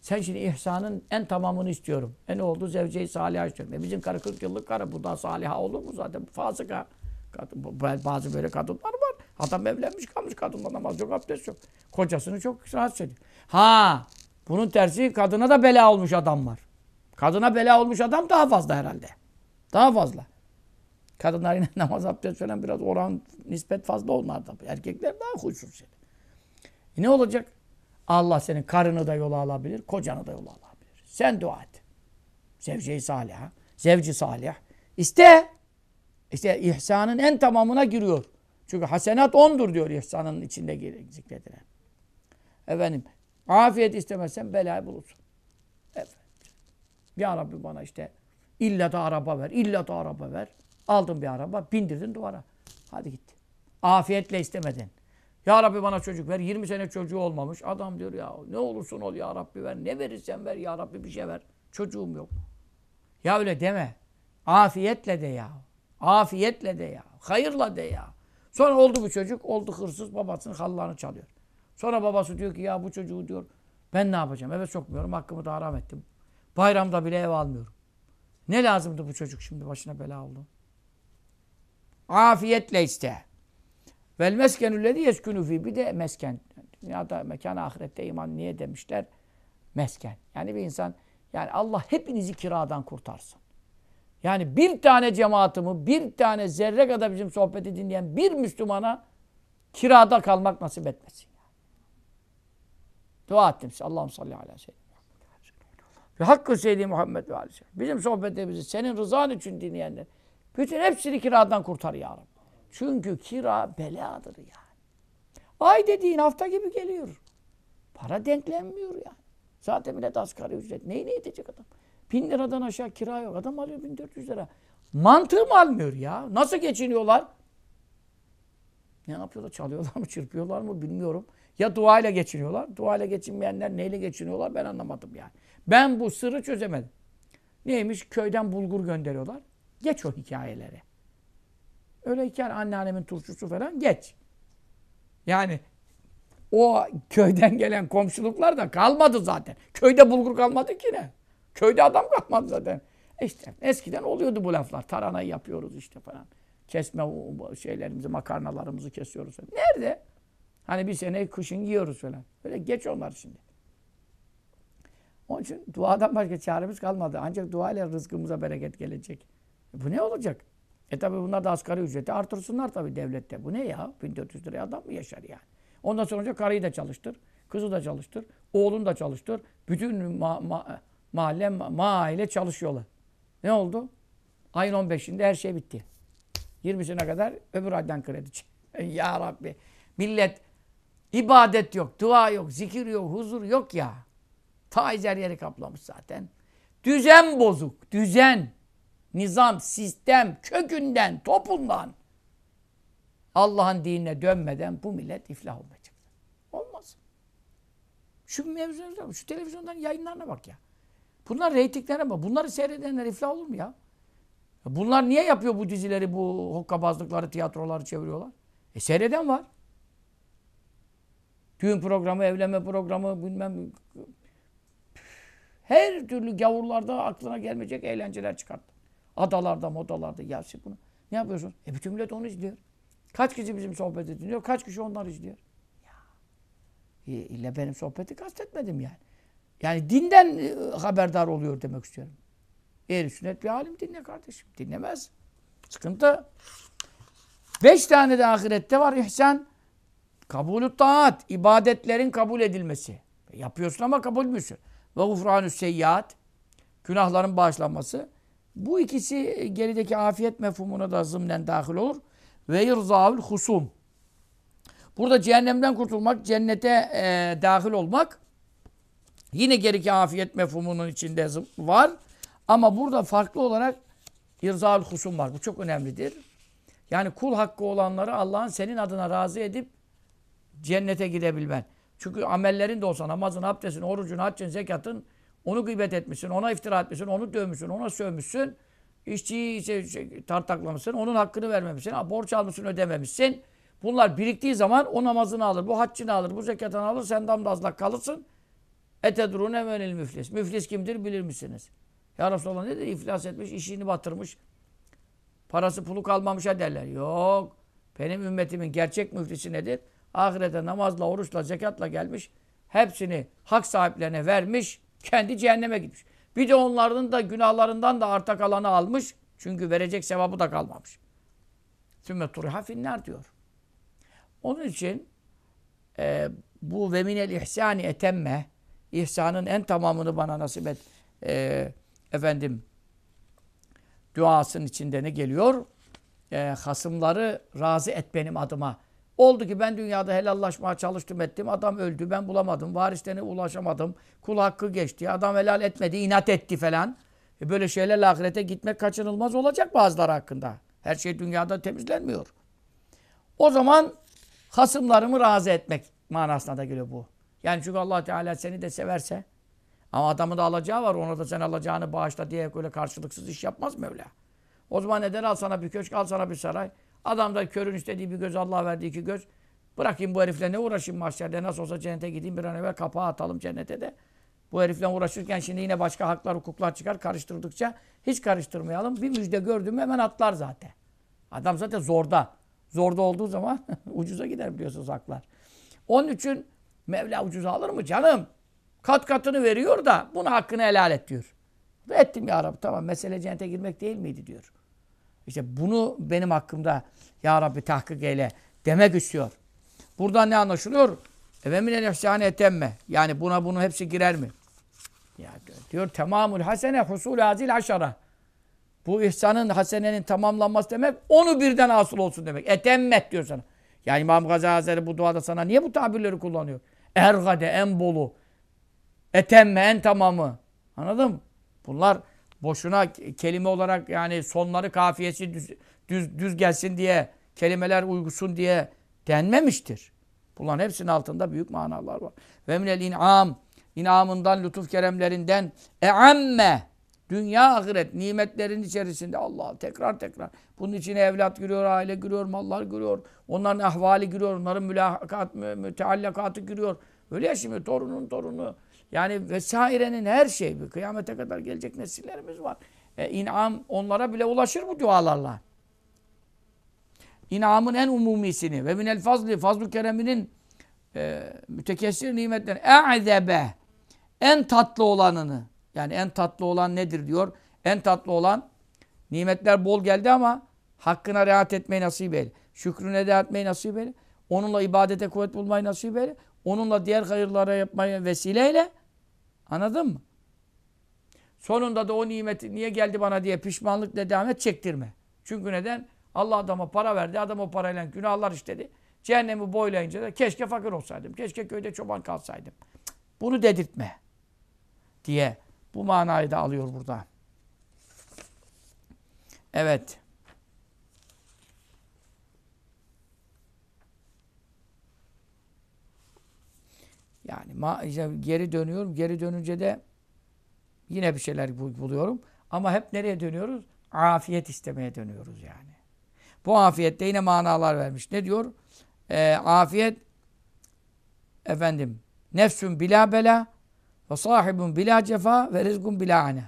Sen şimdi ihsanın en tamamını istiyorum. En oldu zevceyi salih'a istiyorum. E bizim karı 40 yıllık karı bu da saliha olur mu zaten? Fasıka. Kadın, bazı böyle kadınlar var. Adam evlenmiş kalmış kadınla namaz yok, abdest yok. Kocasını çok rahatsız ediyor. Ha, bunun tersi kadına da bela olmuş adam var. Kadına bela olmuş adam daha fazla herhalde. Daha fazla. Kadınlar yine namaz abdest falan biraz oran nispet fazla onlarda. Erkekler daha huysuz şey. E ne olacak? Allah senin karını da yola alabilir, kocanı da yola alabilir. Sen dua et. Zevce-i salih. Zevci salih. İste. İşte ihsanın en tamamına giriyor. Çünkü hasenat ondur diyor ihsanın içinde zikredilen. Efendim afiyet istemezsen belayı bulursun. Ya Rabbi bana işte illa da araba ver, illa da araba ver. Aldın bir araba, bindirdin duvara. Hadi gitti. Afiyetle istemedin. Ya Rabbi bana çocuk ver. 20 sene çocuğu olmamış. Adam diyor ya ne olursun ol ya Rabbi ver. Ne verirsen ver ya Rabbi bir şey ver. Çocuğum yok. Ya öyle deme. Afiyetle de ya. Afiyetle de ya. Hayırla de ya. Sonra oldu bu çocuk. Oldu hırsız. Babasının hallarını çalıyor. Sonra babası diyor ki ya bu çocuğu diyor ben ne yapacağım? Eve sokmuyorum. Hakkımı da haram ettim. Bayramda bile ev almıyorum. Ne lazımdı bu çocuk şimdi başına bela oldu? Afiyetle iste. Vel meskenüllezi yeskünü fi. Bir de mesken. Dünyada mekan ahirette iman niye demişler? Mesken. Yani bir insan yani Allah hepinizi kiradan kurtarsın. Yani bir tane cemaatimi, bir tane zerre kadar bizim sohbeti dinleyen bir Müslümana kirada kalmak nasip etmesin. Dua ettim size. Allah'ım salli ve sellem. Ve hakkı seyyidi Muhammed ve aleyhi Bizim sohbetlerimizi senin rızan için dinleyenler. Bütün hepsini kiradan kurtar ya. Çünkü kira beladır yani. Ay dediğin hafta gibi geliyor. Para denklenmiyor yani. Zaten millet asgari ücret. Neyi ne edecek adam? Bin liradan aşağı kira yok. Adam alıyor 1400 lira. Mantığım almıyor ya. Nasıl geçiniyorlar? Ne yapıyorlar? Çalıyorlar mı? Çırpıyorlar mı? Bilmiyorum. Ya dua ile geçiniyorlar. Dua ile geçinmeyenler neyle geçiniyorlar? Ben anlamadım yani. Ben bu sırrı çözemedim. Neymiş? Köyden bulgur gönderiyorlar. Geç o hikayeleri. Öyle hikaye anneannemin turşusu falan geç. Yani o köyden gelen komşuluklar da kalmadı zaten. Köyde bulgur kalmadı ki ne? Köyde adam kalmadı zaten. E işte eskiden oluyordu bu laflar. Taranayı yapıyoruz işte falan. Kesme şeylerimizi, makarnalarımızı kesiyoruz. Falan. Nerede? Hani bir sene kışın yiyoruz falan. Böyle geç onlar şimdi. Onun için duadan başka çaremiz kalmadı. Ancak dua ile rızkımıza bereket gelecek. E bu ne olacak? E tabi bunlar da asgari ücreti artırsınlar tabi devlette. Bu ne ya? 1400 liraya adam mı yaşar yani? Ondan sonra karıyı da çalıştır. Kızı da çalıştır. Oğlunu da çalıştır. Bütün ma ma mahalle, ma aile çalışıyorlar. Ne oldu? Ayın 15'inde her şey bitti. 20'sine kadar öbür aydan kredi çek. ya Rabbi. Millet ibadet yok, dua yok, zikir yok, huzur yok ya. Faiz her yeri kaplamış zaten. Düzen bozuk, düzen. Nizam, sistem, kökünden, topundan. Allah'ın dinine dönmeden bu millet iflah olmayacak. Olmaz. Şu mevzulara şu televizyondan yayınlarına bak ya. Bunlar reytinglerine bak. Bunları seyredenler iflah olur mu ya? Bunlar niye yapıyor bu dizileri, bu hokkabazlıkları, tiyatroları çeviriyorlar? E seyreden var. Düğün programı, evlenme programı, bilmem her türlü gavurlarda aklına gelmeyecek eğlenceler çıkarttı. Adalarda, modalarda. Ya bunu ne yapıyorsun? E bütün millet onu izliyor. Kaç kişi bizim sohbeti dinliyor? Kaç kişi onlar izliyor? Ya. E, benim sohbeti kastetmedim yani. Yani dinden e, haberdar oluyor demek istiyorum. Eğer sünnet bir alim dinle kardeşim. Dinlemez. Sıkıntı. Beş tane de ahirette var ihsan. Kabulü taat. ibadetlerin kabul edilmesi. E, yapıyorsun ama kabul müsün? Ve gufranü seyyiat. Günahların bağışlanması. Bu ikisi gerideki afiyet mefhumuna da zımnen dahil olur. Ve yırzavül husum. Burada cehennemden kurtulmak, cennete e, dahil olmak yine geriki afiyet mefhumunun içinde var. Ama burada farklı olarak irzal husum var. Bu çok önemlidir. Yani kul hakkı olanları Allah'ın senin adına razı edip cennete gidebilmen. Çünkü amellerin de olsa namazın, abdestin, orucun, haccın, zekatın onu gıybet etmişsin, ona iftira etmişsin, onu dövmüşsün, ona sövmüşsün. İşçiyi şey, şey, tartaklamışsın, onun hakkını vermemişsin, borç almışsın, ödememişsin. Bunlar biriktiği zaman o namazını alır, bu haccını alır, bu zekatını alır, sen damdazlak kalırsın. Etedrun emenil müflis. Müflis kimdir bilir misiniz? Ya Resulallah ne dedi? İflas etmiş, işini batırmış. Parası pulu kalmamışa derler. Yok. Benim ümmetimin gerçek müflisi nedir? Ahirete namazla, oruçla, zekatla gelmiş. Hepsini hak sahiplerine vermiş. Kendi cehenneme gitmiş. Bir de onların da günahlarından da arta kalanı almış. Çünkü verecek sevabı da kalmamış. Sümme turiha finnar diyor. Onun için e, bu ve minel ihsani etemme ihsanın en tamamını bana nasip et. E, efendim duasının içinde ne geliyor? e, hasımları razı et benim adıma. Oldu ki ben dünyada helallaşmaya çalıştım ettim. Adam öldü. Ben bulamadım. Varislerine ulaşamadım. Kul hakkı geçti. Adam helal etmedi. inat etti falan. E böyle şeylerle ahirete gitmek kaçınılmaz olacak bazıları hakkında. Her şey dünyada temizlenmiyor. O zaman hasımlarımı razı etmek manasına da geliyor bu. Yani çünkü allah Teala seni de severse ama adamın da alacağı var. Ona da sen alacağını bağışla diye böyle karşılıksız iş yapmaz Mevla. O zaman neden al sana bir köşk, al sana bir saray. Adam da körün istediği bir göz, Allah verdiği iki göz. Bırakayım bu herifle ne uğraşayım mahşerde. Nasıl olsa cennete gideyim bir an evvel kapağı atalım cennete de. Bu herifle uğraşırken şimdi yine başka haklar, hukuklar çıkar karıştırdıkça hiç karıştırmayalım. Bir müjde gördüm hemen atlar zaten. Adam zaten zorda. Zorda olduğu zaman ucuza gider biliyorsunuz haklar. Onun için Mevla ucuza alır mı canım? Kat katını veriyor da bunu hakkını helal et diyor. Ettim ya Rabbi tamam mesele cennete girmek değil miydi diyor. İşte bunu benim hakkımda ya Rabbi tahkik eyle demek istiyor. Buradan ne anlaşılıyor? Ve minel ihsâne etemme. Yani buna bunun hepsi girer mi? Ya diyor tamamul hasene husul hazil aşara. Bu ihsanın, hasenenin tamamlanması demek onu birden asıl olsun demek. Etemmet diyor sana. Yani İmam Gazali Hazretleri bu duada sana niye bu tabirleri kullanıyor? Ergade, en bolu. Etemme, en tamamı. Anladın mı? Bunlar boşuna kelime olarak yani sonları kafiyesi düz, düz, düz gelsin diye, kelimeler uygusun diye denmemiştir. Bunların hepsinin altında büyük manalar var. Ve minel in'am, inamından, lütuf keremlerinden e'amme, dünya ahiret nimetlerin içerisinde Allah tekrar tekrar. Bunun içine evlat giriyor, aile giriyor, mallar giriyor. Onların ahvali giriyor, onların mülahakat, müteallakatı giriyor. Öyle ya şimdi torunun torunu. Yani vesairenin her şeyi. Kıyamete kadar gelecek nesillerimiz var. E, inam onlara bile ulaşır bu dualarla. İnamın en umumisini ve minel fazli, fazl-ı kereminin e, mütekessir nimetlerini e'zebe en tatlı olanını yani en tatlı olan nedir diyor. En tatlı olan nimetler bol geldi ama hakkına rahat etmeyi nasip eyle. Şükrüne eda etmeyi nasip eyle. Onunla ibadete kuvvet bulmayı nasip eyle. Onunla diğer hayırlara yapmayı vesileyle. Anladın mı? Sonunda da o nimeti niye geldi bana diye pişmanlık nedamet çektirme. Çünkü neden? Allah adama para verdi. Adam o parayla günahlar işledi. Cehennemi boylayınca da keşke fakir olsaydım. Keşke köyde çoban kalsaydım. Bunu dedirtme. Diye bu manayı da alıyor burada. Evet. Yani ma işte geri dönüyorum. Geri dönünce de yine bir şeyler buluyorum. Ama hep nereye dönüyoruz? Afiyet istemeye dönüyoruz yani. Bu afiyette yine manalar vermiş. Ne diyor? Ee, afiyet efendim nefsün bila bela ve sahibun bila cefa ve rizkun bila ane.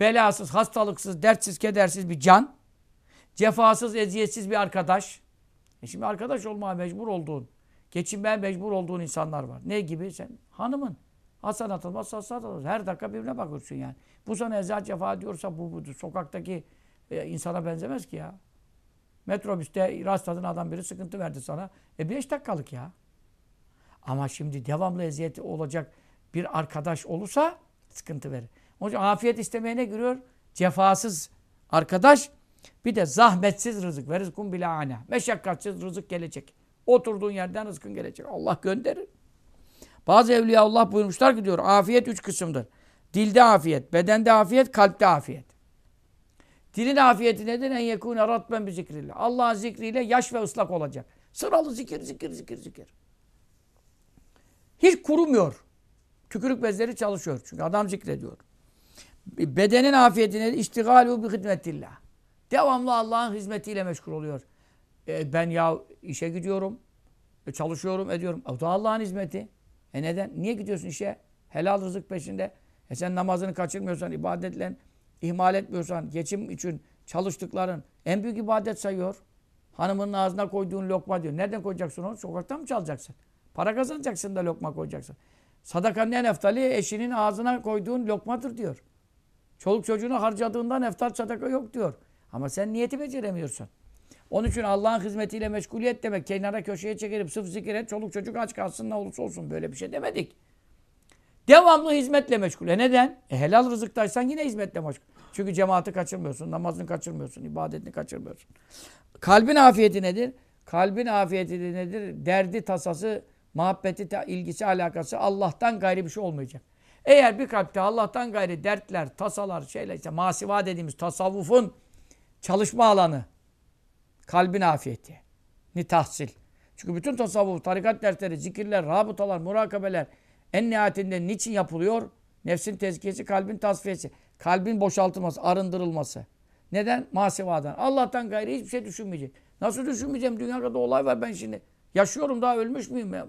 Belasız, hastalıksız, dertsiz, kedersiz bir can. Cefasız, eziyetsiz bir arkadaş. E şimdi arkadaş olmaya mecbur olduğun, geçinmeye mecbur olduğun insanlar var. Ne gibi? Sen hanımın. Hasan atılmaz, hasan atılmaz. Her dakika birbirine bakıyorsun yani. Bu sana eziyet cefa diyorsa bu budur. Sokaktaki e, insana benzemez ki ya. Metrobüste rastladığın adam biri sıkıntı verdi sana. E beş dakikalık ya. Ama şimdi devamlı eziyet olacak bir arkadaş olursa sıkıntı verir. Onun için afiyet istemeye ne giriyor? Cefasız arkadaş bir de zahmetsiz rızık. Ve rızkun bila ane. Meşakkatsiz rızık gelecek. Oturduğun yerden rızkın gelecek. Allah gönderir. Bazı evliya Allah buyurmuşlar ki diyor afiyet üç kısımdır. Dilde afiyet, bedende afiyet, kalpte afiyet. Dilin afiyeti nedir? En yekûne ratben bi zikrillah. Allah'ın zikriyle yaş ve ıslak olacak. Sıralı zikir, zikir, zikir, zikir. Hiç kurumuyor. Tükürük bezleri çalışıyor. Çünkü adam zikrediyor. Bedenin afiyetine iştigalu bi hidmetillah. Devamlı Allah'ın hizmetiyle meşgul oluyor. E, ben ya işe gidiyorum, e, çalışıyorum, ediyorum. O da Allah'ın hizmeti. E neden? Niye gidiyorsun işe? Helal rızık peşinde. E sen namazını kaçırmıyorsan, ibadetle ihmal etmiyorsan, geçim için çalıştıkların en büyük ibadet sayıyor. Hanımının ağzına koyduğun lokma diyor. Nereden koyacaksın onu? Sokaktan mı çalacaksın? Para kazanacaksın da lokma koyacaksın. Sadakanın en eftali eşinin ağzına koyduğun lokmadır diyor. Çoluk çocuğunu harcadığından eftal sadaka yok diyor. Ama sen niyeti beceremiyorsun. Onun için Allah'ın hizmetiyle meşguliyet demek. Kenara köşeye çekilip sıf zikir et, çoluk çocuk aç kalsın ne olursa olsun. Böyle bir şey demedik. Devamlı hizmetle meşgul. E neden? E helal rızıktaysan yine hizmetle meşgul. Çünkü cemaati kaçırmıyorsun, namazını kaçırmıyorsun, ibadetini kaçırmıyorsun. Kalbin afiyeti nedir? Kalbin afiyeti nedir? Derdi, tasası, muhabbeti, ilgisi, alakası Allah'tan gayri bir şey olmayacak. Eğer bir kalpte Allah'tan gayri dertler, tasalar, şeyler işte masiva dediğimiz tasavvufun çalışma alanı, kalbin afiyeti, ni tahsil. Çünkü bütün tasavvuf, tarikat dersleri, zikirler, rabıtalar, murakabeler en nihayetinde niçin yapılıyor? Nefsin tezkiyesi, kalbin tasfiyesi. Kalbin boşaltılması, arındırılması. Neden? Masivadan. Allah'tan gayri hiçbir şey düşünmeyecek. Nasıl düşünmeyeceğim? Dünya kadar olay var ben şimdi. Yaşıyorum daha ölmüş müyüm ya?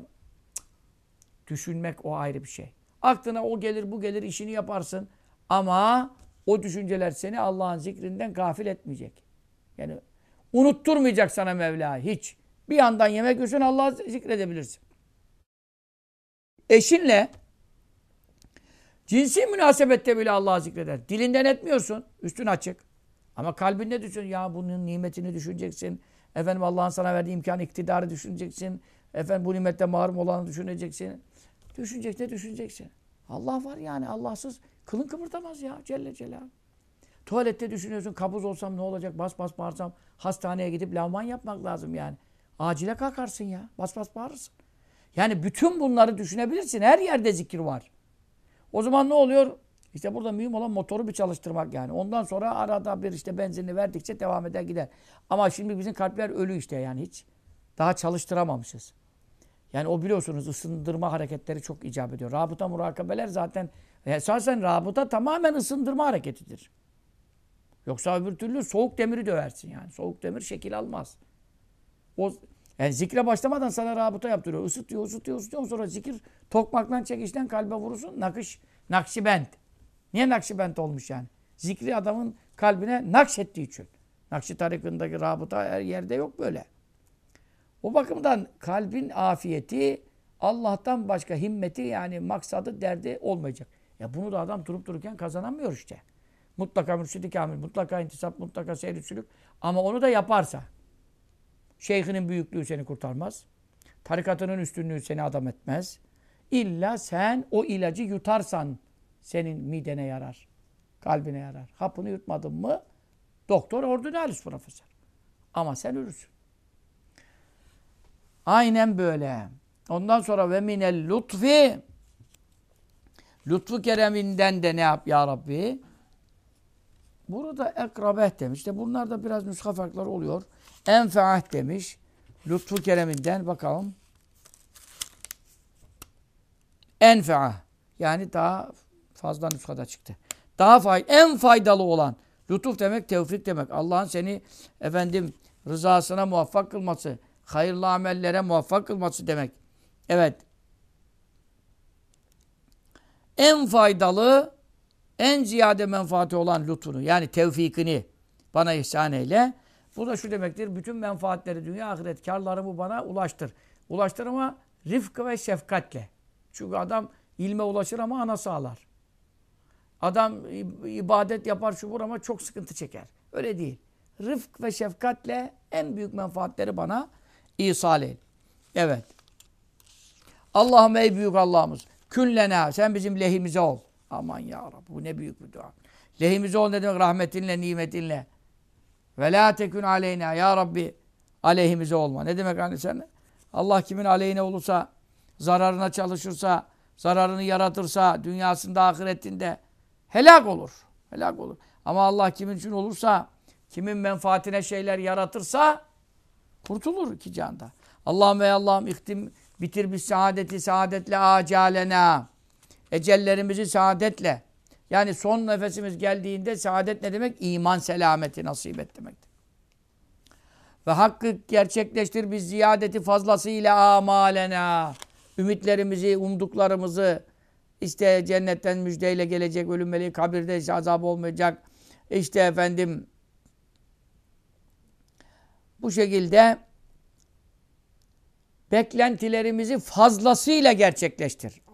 Düşünmek o ayrı bir şey. Aklına o gelir bu gelir işini yaparsın. Ama o düşünceler seni Allah'ın zikrinden gafil etmeyecek. Yani unutturmayacak sana Mevla hiç. Bir yandan yemek yiyorsun Allah'ı zikredebilirsin. Eşinle cinsi münasebette bile Allah'ı zikreder. Dilinden etmiyorsun. Üstün açık. Ama kalbinde düşün. Ya bunun nimetini düşüneceksin. Efendim Allah'ın sana verdiği imkan, iktidarı düşüneceksin. Efendim bu nimette mahrum olanı düşüneceksin. Düşünecek ne düşüneceksin? Allah var yani. Allahsız kılın kıpırtamaz ya Celle Celaluhu. Tuvalette düşünüyorsun kabuz olsam ne olacak bas bas bağırsam hastaneye gidip lavman yapmak lazım yani. Acile kalkarsın ya bas bas bağırırsın. Yani bütün bunları düşünebilirsin. Her yerde zikir var. O zaman ne oluyor? İşte burada mühim olan motoru bir çalıştırmak yani. Ondan sonra arada bir işte benzinini verdikçe devam eder gider. Ama şimdi bizim kalpler ölü işte yani hiç. Daha çalıştıramamışız. Yani o biliyorsunuz ısındırma hareketleri çok icap ediyor. Rabıta murakabeler zaten esasen rabıta tamamen ısındırma hareketidir. Yoksa öbür türlü soğuk demiri döversin yani. Soğuk demir şekil almaz. O yani zikre başlamadan sana rabıta yaptırıyor. Isıtıyor, ısıtıyor, ısıtıyor. Sonra zikir tokmaktan çekişten kalbe vurursun. Nakış, nakşibend. Niye nakşibend olmuş yani? Zikri adamın kalbine nakşettiği için. Nakşi tarikındaki rabıta her yerde yok böyle. O bakımdan kalbin afiyeti Allah'tan başka himmeti yani maksadı derdi olmayacak. Ya bunu da adam durup dururken kazanamıyor işte. Mutlaka mürşidi kamil, mutlaka intisap, mutlaka seyri Ama onu da yaparsa. Şeyhinin büyüklüğü seni kurtarmaz. Tarikatının üstünlüğü seni adam etmez. İlla sen o ilacı yutarsan senin midene yarar. Kalbine yarar. Hapını yutmadın mı doktor ordinalis profesör. Ama sen ölürsün. Aynen böyle. Ondan sonra ve minel lütfi lütfu kereminden de ne yap ya Rabbi? Burada ekrabeh demiş. İşte bunlarda biraz nüsha farkları oluyor. Enfeah demiş. Lütfu kereminden bakalım. Enfeah. Yani daha fazla nüshada çıktı. Daha fay en faydalı olan. Lütuf demek tevfik demek. Allah'ın seni efendim rızasına muvaffak kılması, hayırlı amellere muvaffak kılması demek. Evet. En faydalı, en ziyade menfaati olan lütfunu yani tevfikini bana ihsan eyle. Bu da şu demektir. Bütün menfaatleri, dünya ahiret karlarımı bana ulaştır. Ulaştır ama rifkı ve şefkatle. Çünkü adam ilme ulaşır ama ana sağlar. Adam ibadet yapar şubur ama çok sıkıntı çeker. Öyle değil. Rıfk ve şefkatle en büyük menfaatleri bana ihsal et. Evet. Allah'ım ey büyük Allah'ımız. Küllena sen bizim lehimize ol. Aman ya Rabbi bu ne büyük bir dua. Lehimize ol ne demek? Rahmetinle, nimetinle. Ve la tekün aleyna ya Rabbi aleyhimize olma. Ne demek hani sen? Allah kimin aleyhine olursa, zararına çalışırsa, zararını yaratırsa, dünyasında, ahiretinde helak olur. Helak olur. Ama Allah kimin için olursa, kimin menfaatine şeyler yaratırsa kurtulur iki canda. Allah'ım ey Allah'ım ihtim bitir biz saadeti saadetle acalena. Ecellerimizi saadetle. Yani son nefesimiz geldiğinde saadet ne demek? İman selameti nasip et demektir. Ve hakkı gerçekleştir biz ziyadeti fazlasıyla amalena. Ümitlerimizi, umduklarımızı işte cennetten müjdeyle gelecek ölüm kabirde azap olmayacak. İşte efendim bu şekilde beklentilerimizi fazlasıyla gerçekleştir.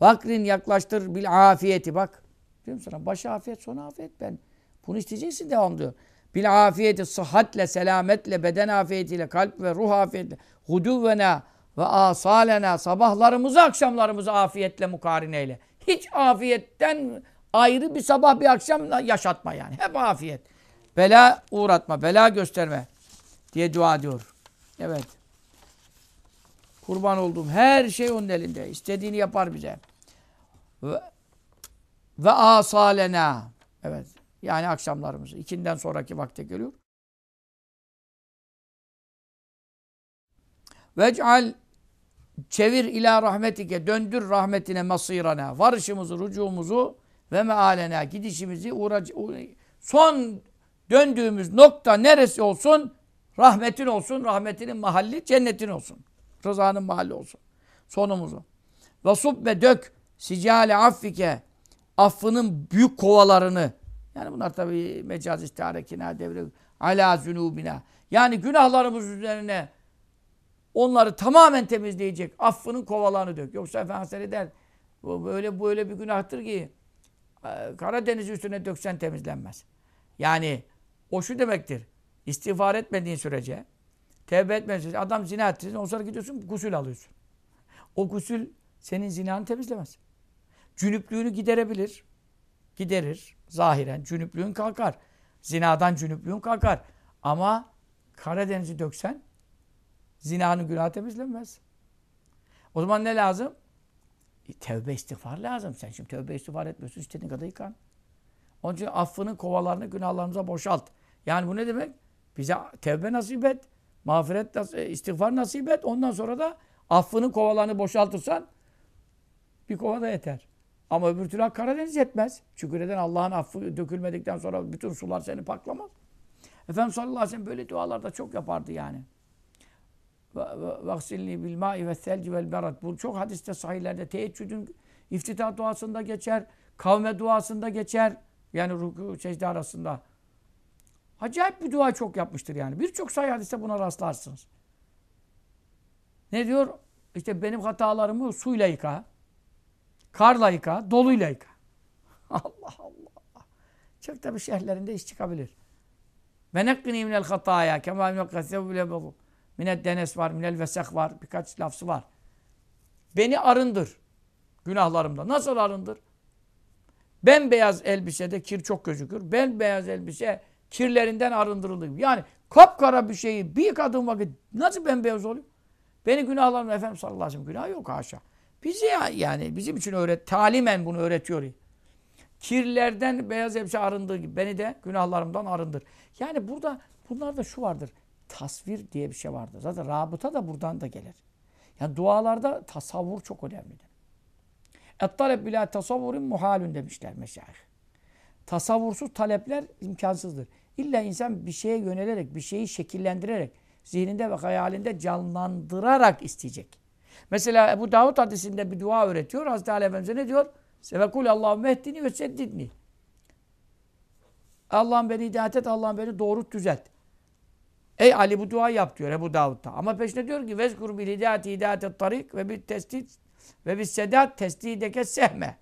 Vakrin yaklaştır bil afiyeti bak. Diyorum sana baş afiyet son afiyet ben. Bunu isteyeceksin devam diyor. Bil afiyeti sıhhatle, selametle, beden afiyetiyle, kalp ve ruh afiyetiyle, huduvvena, Ve asalena sabahlarımızı akşamlarımızı afiyetle mukarine Hiç afiyetten ayrı bir sabah bir akşam yaşatma yani. Hep afiyet. Bela uğratma, bela gösterme diye dua diyor. Evet. Kurban olduğum her şey onun elinde. İstediğini yapar bize. Ve, ve asalena. Evet. Yani akşamlarımızı. ikinden sonraki vakte geliyor. Vec'al çevir ila rahmetike döndür rahmetine masirana varışımızı, rücumuzu ve mealena gidişimizi uğrac son döndüğümüz nokta neresi olsun? Rahmetin olsun, rahmetinin mahalli cennetin olsun. Rızanın mahalli olsun. Sonumuzu. Ve subbe dök sicale affike affının büyük kovalarını yani bunlar tabi mecaz istiharekina devre ala zünubina yani günahlarımız üzerine onları tamamen temizleyecek affının kovalarını dök. Yoksa Efendimiz der bu böyle böyle bir günahtır ki e, Karadeniz üstüne döksen temizlenmez. Yani o şu demektir. İstiğfar etmediğin sürece tevbe sürece adam zina ettin. O sonra gidiyorsun gusül alıyorsun. O gusül senin zinanı temizlemez. Cünüplüğünü giderebilir. Giderir. Zahiren cünüplüğün kalkar. Zinadan cünüplüğün kalkar. Ama Karadeniz'i döksen zinanın günahı temizlenmez. O zaman ne lazım? E, tevbe istiğfar lazım. Sen şimdi tevbe istiğfar etmiyorsun. İstediğin kadar yıkan. Onun için affını, kovalarını, günahlarımıza boşalt. Yani bu ne demek? Bize tevbe nasip et. Mağfiret, e, istiğfar nasip et. Ondan sonra da affını, kovalarını boşaltırsan bir kova da yeter. Ama öbür türlü Karadeniz yetmez. Çünkü neden Allah'ın affı dökülmedikten sonra bütün sular seni paklamaz. Efendimiz sallallahu aleyhi ve sellem böyle dualarda çok yapardı yani. Vaksilni bil ma'i ve selci vel berat. Bu çok hadiste sahihlerde teheccüdün iftitah duasında geçer. Kavme duasında geçer. Yani ruku secde arasında. Acayip bir dua çok yapmıştır yani. Birçok sahih hadiste buna rastlarsınız. Ne diyor? İşte benim hatalarımı suyla yıka. Karla yıka, doluyla yıka. Allah Allah. Çok tabi şehirlerinde iş çıkabilir. Ve nekkini minel hataya kema yukkassev bile bulu. Minel denes var, minel vesek var. Birkaç lafzı var. Beni arındır günahlarımda. Nasıl arındır? Bembeyaz elbisede kir çok gözükür. Bembeyaz elbise kirlerinden arındırılır. Yani kapkara bir şeyi bir yıkadığım vakit nasıl bembeyaz oluyor? Beni günahlarım Efendimiz sallallahu aleyhi ve sellem günah yok haşa. Bizi yani bizim için öğret, talimen bunu öğretiyor. Kirlerden beyaz elbise arındığı gibi beni de günahlarımdan arındır. Yani burada bunlarda şu vardır. Tasvir diye bir şey vardır. Zaten rabıta da buradan da gelir. Yani dualarda tasavvur çok önemlidir. Et-talep bila tasavvurin muhalün demişler meşayih. Tasavvursuz talepler imkansızdır. İlla insan bir şeye yönelerek, bir şeyi şekillendirerek, zihninde ve hayalinde canlandırarak isteyecek. Mesela Ebu Davud hadisinde bir dua öğretiyor. Hazreti Ali Efendimiz'e ne diyor? Sevekul Allahümme ehdini ve seddidni. Allah'ım beni hidayet et, Allah'ım beni doğru düzelt. Ey Ali bu dua yap diyor Ebu Davud'da. Ama peşine diyor ki vezkur bil hidayeti hidayetet tarik ve bir tesdid ve bir sedat tesdideke sehme.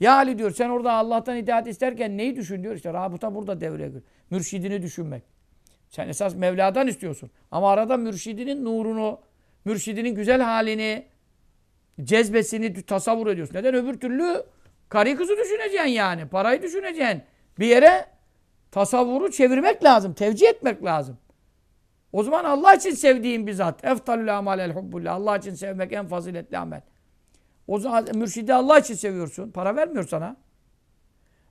Ya Ali diyor sen orada Allah'tan hidayet isterken neyi düşün diyor. İşte rabıta burada devreye giriyor. Mürşidini düşünmek. Sen esas Mevla'dan istiyorsun. Ama arada mürşidinin nurunu, mürşidinin güzel halini, cezbesini tasavvur ediyorsun. Neden? Öbür türlü karı kızı düşüneceksin yani. Parayı düşüneceksin. Bir yere tasavvuru çevirmek lazım. Tevcih etmek lazım. O zaman Allah için sevdiğin bir zat. Eftalül amal el hubbullah. Allah için sevmek en faziletli amel. O zaman mürşidi Allah için seviyorsun. Para vermiyor sana.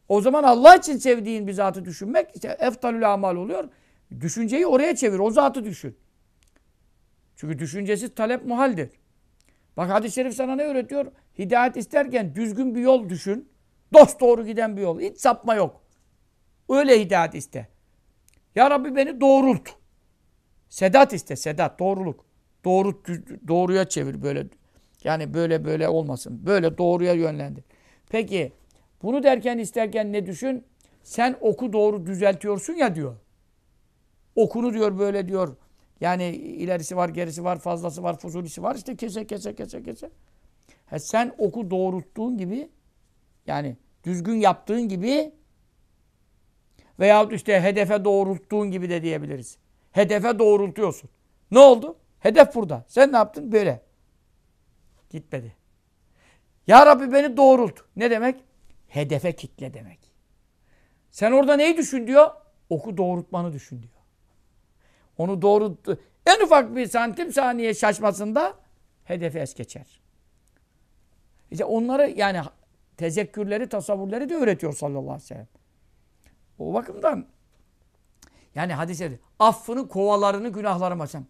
O zaman Allah için sevdiğin bir zatı düşünmek işte eftalül amal oluyor. Düşünceyi oraya çevir. O zatı düşün. Çünkü düşüncesiz talep muhaldir. Bak hadis-i şerif sana ne öğretiyor? Hidayet isterken düzgün bir yol düşün. Dost doğru giden bir yol. Hiç sapma yok. Öyle hidayet iste. Ya Rabbi beni doğrult. Sedat iste, sedat, doğruluk. Doğru, doğruya çevir böyle. Yani böyle böyle olmasın. Böyle doğruya yönlendir. Peki bunu derken isterken ne düşün? Sen oku doğru düzeltiyorsun ya diyor. Okunu diyor böyle diyor. Yani ilerisi var, gerisi var, fazlası var, fuzulisi var. İşte kese kese kese kese. He sen oku doğrulttuğun gibi yani düzgün yaptığın gibi veyahut işte hedefe doğrulttuğun gibi de diyebiliriz. Hedefe doğrultuyorsun. Ne oldu? Hedef burada. Sen ne yaptın? Böyle. Gitmedi. Ya Rabbi beni doğrult. Ne demek? Hedefe kitle demek. Sen orada neyi düşün diyor? Oku doğrultmanı düşün diyor. Onu doğrulttu. En ufak bir santim saniye şaşmasında hedefi es geçer. İşte onları yani tezekkürleri, tasavvurları da öğretiyor sallallahu aleyhi ve sellem. O bakımdan yani hadise affını, kovalarını, günahlarıma sen.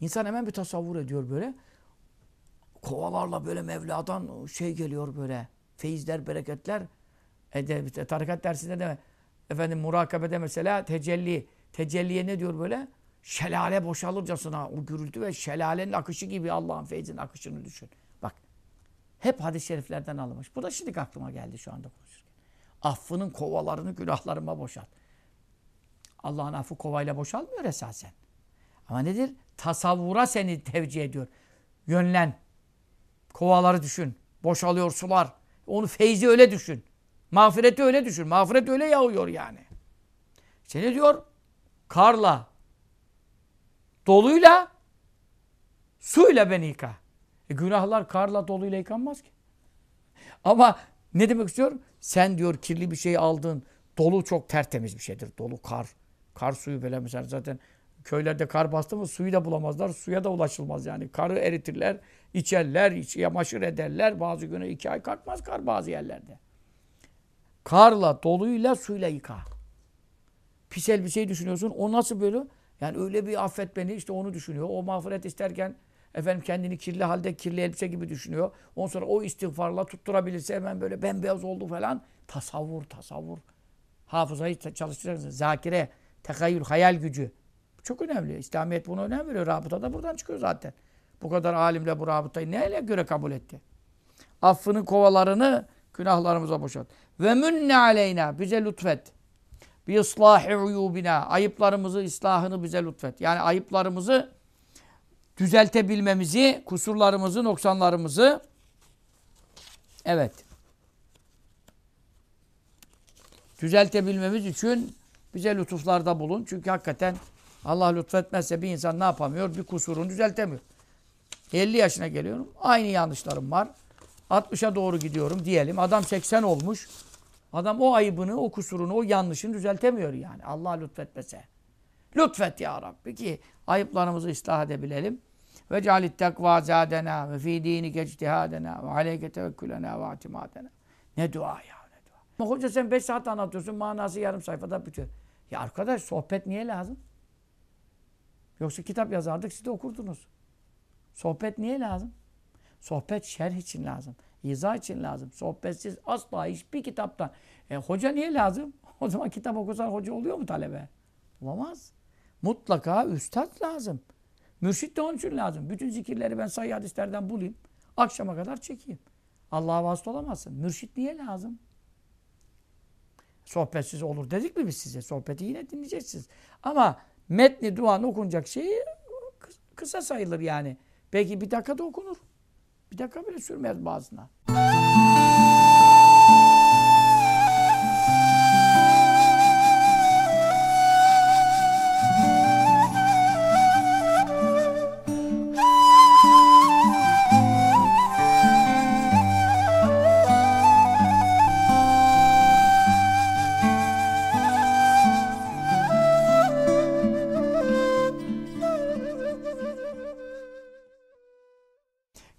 İnsan hemen bir tasavvur ediyor böyle. Kovalarla böyle Mevla'dan şey geliyor böyle. Feyizler, bereketler. E tarikat dersinde de efendim murakabede mesela tecelli. Tecelliye ne diyor böyle? Şelale boşalırcasına o gürültü ve şelalenin akışı gibi Allah'ın feyzinin akışını düşün. Bak. Hep hadis-i şeriflerden alınmış. Bu da şimdi aklıma geldi şu anda konuşurken. Affının kovalarını günahlarıma boşalt. Allah'ın affı kovayla boşalmıyor esasen. Ama nedir? Tasavvura seni tevcih ediyor. Yönlen. Kovaları düşün. Boşalıyor sular. Onu feyzi öyle düşün. Mağfireti öyle düşün. Mağfiret öyle yağıyor yani. İşte ne diyor? Karla, doluyla, suyla beni yıka. E günahlar karla, doluyla yıkanmaz ki. Ama ne demek istiyor? Sen diyor kirli bir şey aldın. Dolu çok tertemiz bir şeydir. Dolu kar. Kar suyu böyle mesela zaten köylerde kar bastı mı suyu da bulamazlar. Suya da ulaşılmaz yani. Karı eritirler, içerler, iç, yamaşır ederler. Bazı güne iki ay kalkmaz kar bazı yerlerde. Karla, doluyla, suyla yıka. Pis elbiseyi düşünüyorsun. O nasıl böyle? Yani öyle bir affet beni işte onu düşünüyor. O mağfiret isterken efendim kendini kirli halde kirli elbise gibi düşünüyor. Ondan sonra o istiğfarla tutturabilirse hemen böyle bembeyaz oldu falan. Tasavvur, tasavvur. Hafızayı çalıştıracaksın. Zakire, tekayyül, hayal gücü. Çok önemli. İslamiyet bunu önem veriyor. Rabıta da buradan çıkıyor zaten. Bu kadar alimle bu rabıtayı neyle göre kabul etti? Affının kovalarını günahlarımıza boşalt. Ve münne aleyna bize lütfet. Bi ıslahi uyubina. Ayıplarımızı, ıslahını bize lütfet. Yani ayıplarımızı düzeltebilmemizi, kusurlarımızı, noksanlarımızı evet düzeltebilmemiz için bize lütuflarda bulun. Çünkü hakikaten Allah lütfetmezse bir insan ne yapamıyor? Bir kusurunu düzeltemiyor. 50 yaşına geliyorum. Aynı yanlışlarım var. 60'a doğru gidiyorum diyelim. Adam 80 olmuş. Adam o ayıbını, o kusurunu, o yanlışını düzeltemiyor yani. Allah lütfetmese. Lütfet ya Rabbi ki ayıplarımızı ıslah edebilelim. Ve cealit tekva zadena ve fi dinike ictihadena ve aleyke tevekkülena ve atimadena. Ne dua ya ne dua. Ama hoca sen 5 saat anlatıyorsun manası yarım sayfada bitiyor. Ya arkadaş sohbet niye lazım? Yoksa kitap yazardık siz de okurdunuz. Sohbet niye lazım? Sohbet şerh için lazım. İzah için lazım. Sohbetsiz asla hiçbir kitaptan. E, hoca niye lazım? O zaman kitap okusan hoca oluyor mu talebe? Olamaz. Mutlaka üstad lazım. Mürşit de onun için lazım. Bütün zikirleri ben sayı hadislerden bulayım. Akşama kadar çekeyim. Allah'a vasıta olamazsın. Mürşit niye lazım? Sohbetsiz olur dedik mi biz size? Sohbeti yine dinleyeceksiniz. Ama metni duanı okunacak şey kısa sayılır yani. Belki bir dakikada okunur. Bir dakika bile sürmez bazına.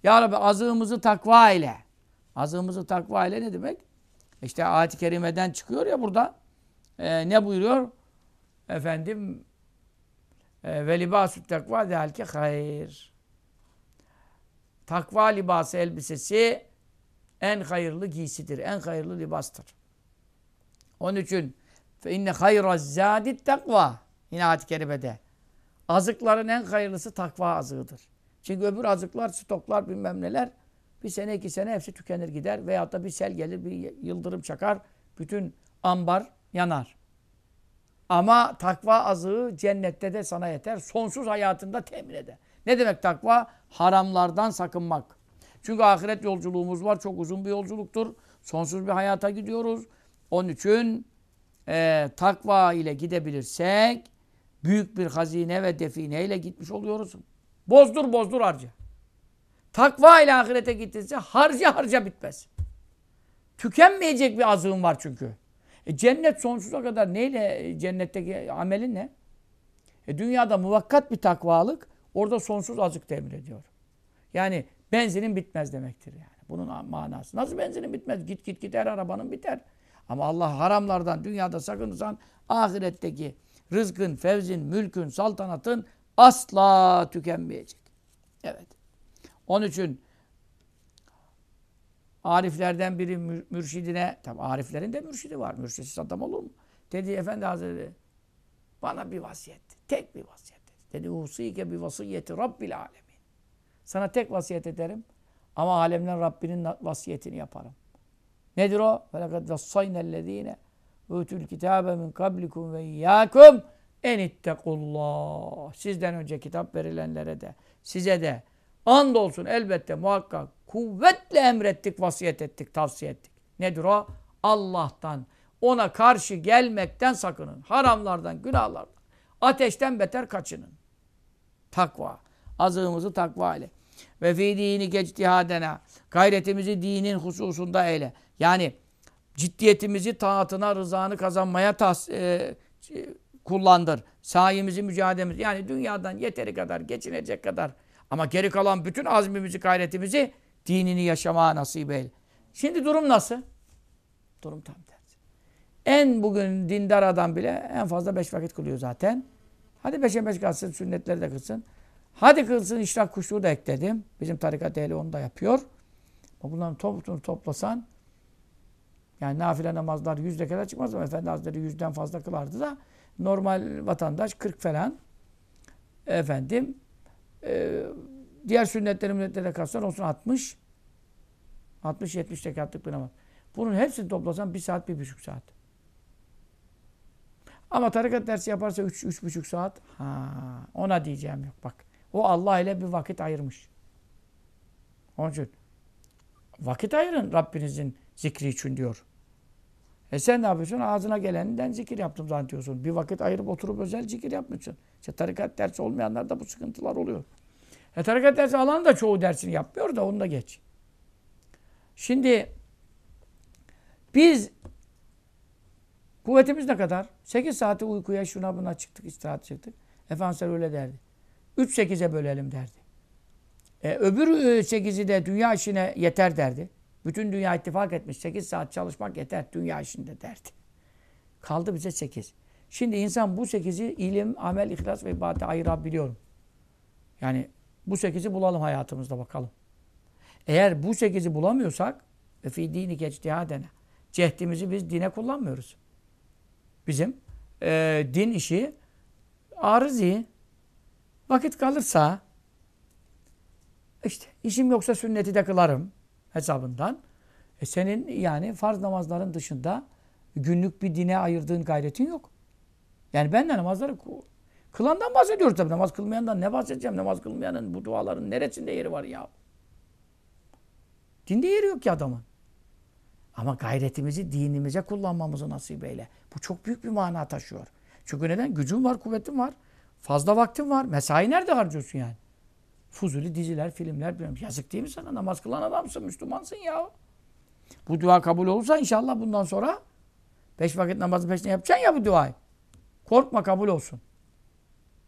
Ya Rabbi azığımızı takva ile. Azığımızı takva ile ne demek? İşte ayet-i kerimeden çıkıyor ya burada. E, ne buyuruyor? Efendim e, ve libasü takva delke hayır. Takva libası elbisesi en hayırlı giysidir. En hayırlı libastır. Onun için fe inne hayra zâdit takva. Yine ayet-i kerimede. Azıkların en hayırlısı takva azığıdır. Çünkü öbür azıklar, stoklar bilmem neler bir sene iki sene hepsi tükenir gider. Veyahut da bir sel gelir, bir yıldırım çakar. Bütün ambar yanar. Ama takva azığı cennette de sana yeter. Sonsuz hayatında temin eder. Ne demek takva? Haramlardan sakınmak. Çünkü ahiret yolculuğumuz var. Çok uzun bir yolculuktur. Sonsuz bir hayata gidiyoruz. Onun için e, takva ile gidebilirsek büyük bir hazine ve define ile gitmiş oluyoruz. Bozdur bozdur harca. Takva ile ahirete gittinse harca harca bitmez. Tükenmeyecek bir azığın var çünkü. E cennet sonsuza kadar neyle e, cennetteki amelin ne? E dünyada muvakkat bir takvalık orada sonsuz azık temin ediyor. Yani benzinin bitmez demektir yani. Bunun manası. Nasıl benzinin bitmez? Git git git her arabanın biter. Ama Allah haramlardan dünyada sakınırsan ahiretteki rızkın, fevzin, mülkün, saltanatın asla tükenmeyecek. Evet. Onun için Ariflerden biri mürşidine, tabi Ariflerin de mürşidi var. Mürşidsiz adam olur mu? Dedi Efendi Hazretleri, bana bir vasiyet. Tek bir vasiyet dedi. Dedi usike bir vasiyeti Rabbil alemin. Sana tek vasiyet ederim. Ama alemden Rabbinin vasiyetini yaparım. Nedir o? وَلَقَدْ وَصَّيْنَ الَّذ۪ينَ اُوتُوا الْكِتَابَ مِنْ قَبْلِكُمْ وَاِيَّاكُمْ en ittekullah. Sizden önce kitap verilenlere de, size de andolsun elbette muhakkak kuvvetle emrettik, vasiyet ettik, tavsiye ettik. Nedir o? Allah'tan, ona karşı gelmekten sakının. Haramlardan, günahlardan, ateşten beter kaçının. Takva. Azığımızı takva ile. Ve fi dini geçtihadena. Gayretimizi dinin hususunda eyle. Yani ciddiyetimizi taatına, rızanı kazanmaya tas, e, kullandır. Sayimizi, mücadelemizi. Yani dünyadan yeteri kadar, geçinecek kadar. Ama geri kalan bütün azmimizi, gayretimizi dinini yaşamaya nasip eyle. Şimdi durum nasıl? Durum tam tersi. En bugün dindar adam bile en fazla beş vakit kılıyor zaten. Hadi beşe beş kalsın, sünnetleri de kılsın. Hadi kılsın işrak kuşluğu da ekledim. Bizim tarikat ehli onu da yapıyor. Bunların toplusunu toplasan yani nafile namazlar yüzde kadar çıkmaz ama Efendi Hazretleri yüzden fazla kılardı da normal vatandaş 40 falan efendim e, diğer sünnetleri münnetlere katsan olsun 60 60-70 rekatlık bir namaz. Bunun hepsini toplasan bir saat, bir buçuk saat. Ama tarikat dersi yaparsa üç, üç buçuk saat. Ha, ona diyeceğim yok bak. O Allah ile bir vakit ayırmış. Onun için vakit ayırın Rabbinizin zikri için diyor. E sen ne yapıyorsun? Ağzına geleninden zikir yaptım zannediyorsun. Bir vakit ayırıp oturup özel zikir yapmışsın. İşte tarikat dersi olmayanlarda bu sıkıntılar oluyor. E tarikat dersi alan da çoğu dersini yapmıyor da onu da geç. Şimdi biz kuvvetimiz ne kadar? 8 saati uykuya şuna buna çıktık, istirahat çıktık. Efendimiz öyle derdi. 3-8'e bölelim derdi. E, öbür 8'i de dünya işine yeter derdi. Bütün dünya ittifak etmiş. 8 saat çalışmak yeter dünya işinde derdi. Kaldı bize 8. Şimdi insan bu 8'i ilim, amel, ihlas ve ibadete ayırabiliyorum. Yani bu 8'i bulalım hayatımızda bakalım. Eğer bu 8'i bulamıyorsak ve fi dini geçtihadene cehdimizi biz dine kullanmıyoruz. Bizim e, din işi arızi vakit kalırsa işte işim yoksa sünneti de kılarım hesabından. E senin yani farz namazların dışında günlük bir dine ayırdığın gayretin yok. Yani ben de namazları kılandan bahsediyoruz tabii. Namaz kılmayandan ne bahsedeceğim? Namaz kılmayanın bu duaların neresinde yeri var ya? Dinde yeri yok ki adamın. Ama gayretimizi dinimize kullanmamızı nasip eyle. Bu çok büyük bir mana taşıyor. Çünkü neden? Gücün var, kuvvetin var. Fazla vaktin var. Mesai nerede harcıyorsun yani? Fuzuli diziler, filmler. Bilmiyorum. Yazık değil mi sana? Namaz kılan adamsın, Müslümansın ya. Bu dua kabul olursa inşallah bundan sonra beş vakit namazı peşine yapacaksın ya bu duayı. Korkma kabul olsun.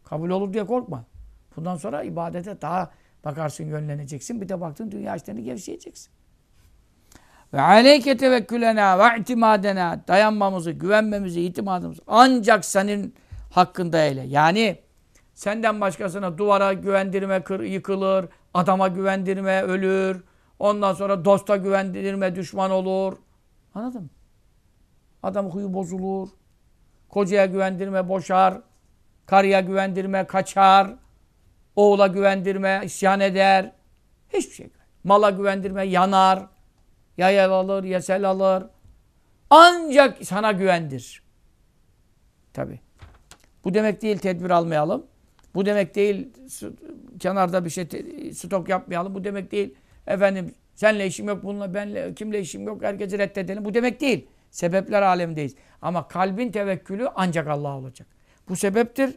Kabul olur diye korkma. Bundan sonra ibadete daha bakarsın yönleneceksin. Bir de baktın dünya işlerini gevşeyeceksin. Ve aleyke tevekkülena ve itimadena dayanmamızı, güvenmemizi, itimadımızı ancak senin hakkında eyle. Yani senden başkasına duvara güvendirme kır, yıkılır, adama güvendirme ölür, ondan sonra dosta güvendirme düşman olur. Anladın mı? Adam huyu bozulur, kocaya güvendirme boşar, karıya güvendirme kaçar, oğula güvendirme isyan eder. Hiçbir şey. Mala güvendirme yanar. Ya alır, ya sel alır. Ancak sana güvendir. Tabi. Bu demek değil tedbir almayalım. Bu demek değil kenarda bir şey stok yapmayalım. Bu demek değil efendim senle işim yok, bununla benle kimle işim yok, herkesi reddedelim. Bu demek değil. Sebepler alemindeyiz. Ama kalbin tevekkülü ancak Allah olacak. Bu sebeptir.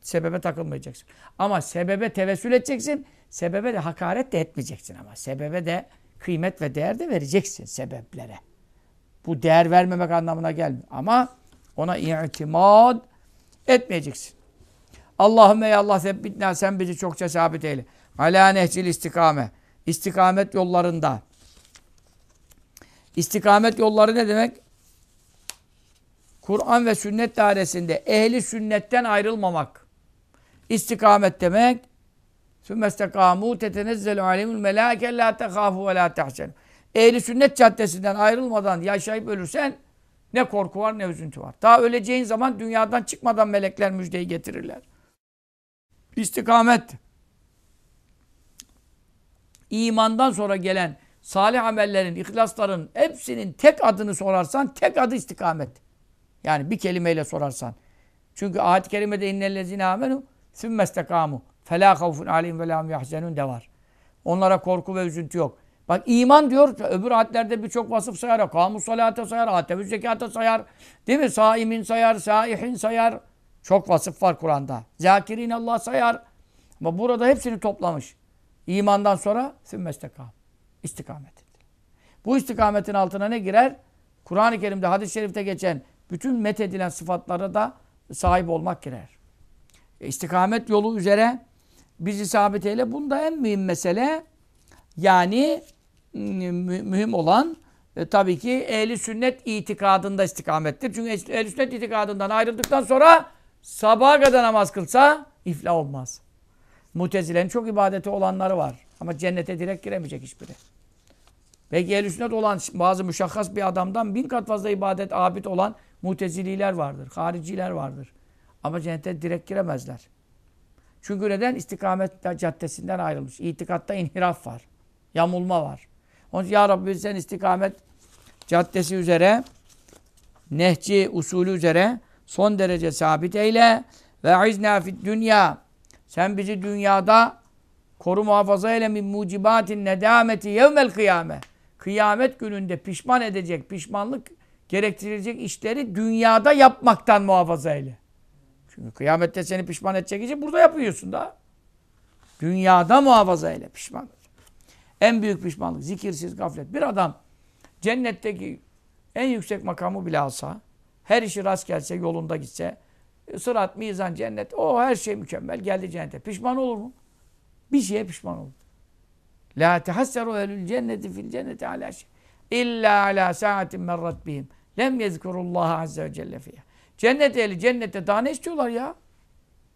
sebebe takılmayacaksın. Ama sebebe tevessül edeceksin. Sebebe de hakaret de etmeyeceksin ama. Sebebe de kıymet ve değer de vereceksin sebeplere. Bu değer vermemek anlamına gelmiyor. Ama ona i'timad etmeyeceksin. Allahümme ya Allah sebbitna sen bizi çokça sabit eyle. Ala nehcil istikame. İstikamet yollarında. İstikamet yolları ne demek? Kur'an ve sünnet dairesinde ehli sünnetten ayrılmamak. İstikamet demek Sümmestekamu tetenezzelu alemül melâke la tekâfu ve la tehsen. Ehli sünnet caddesinden ayrılmadan yaşayıp ölürsen ne korku var ne üzüntü var. Daha öleceğin zaman dünyadan çıkmadan melekler müjdeyi getirirler. İstikamet. İmandan sonra gelen salih amellerin, ihlasların hepsinin tek adını sorarsan tek adı istikamet. Yani bir kelimeyle sorarsan. Çünkü ayet-i kerimede innellezine amenu sümmestekamu felâ havfun aleyhim ve lâhum yahzenun de var. Onlara korku ve üzüntü yok. Bak iman diyor, öbür ayetlerde birçok vasıf sayar. Kamu salate sayar, atevü zekate sayar. Değil mi? Saimin sayar, saihin sayar. Çok vasıf var Kur'an'da. Zakirin Allah sayar. Ama burada hepsini toplamış. İmandan sonra sümmestekam. İstikamet. Bu istikametin altına ne girer? Kur'an-ı Kerim'de, hadis-i şerifte geçen bütün methedilen sıfatlara da sahip olmak girer. E, istikamet yolu üzere bizi sabit eyle. Bunda en mühim mesele yani mü mühim olan e, tabii ki ehli sünnet itikadında istikamettir. Çünkü ehli sünnet itikadından ayrıldıktan sonra sabaha kadar namaz kılsa iflah olmaz. Mutezilerin çok ibadeti olanları var. Ama cennete direkt giremeyecek hiçbiri. Ehl sünnet olan bazı müşahhas bir adamdan bin kat fazla ibadet abid olan mutezililer vardır. Hariciler vardır. Ama cennete direkt giremezler. Çünkü neden? İstikamet caddesinden ayrılmış. İtikatta inhiraf var. Yamulma var. Onun için Ya Rabbi sen istikamet caddesi üzere nehci usulü üzere son derece sabit eyle ve izna fid dünya sen bizi dünyada koru muhafaza eyle min mucibatin nedameti yevmel kıyame kıyamet gününde pişman edecek, pişmanlık gerektirecek işleri dünyada yapmaktan muhafaza eyle. Çünkü kıyamette seni pişman edecek için burada yapıyorsun da. Dünyada muhafaza eyle pişman. En büyük pişmanlık zikirsiz gaflet. Bir adam cennetteki en yüksek makamı bile alsa, her işi rast gelse, yolunda gitse, sırat, mizan, cennet, o her şey mükemmel, geldi cennete. Pişman olur mu? Bir şeye pişman olur. La tehasseru ehlül cenneti fil cenneti ala şey. İlla ala saatin merrat bihim. Lem yezkurullaha azze ve celle fiyah. Cennet ehli cennette daha ne istiyorlar ya?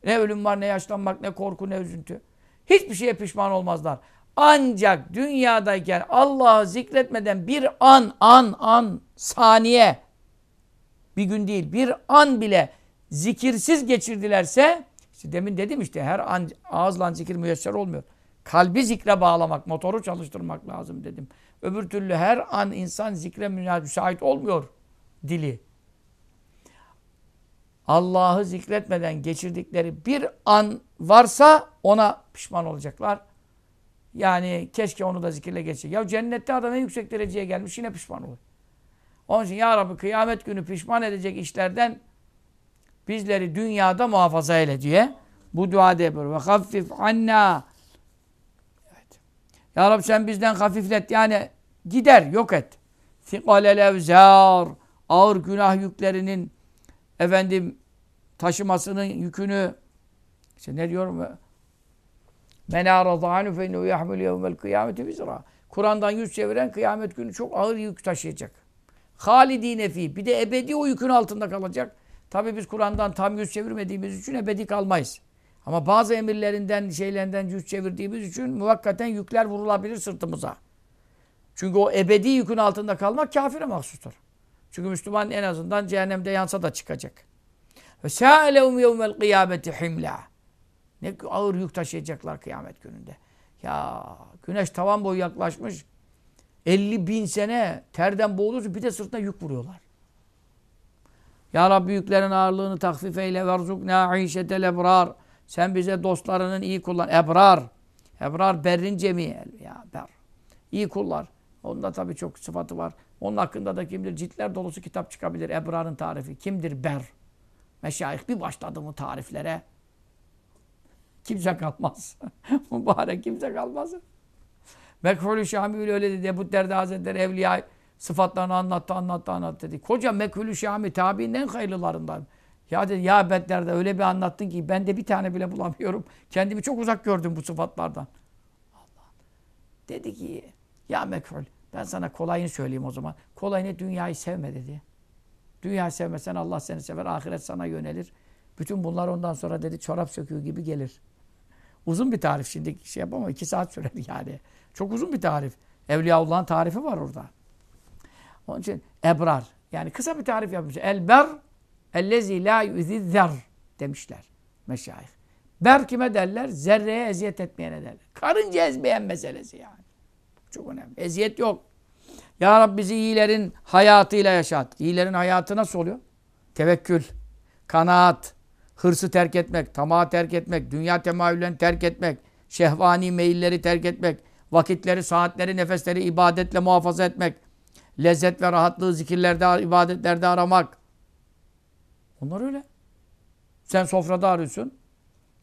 Ne ölüm var, ne yaşlanmak, ne korku, ne üzüntü. Hiçbir şeye pişman olmazlar. Ancak dünyadayken Allah'ı zikretmeden bir an, an, an, saniye, bir gün değil, bir an bile zikirsiz geçirdilerse, işte demin dedim işte her an ağızla zikir müyesser olmuyor. Kalbi zikre bağlamak, motoru çalıştırmak lazım dedim. Öbür türlü her an insan zikre müsait olmuyor dili. Allah'ı zikretmeden geçirdikleri bir an varsa ona pişman olacaklar. Yani keşke onu da zikirle geçecek. Ya cennette adam en yüksek dereceye gelmiş yine pişman olur. Onun için Ya Rabbi kıyamet günü pişman edecek işlerden bizleri dünyada muhafaza eyle diye bu dua yapıyor. Ve haffif anna evet. Ya Rabbi sen bizden hafiflet yani gider yok et. Fikalel evzar ağır günah yüklerinin efendim taşımasının yükünü işte ne diyorum men arada anu fe innehu yahmelu yevmel kıyameti bizra. Kur'an'dan yüz çeviren kıyamet günü çok ağır yük taşıyacak. Halidine fi. Bir de ebedi o yükün altında kalacak. Tabi biz Kur'an'dan tam yüz çevirmediğimiz için ebedi kalmayız. Ama bazı emirlerinden, şeylerinden yüz çevirdiğimiz için muvakkaten yükler vurulabilir sırtımıza. Çünkü o ebedi yükün altında kalmak kafire mahsustur. Çünkü Müslüman en azından cehennemde yansa da çıkacak. Ve sâlehum yevmel kıyameti himla. Ne ağır yük taşıyacaklar kıyamet gününde. Ya güneş tavan boyu yaklaşmış. 50 bin sene terden boğulursa bir de sırtına yük vuruyorlar. Ya Rabbi yüklerin ağırlığını takfif eyle. Verzukna işetel ebrar. Sen bize dostlarının iyi kullan. Ebrar. Ebrar berrin cemi. Ya ber. İyi kullar. Onda tabii çok sıfatı var. Onun hakkında da kimdir? Ciltler dolusu kitap çıkabilir. Ebrar'ın tarifi. Kimdir ber? Meşayih bir başladı mı tariflere? Kimse kalmaz. Mübarek kimse kalmaz. Mekhulü Şamil öyle dedi. Ebu Derdi Hazretleri Evliya sıfatlarını anlattı, anlattı, anlattı dedi. Koca Mekhulü Şami tabiinin en hayırlılarından. Ya dedi ya Ebu Derdi öyle bir anlattın ki ben de bir tane bile bulamıyorum. Kendimi çok uzak gördüm bu sıfatlardan. Allah. Dedi ki ya Mekhul ben sana kolayını söyleyeyim o zaman. Kolayını dünyayı sevme dedi. Dünya sevmesen Allah seni sever, ahiret sana yönelir. Bütün bunlar ondan sonra dedi çorap söküğü gibi gelir. Uzun bir tarif şimdi şey yapamam. iki saat sürer yani. Çok uzun bir tarif. Evliyaullah'ın tarifi var orada. Onun için ebrar. Yani kısa bir tarif yapmış. Elber ellezi la yüzizzer demişler meşayih. Ber kime derler? Zerreye eziyet etmeyene derler. Karınca ezmeyen meselesi yani. Çok önemli. Eziyet yok. Ya Rabbi bizi iyilerin hayatıyla yaşat. İyilerin hayatı nasıl oluyor? Tevekkül, kanaat, hırsı terk etmek, tamahı terk etmek, dünya temayüllerini terk etmek, şehvani meyilleri terk etmek, vakitleri, saatleri, nefesleri ibadetle muhafaza etmek, lezzet ve rahatlığı zikirlerde, ibadetlerde aramak. Onlar öyle. Sen sofrada arıyorsun.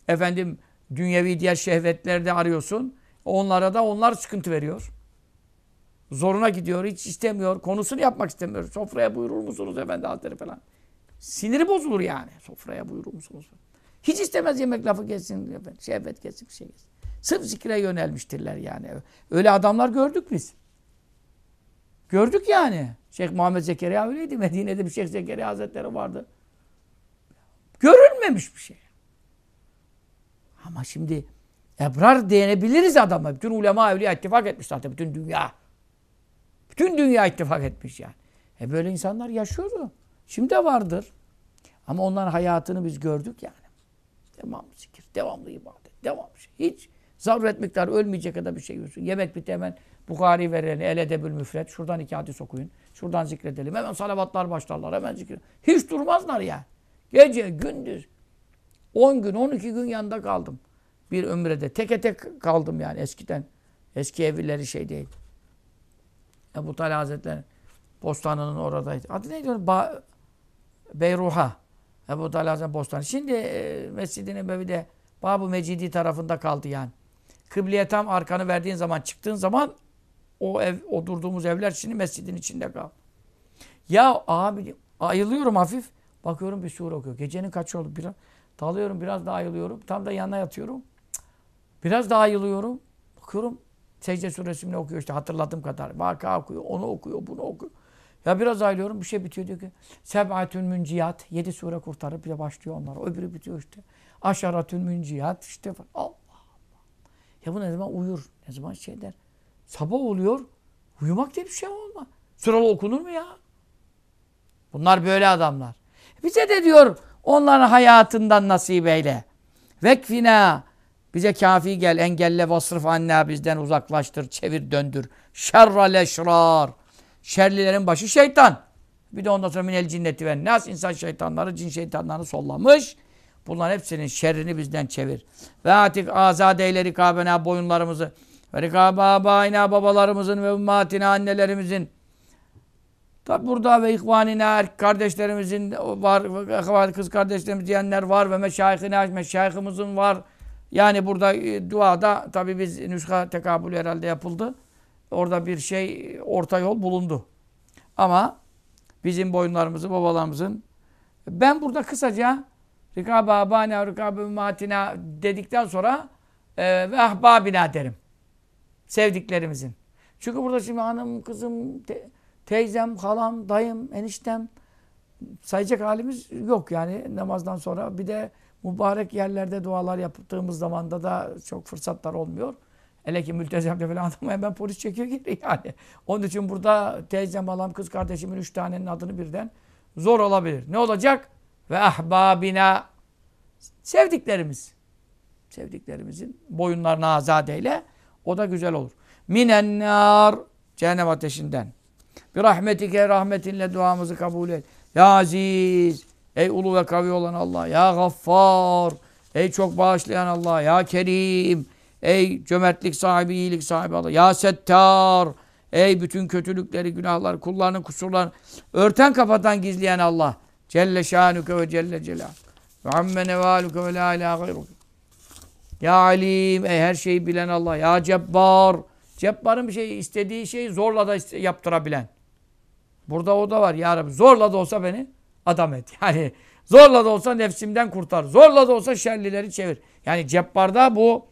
Efendim dünyevi diğer şehvetlerde arıyorsun. Onlara da onlar sıkıntı veriyor. Zoruna gidiyor, hiç istemiyor. Konusunu yapmak istemiyor. Sofraya buyurur musunuz efendi hazretleri falan. Siniri bozulur yani. Sofraya buyurur musunuz? Hiç istemez yemek lafı geçsin, efendim, şehvet geçsin, bir şey geçsin. Sırf zikre yönelmiştirler yani. Öyle adamlar gördük biz. Gördük yani. Şeyh Muhammed Zekeriya öyleydi. Medine'de bir Şeyh Zekeriya Hazretleri vardı. Görülmemiş bir şey. Ama şimdi ebrar diyebiliriz adama. Bütün ulema evliya ittifak etmiş zaten. Bütün dünya. Bütün dünya ittifak etmiş yani. E böyle insanlar yaşıyordu. Şimdi de vardır. Ama onların hayatını biz gördük yani. Devamlı zikir, devamlı ibadet, devamlı şey. Hiç zaruret miktarı ölmeyecek kadar bir şey yiyorsun. Yemek bitti hemen Bukhari vereni, El Edebül Müfret. Şuradan iki hadis okuyun. Şuradan zikredelim. Hemen salavatlar başlarlar. Hemen zikir. Hiç durmazlar ya. Gece, gündüz. 10 gün, 12 gün yanında kaldım. Bir ömrede. Teke tek kaldım yani eskiden. Eski evlileri şey değil. Ebu Talha Hazretleri Bostanı'nın oradaydı. Adı neydi? Ba Beyruha. Ebu Talha Hazretleri Bostanı. Şimdi e, Mescid-i Nebevi'de Bab-ı Mecidi tarafında kaldı yani. Kıbleye tam arkanı verdiğin zaman, çıktığın zaman o ev, o durduğumuz evler şimdi mescidin içinde kal. Ya abi ayılıyorum hafif. Bakıyorum bir sure okuyor. Gecenin kaç oldu? Biraz dalıyorum, biraz daha ayılıyorum. Tam da yanına yatıyorum. Biraz daha ayılıyorum. Bakıyorum Secde suresini okuyor işte hatırladığım kadar. Vaka okuyor, onu okuyor, bunu okuyor. Ya biraz aylıyorum bir şey bitiyor diyor ki Seb'atün münciyat. Yedi sure kurtarıp de başlıyor onlar. Öbürü bitiyor işte. Aşaratün münciyat işte. Allah. Ya bu ne zaman uyur? Ne zaman şey der? Sabah oluyor. Uyumak diye bir şey olma. Sıralı okunur mu ya? Bunlar böyle adamlar. Bize de diyor onların hayatından nasip eyle. Vekfina bize kafi gel, engelle vasrıf anne bizden uzaklaştır, çevir döndür. Şerrel eşrar. Şerlilerin başı şeytan. Bir de ondan sonra minel cinneti ve nas insan şeytanları, cin şeytanlarını sollamış. Bunların hepsinin şerrini bizden çevir. Ve atik azadeyleri kabena boyunlarımızı ve rikababayna babalarımızın ve ümmatina annelerimizin Tabi burada ve ihvanina kardeşlerimizin var, kız kardeşlerimiz diyenler var ve meşayihina, meşayihimizin var. Yani burada e, duada tabi biz nüsha tekabül herhalde yapıldı. Orada bir şey orta yol bulundu. Ama bizim boyunlarımızın, babalarımızın ben burada kısaca Rikâb-ı abâne, rikâb-ı ümmatina dedikten sonra e, ve ahbabina derim. Sevdiklerimizin. Çünkü burada şimdi hanım, kızım, te, teyzem, halam, dayım, eniştem sayacak halimiz yok yani namazdan sonra. Bir de mübarek yerlerde dualar yaptığımız zamanda da çok fırsatlar olmuyor. Hele ki mültezemde falan adamı hemen polis çekiyor geri yani. Onun için burada teyzem, halam, kız kardeşimin üç tanenin adını birden zor olabilir. Ne olacak? Ve ahbabina sevdiklerimiz. Sevdiklerimizin boyunlarına azadeyle o da güzel olur. Minennar cehennem ateşinden. Bir rahmetike rahmetinle duamızı kabul et. Ya aziz Ey ulu ve kavi olan Allah. Ya gaffar. Ey çok bağışlayan Allah. Ya kerim. Ey cömertlik sahibi, iyilik sahibi Allah. Ya settar. Ey bütün kötülükleri, günahları, kullarının kusurlarını örten kapatan gizleyen Allah. Celle şanuke ve celle celal. Ve amme nevaluke ve la ilahe gayruk. Ya Alim, ey her şeyi bilen Allah. Ya Cebbar. Cebbar'ın bir şey istediği şeyi zorla da yaptırabilen. Burada o da var. Ya Rabbi zorla da olsa beni adam et. Yani zorla da olsa nefsimden kurtar. Zorla da olsa şerlileri çevir. Yani Cebbar'da bu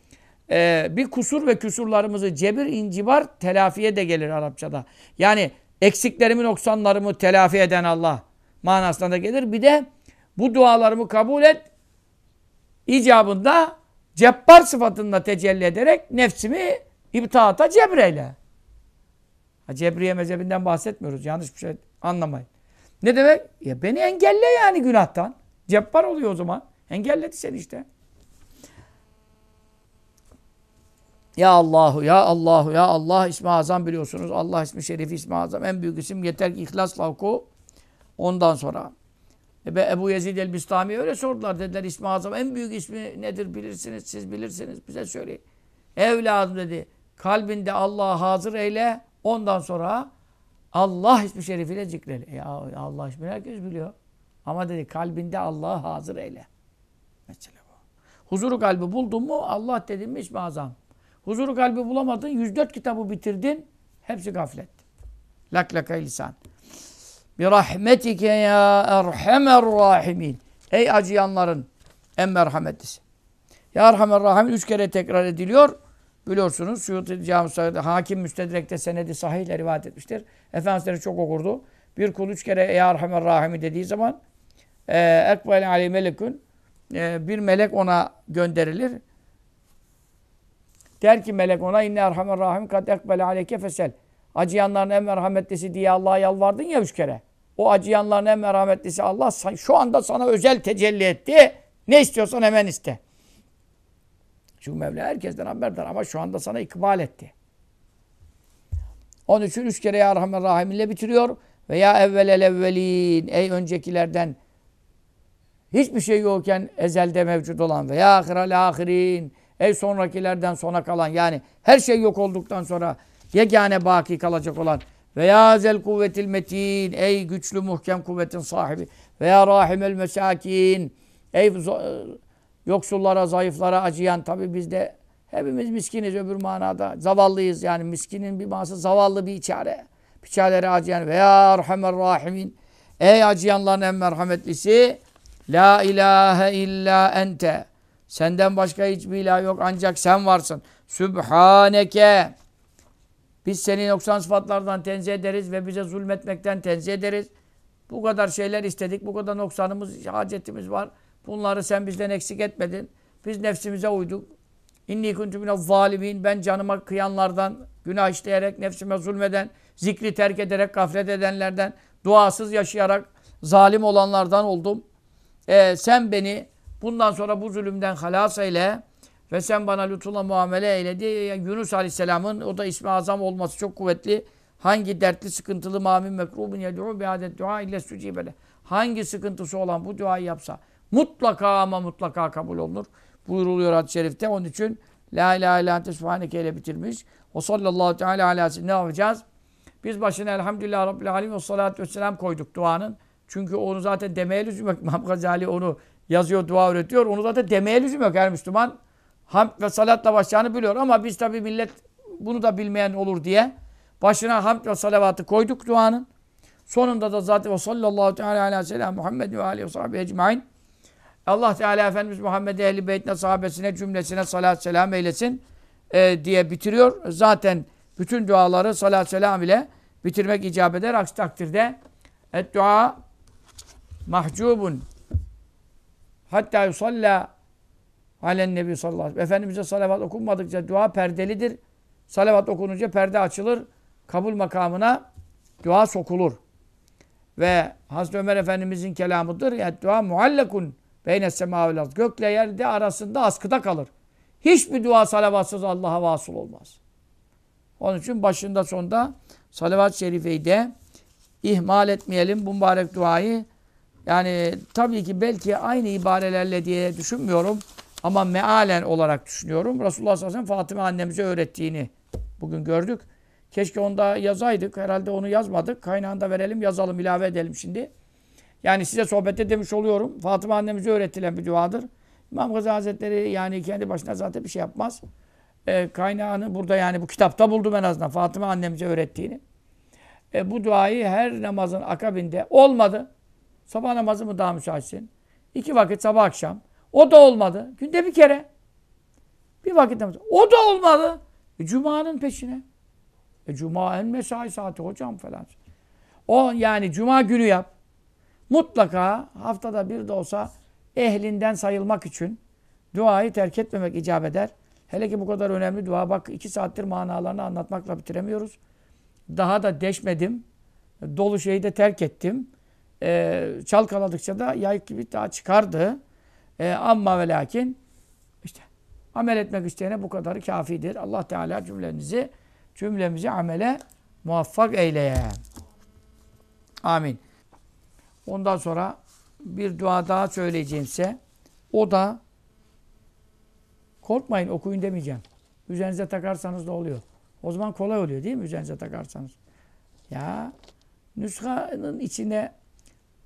e, bir kusur ve küsurlarımızı cebir, incibar telafiye de gelir Arapçada. Yani eksiklerimi, noksanlarımı telafi eden Allah manasına da gelir. Bir de bu dualarımı kabul et. icabında cebbar sıfatında tecelli ederek nefsimi ibtaata cebreyle. Ha, Cebriye mezhebinden bahsetmiyoruz. Yanlış bir şey anlamayın. Ne demek? Ya beni engelle yani günahtan. Cebbar oluyor o zaman. Engelledi seni işte. Ya Allahu, ya Allahu, ya Allah ismi azam biliyorsunuz. Allah ismi şerifi ismi azam. En büyük isim yeter ki ihlasla oku. Ondan sonra. E Ebu Yezid el-Bistami öyle sordular. Dediler ismi azam en büyük ismi nedir bilirsiniz. Siz bilirsiniz. Bize söyleyin. Evladım dedi. Kalbinde Allah'ı hazır eyle. Ondan sonra Allah ismi şerifiyle zikreyle. E Allah ismini herkes biliyor. Ama dedi kalbinde Allah'ı hazır eyle. Mesela bu. Huzuru kalbi buldun mu Allah dedin mi ismi azam. Huzuru kalbi bulamadın 104 kitabı bitirdin. Hepsi gaflet. Lak lakay lisan. Bir rahmetike ya erhamer rahimin. Ey acıyanların en merhametlisi. Ya erhamer rahimin üç kere tekrar ediliyor. Biliyorsunuz Suyuti Cami Hakim Müstedrek'te senedi sahihle rivayet etmiştir. Efendimiz çok okurdu. Bir kul üç kere Ya Erhamer Rahimi dediği zaman e, Ekbel Ali melekün e, bir melek ona gönderilir. Der ki melek ona inne Erhamer Rahim kad ekbel aleyke fesel. Acıyanların en merhametlisi diye Allah'a yalvardın ya üç kere. O acıyanların en merhametlisi Allah şu anda sana özel tecelli etti. Ne istiyorsan hemen iste. Çünkü Mevla herkesten haberdar ama şu anda sana ikbal etti. Onun için üç kere Ya Rahman Rahim ile bitiriyor. Ve Ya evvelel evvelin ey öncekilerden hiçbir şey yokken ezelde mevcut olan ve Ya ahirel ahirin ey sonrakilerden sona kalan yani her şey yok olduktan sonra yegane baki kalacak olan. Ve ya zel kuvvetil metin. Ey güçlü muhkem kuvvetin sahibi. Ve ya rahimel mesakin. Ey yoksullara, zayıflara acıyan. Tabi biz de hepimiz miskiniz öbür manada. Zavallıyız yani. Miskinin bir manası zavallı bir içare. Biçarelere acıyan. Ve ya erhamer rahimin. Ey acıyanların en merhametlisi. La ilahe illa ente. Senden başka hiçbir ilah yok. Ancak sen varsın. Sübhaneke biz seni noksan sıfatlardan tenzih ederiz ve bize zulmetmekten tenzih ederiz. Bu kadar şeyler istedik, bu kadar noksanımız, hacetimiz var. Bunları sen bizden eksik etmedin. Biz nefsimize uyduk. İnni kuntu minel zalimin. Ben canıma kıyanlardan, günah işleyerek, nefsime zulmeden, zikri terk ederek, gaflet edenlerden, duasız yaşayarak zalim olanlardan oldum. Ee, sen beni bundan sonra bu zulümden halas eyle ve sen bana lütfunla muamele eyle diye Yunus Aleyhisselam'ın o da ismi azam olması çok kuvvetli. Hangi dertli, sıkıntılı, mamin, mekrubun yed'u biadet dua ile sücibele. Hangi sıkıntısı olan bu duayı yapsa mutlaka ama mutlaka kabul olunur. Buyuruluyor hadis-i şerifte. Onun için La ilahe illa ente subhaneke ile bitirmiş. O sallallahu teala ala ne yapacağız? Biz başına elhamdülillah rabbil alemin ve salatu vesselam koyduk duanın. Çünkü onu zaten demeye lüzum yok. İmam Gazali onu yazıyor, dua öğretiyor. Onu zaten demeye lüzum yok her Müslüman. Hamd ve salatla başlayacağını biliyor ama biz tabi millet bunu da bilmeyen olur diye başına hamd ve salavatı koyduk duanın. Sonunda da zaten o sallallahu teala aleyhi ve sellem Muhammed ve aleyhi ve sahibi ecmain. Allah Teala Efendimiz Muhammed Ehli Beytine sahabesine cümlesine salat selam eylesin e, diye bitiriyor. Zaten bütün duaları salat selam ile bitirmek icap eder. Aksi takdirde et dua mahcubun hatta yusalla alen nebi sallallahu aleyhi ve sellem. Efendimiz'e salavat okunmadıkça dua perdelidir. Salavat okununca perde açılır. Kabul makamına dua sokulur. Ve Hazreti Ömer Efendimizin kelamıdır. Ya dua muallakun beyne sema vel Gökle yerde arasında askıda kalır. Hiçbir dua salavatsız Allah'a vasıl olmaz. Onun için başında sonunda salavat-ı şerifeyi de ihmal etmeyelim bu mübarek duayı. Yani tabii ki belki aynı ibarelerle diye düşünmüyorum. Ama mealen olarak düşünüyorum. Resulullah sallallahu aleyhi ve sellem Fatıma annemize öğrettiğini bugün gördük. Keşke onda yazaydık. Herhalde onu yazmadık. Kaynağında verelim, yazalım, ilave edelim şimdi. Yani size sohbette demiş oluyorum. Fatıma annemize öğretilen bir duadır. İmam Gazali Hazretleri yani kendi başına zaten bir şey yapmaz. E, kaynağını burada yani bu kitapta buldum en azından. Fatıma annemize öğrettiğini. E, bu duayı her namazın akabinde olmadı. Sabah namazı mı daha müsaitsin? İki vakit sabah akşam. O da olmadı. Günde bir kere. Bir vakit namazı. O da olmadı. E, Cuma'nın peşine. E, Cuma en mesai saati hocam falan. O yani Cuma günü yap. Mutlaka haftada bir de olsa ehlinden sayılmak için duayı terk etmemek icap eder. Hele ki bu kadar önemli dua. Bak iki saattir manalarını anlatmakla bitiremiyoruz. Daha da deşmedim. Dolu şeyi de terk ettim. Ee, çalkaladıkça da yay gibi daha çıkardı. Ee, ama ve lakin işte amel etmek isteyene bu kadarı kafidir. Allah Teala cümlenizi cümlemizi amele muvaffak eyleye. Amin. Ondan sonra bir dua daha söyleyeceğimse o da korkmayın okuyun demeyeceğim. Üzerinize takarsanız da oluyor. O zaman kolay oluyor değil mi üzerinize takarsanız? Ya nüshanın içine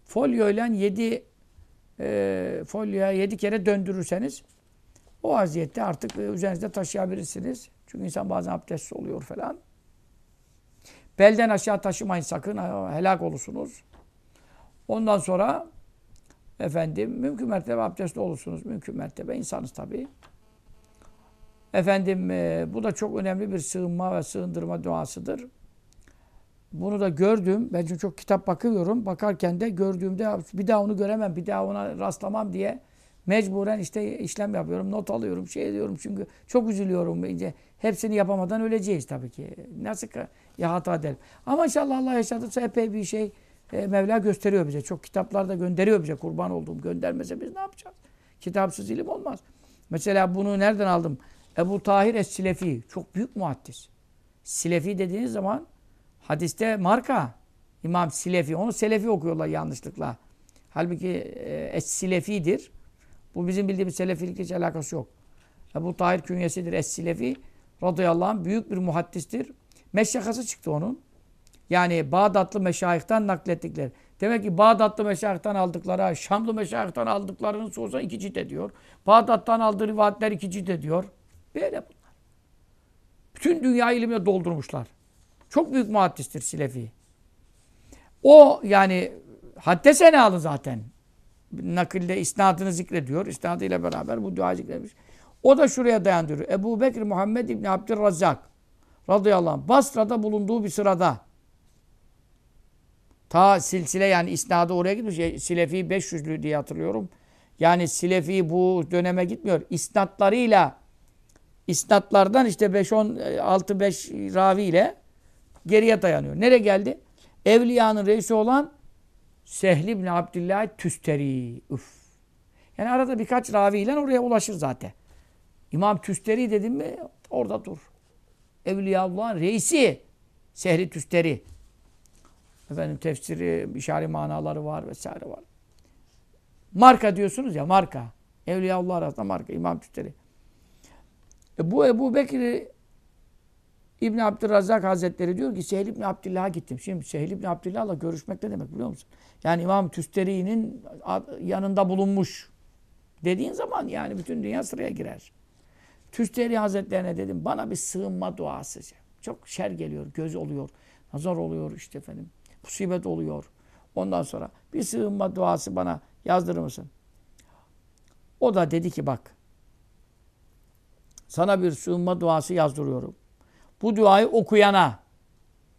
folyoyla yedi e, folyoya yedi kere döndürürseniz o vaziyette artık e, üzerinizde taşıyabilirsiniz. Çünkü insan bazen abdestsiz oluyor falan. Belden aşağı taşımayın sakın. Helak olursunuz. Ondan sonra efendim mümkün mertebe abdestli olursunuz. Mümkün mertebe insanız tabii. Efendim e, bu da çok önemli bir sığınma ve sığındırma duasıdır. Bunu da gördüm. Ben çünkü çok kitap bakıyorum. Bakarken de gördüğümde bir daha onu göremem, bir daha ona rastlamam diye mecburen işte işlem yapıyorum, not alıyorum, şey diyorum çünkü çok üzülüyorum. İnce hepsini yapamadan öleceğiz tabii ki. Nasıl ya hata edelim. Ama inşallah Allah yaşatırsa epey bir şey e, Mevla gösteriyor bize. Çok kitaplarda gönderiyor bize. Kurban olduğum göndermese biz ne yapacağız? Kitapsız ilim olmaz. Mesela bunu nereden aldım? Ebu Tahir Es-Silefi. Çok büyük muhaddis. Silefi dediğiniz zaman hadiste marka. İmam Silefi. Onu Selefi okuyorlar yanlışlıkla. Halbuki e, Es-Silefi'dir. Bu bizim bildiğimiz Selefilikle hiç alakası yok. Ebu Tahir künyesidir Es-Silefi. Radıyallahu anh büyük bir muhaddistir. Meşyakası çıktı onun. Yani Bağdatlı meşayihten naklettikleri. Demek ki Bağdatlı meşayihten aldıkları, Şamlı meşayihten aldıklarını sorsan iki cilt ediyor. Bağdat'tan aldığı rivayetler iki cilt ediyor. Böyle bunlar. Bütün dünya ilimle doldurmuşlar. Çok büyük muhaddistir Silefi. O yani hadde sene alın zaten. Nakilde isnadını zikrediyor. İsnadıyla beraber bu dua zikretmiş. O da şuraya dayandırıyor. Ebu Bekir Muhammed İbni Abdülrazzak radıyallahu anh Basra'da bulunduğu bir sırada ta silsile yani isnadı oraya gitmiş. E, Silefi 500'lü diye hatırlıyorum. Yani Silefi bu döneme gitmiyor. İsnatlarıyla isnatlardan işte 5-10 6-5 ravi ile geriye dayanıyor. Nereye geldi? Evliyanın reisi olan Sehl ibn Abdillah Tüsteri. Üf. Yani arada birkaç raviyle oraya ulaşır zaten. İmam Tüsteri dedim mi orada dur. Evliyaullah'ın reisi Sehri Tüsteri. Efendim tefsiri, işari manaları var vesaire var. Marka diyorsunuz ya marka. Evliyaullah arasında marka. İmam Tüsteri. E bu Ebu Bekir İbn Abdurrazzak Hazretleri diyor ki Sehl İbn Abdillah'a gittim. Şimdi Sehl İbn Abdillah'la görüşmek ne demek biliyor musun? Yani İmam Tüsteri'nin yanında bulunmuş dediğin zaman yani bütün dünya sıraya girer. Tüsteri Hazretlerine dedim bana bir sığınma duası. Çok şer geliyor, göz oluyor, nazar oluyor işte efendim. Musibet oluyor. Ondan sonra bir sığınma duası bana yazdırır mısın? O da dedi ki bak sana bir sığınma duası yazdırıyorum. Bu duayı okuyana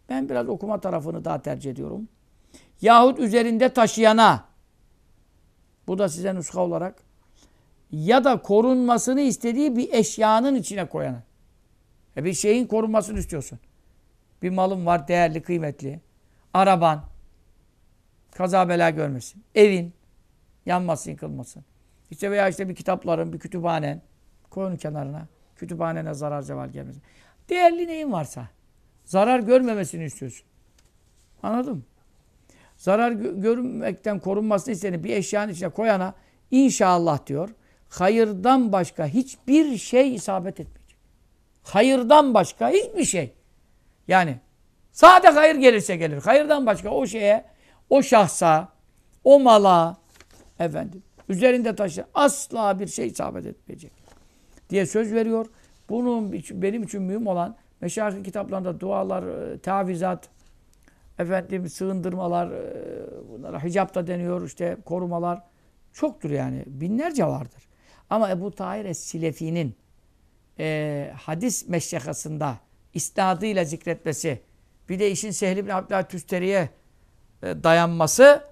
ben biraz okuma tarafını daha tercih ediyorum. Yahut üzerinde taşıyana bu da size nuska olarak ya da korunmasını istediği bir eşyanın içine koyana. E bir şeyin korunmasını istiyorsun. Bir malın var değerli, kıymetli. Araban kaza bela görmesin. Evin yanmasın, yıkılmasın. İşte veya işte bir kitapların, bir kütüphanen koyun kenarına. Kütüphanene zarar ceval gelmesin. Değerli neyin varsa. Zarar görmemesini istiyorsun. Anladın mı? Zarar gö görünmekten korunmasını istediğin bir eşyanın içine koyana inşallah diyor. Hayırdan başka hiçbir şey isabet etmeyecek. Hayırdan başka hiçbir şey. Yani sade hayır gelirse gelir. Hayırdan başka o şeye, o şahsa, o mala efendim Üzerinde taşı asla bir şey isabet etmeyecek. Diye söz veriyor. Bunun benim için mühim olan meşayih kitaplarında dualar, e, tavizat, efendim sığındırmalar, e, bunlara hicap da deniyor işte korumalar çoktur yani. Binlerce vardır. Ama Ebu Tahir Es-Silefi'nin e, hadis meşyakasında isnadıyla zikretmesi, bir de işin Sehl ibn Abdüllah Tüsteri'ye e, dayanması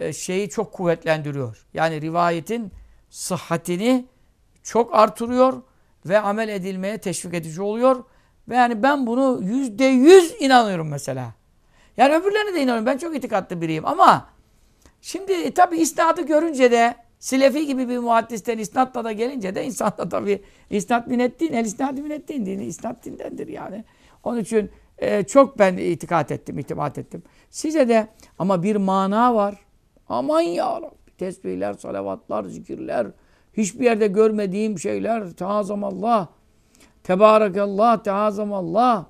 e, şeyi çok kuvvetlendiriyor. Yani rivayetin sıhhatini çok artırıyor ve amel edilmeye teşvik edici oluyor. Ve yani ben bunu yüzde yüz inanıyorum mesela. Yani öbürlerine de inanıyorum. Ben çok itikatlı biriyim ama şimdi e, tabi isnadı görünce de Silefi gibi bir muhaddisten isnatla da gelince de insan da tabi isnat minettin, el isnat minettin dini isnat dindendir yani. Onun için e, çok ben itikat ettim, itimat ettim. Size de ama bir mana var. Aman ya Rabbi. Tesbihler, salavatlar, zikirler. Hiçbir yerde görmediğim şeyler. Teazamallah. Tebarakallah, teazamallah.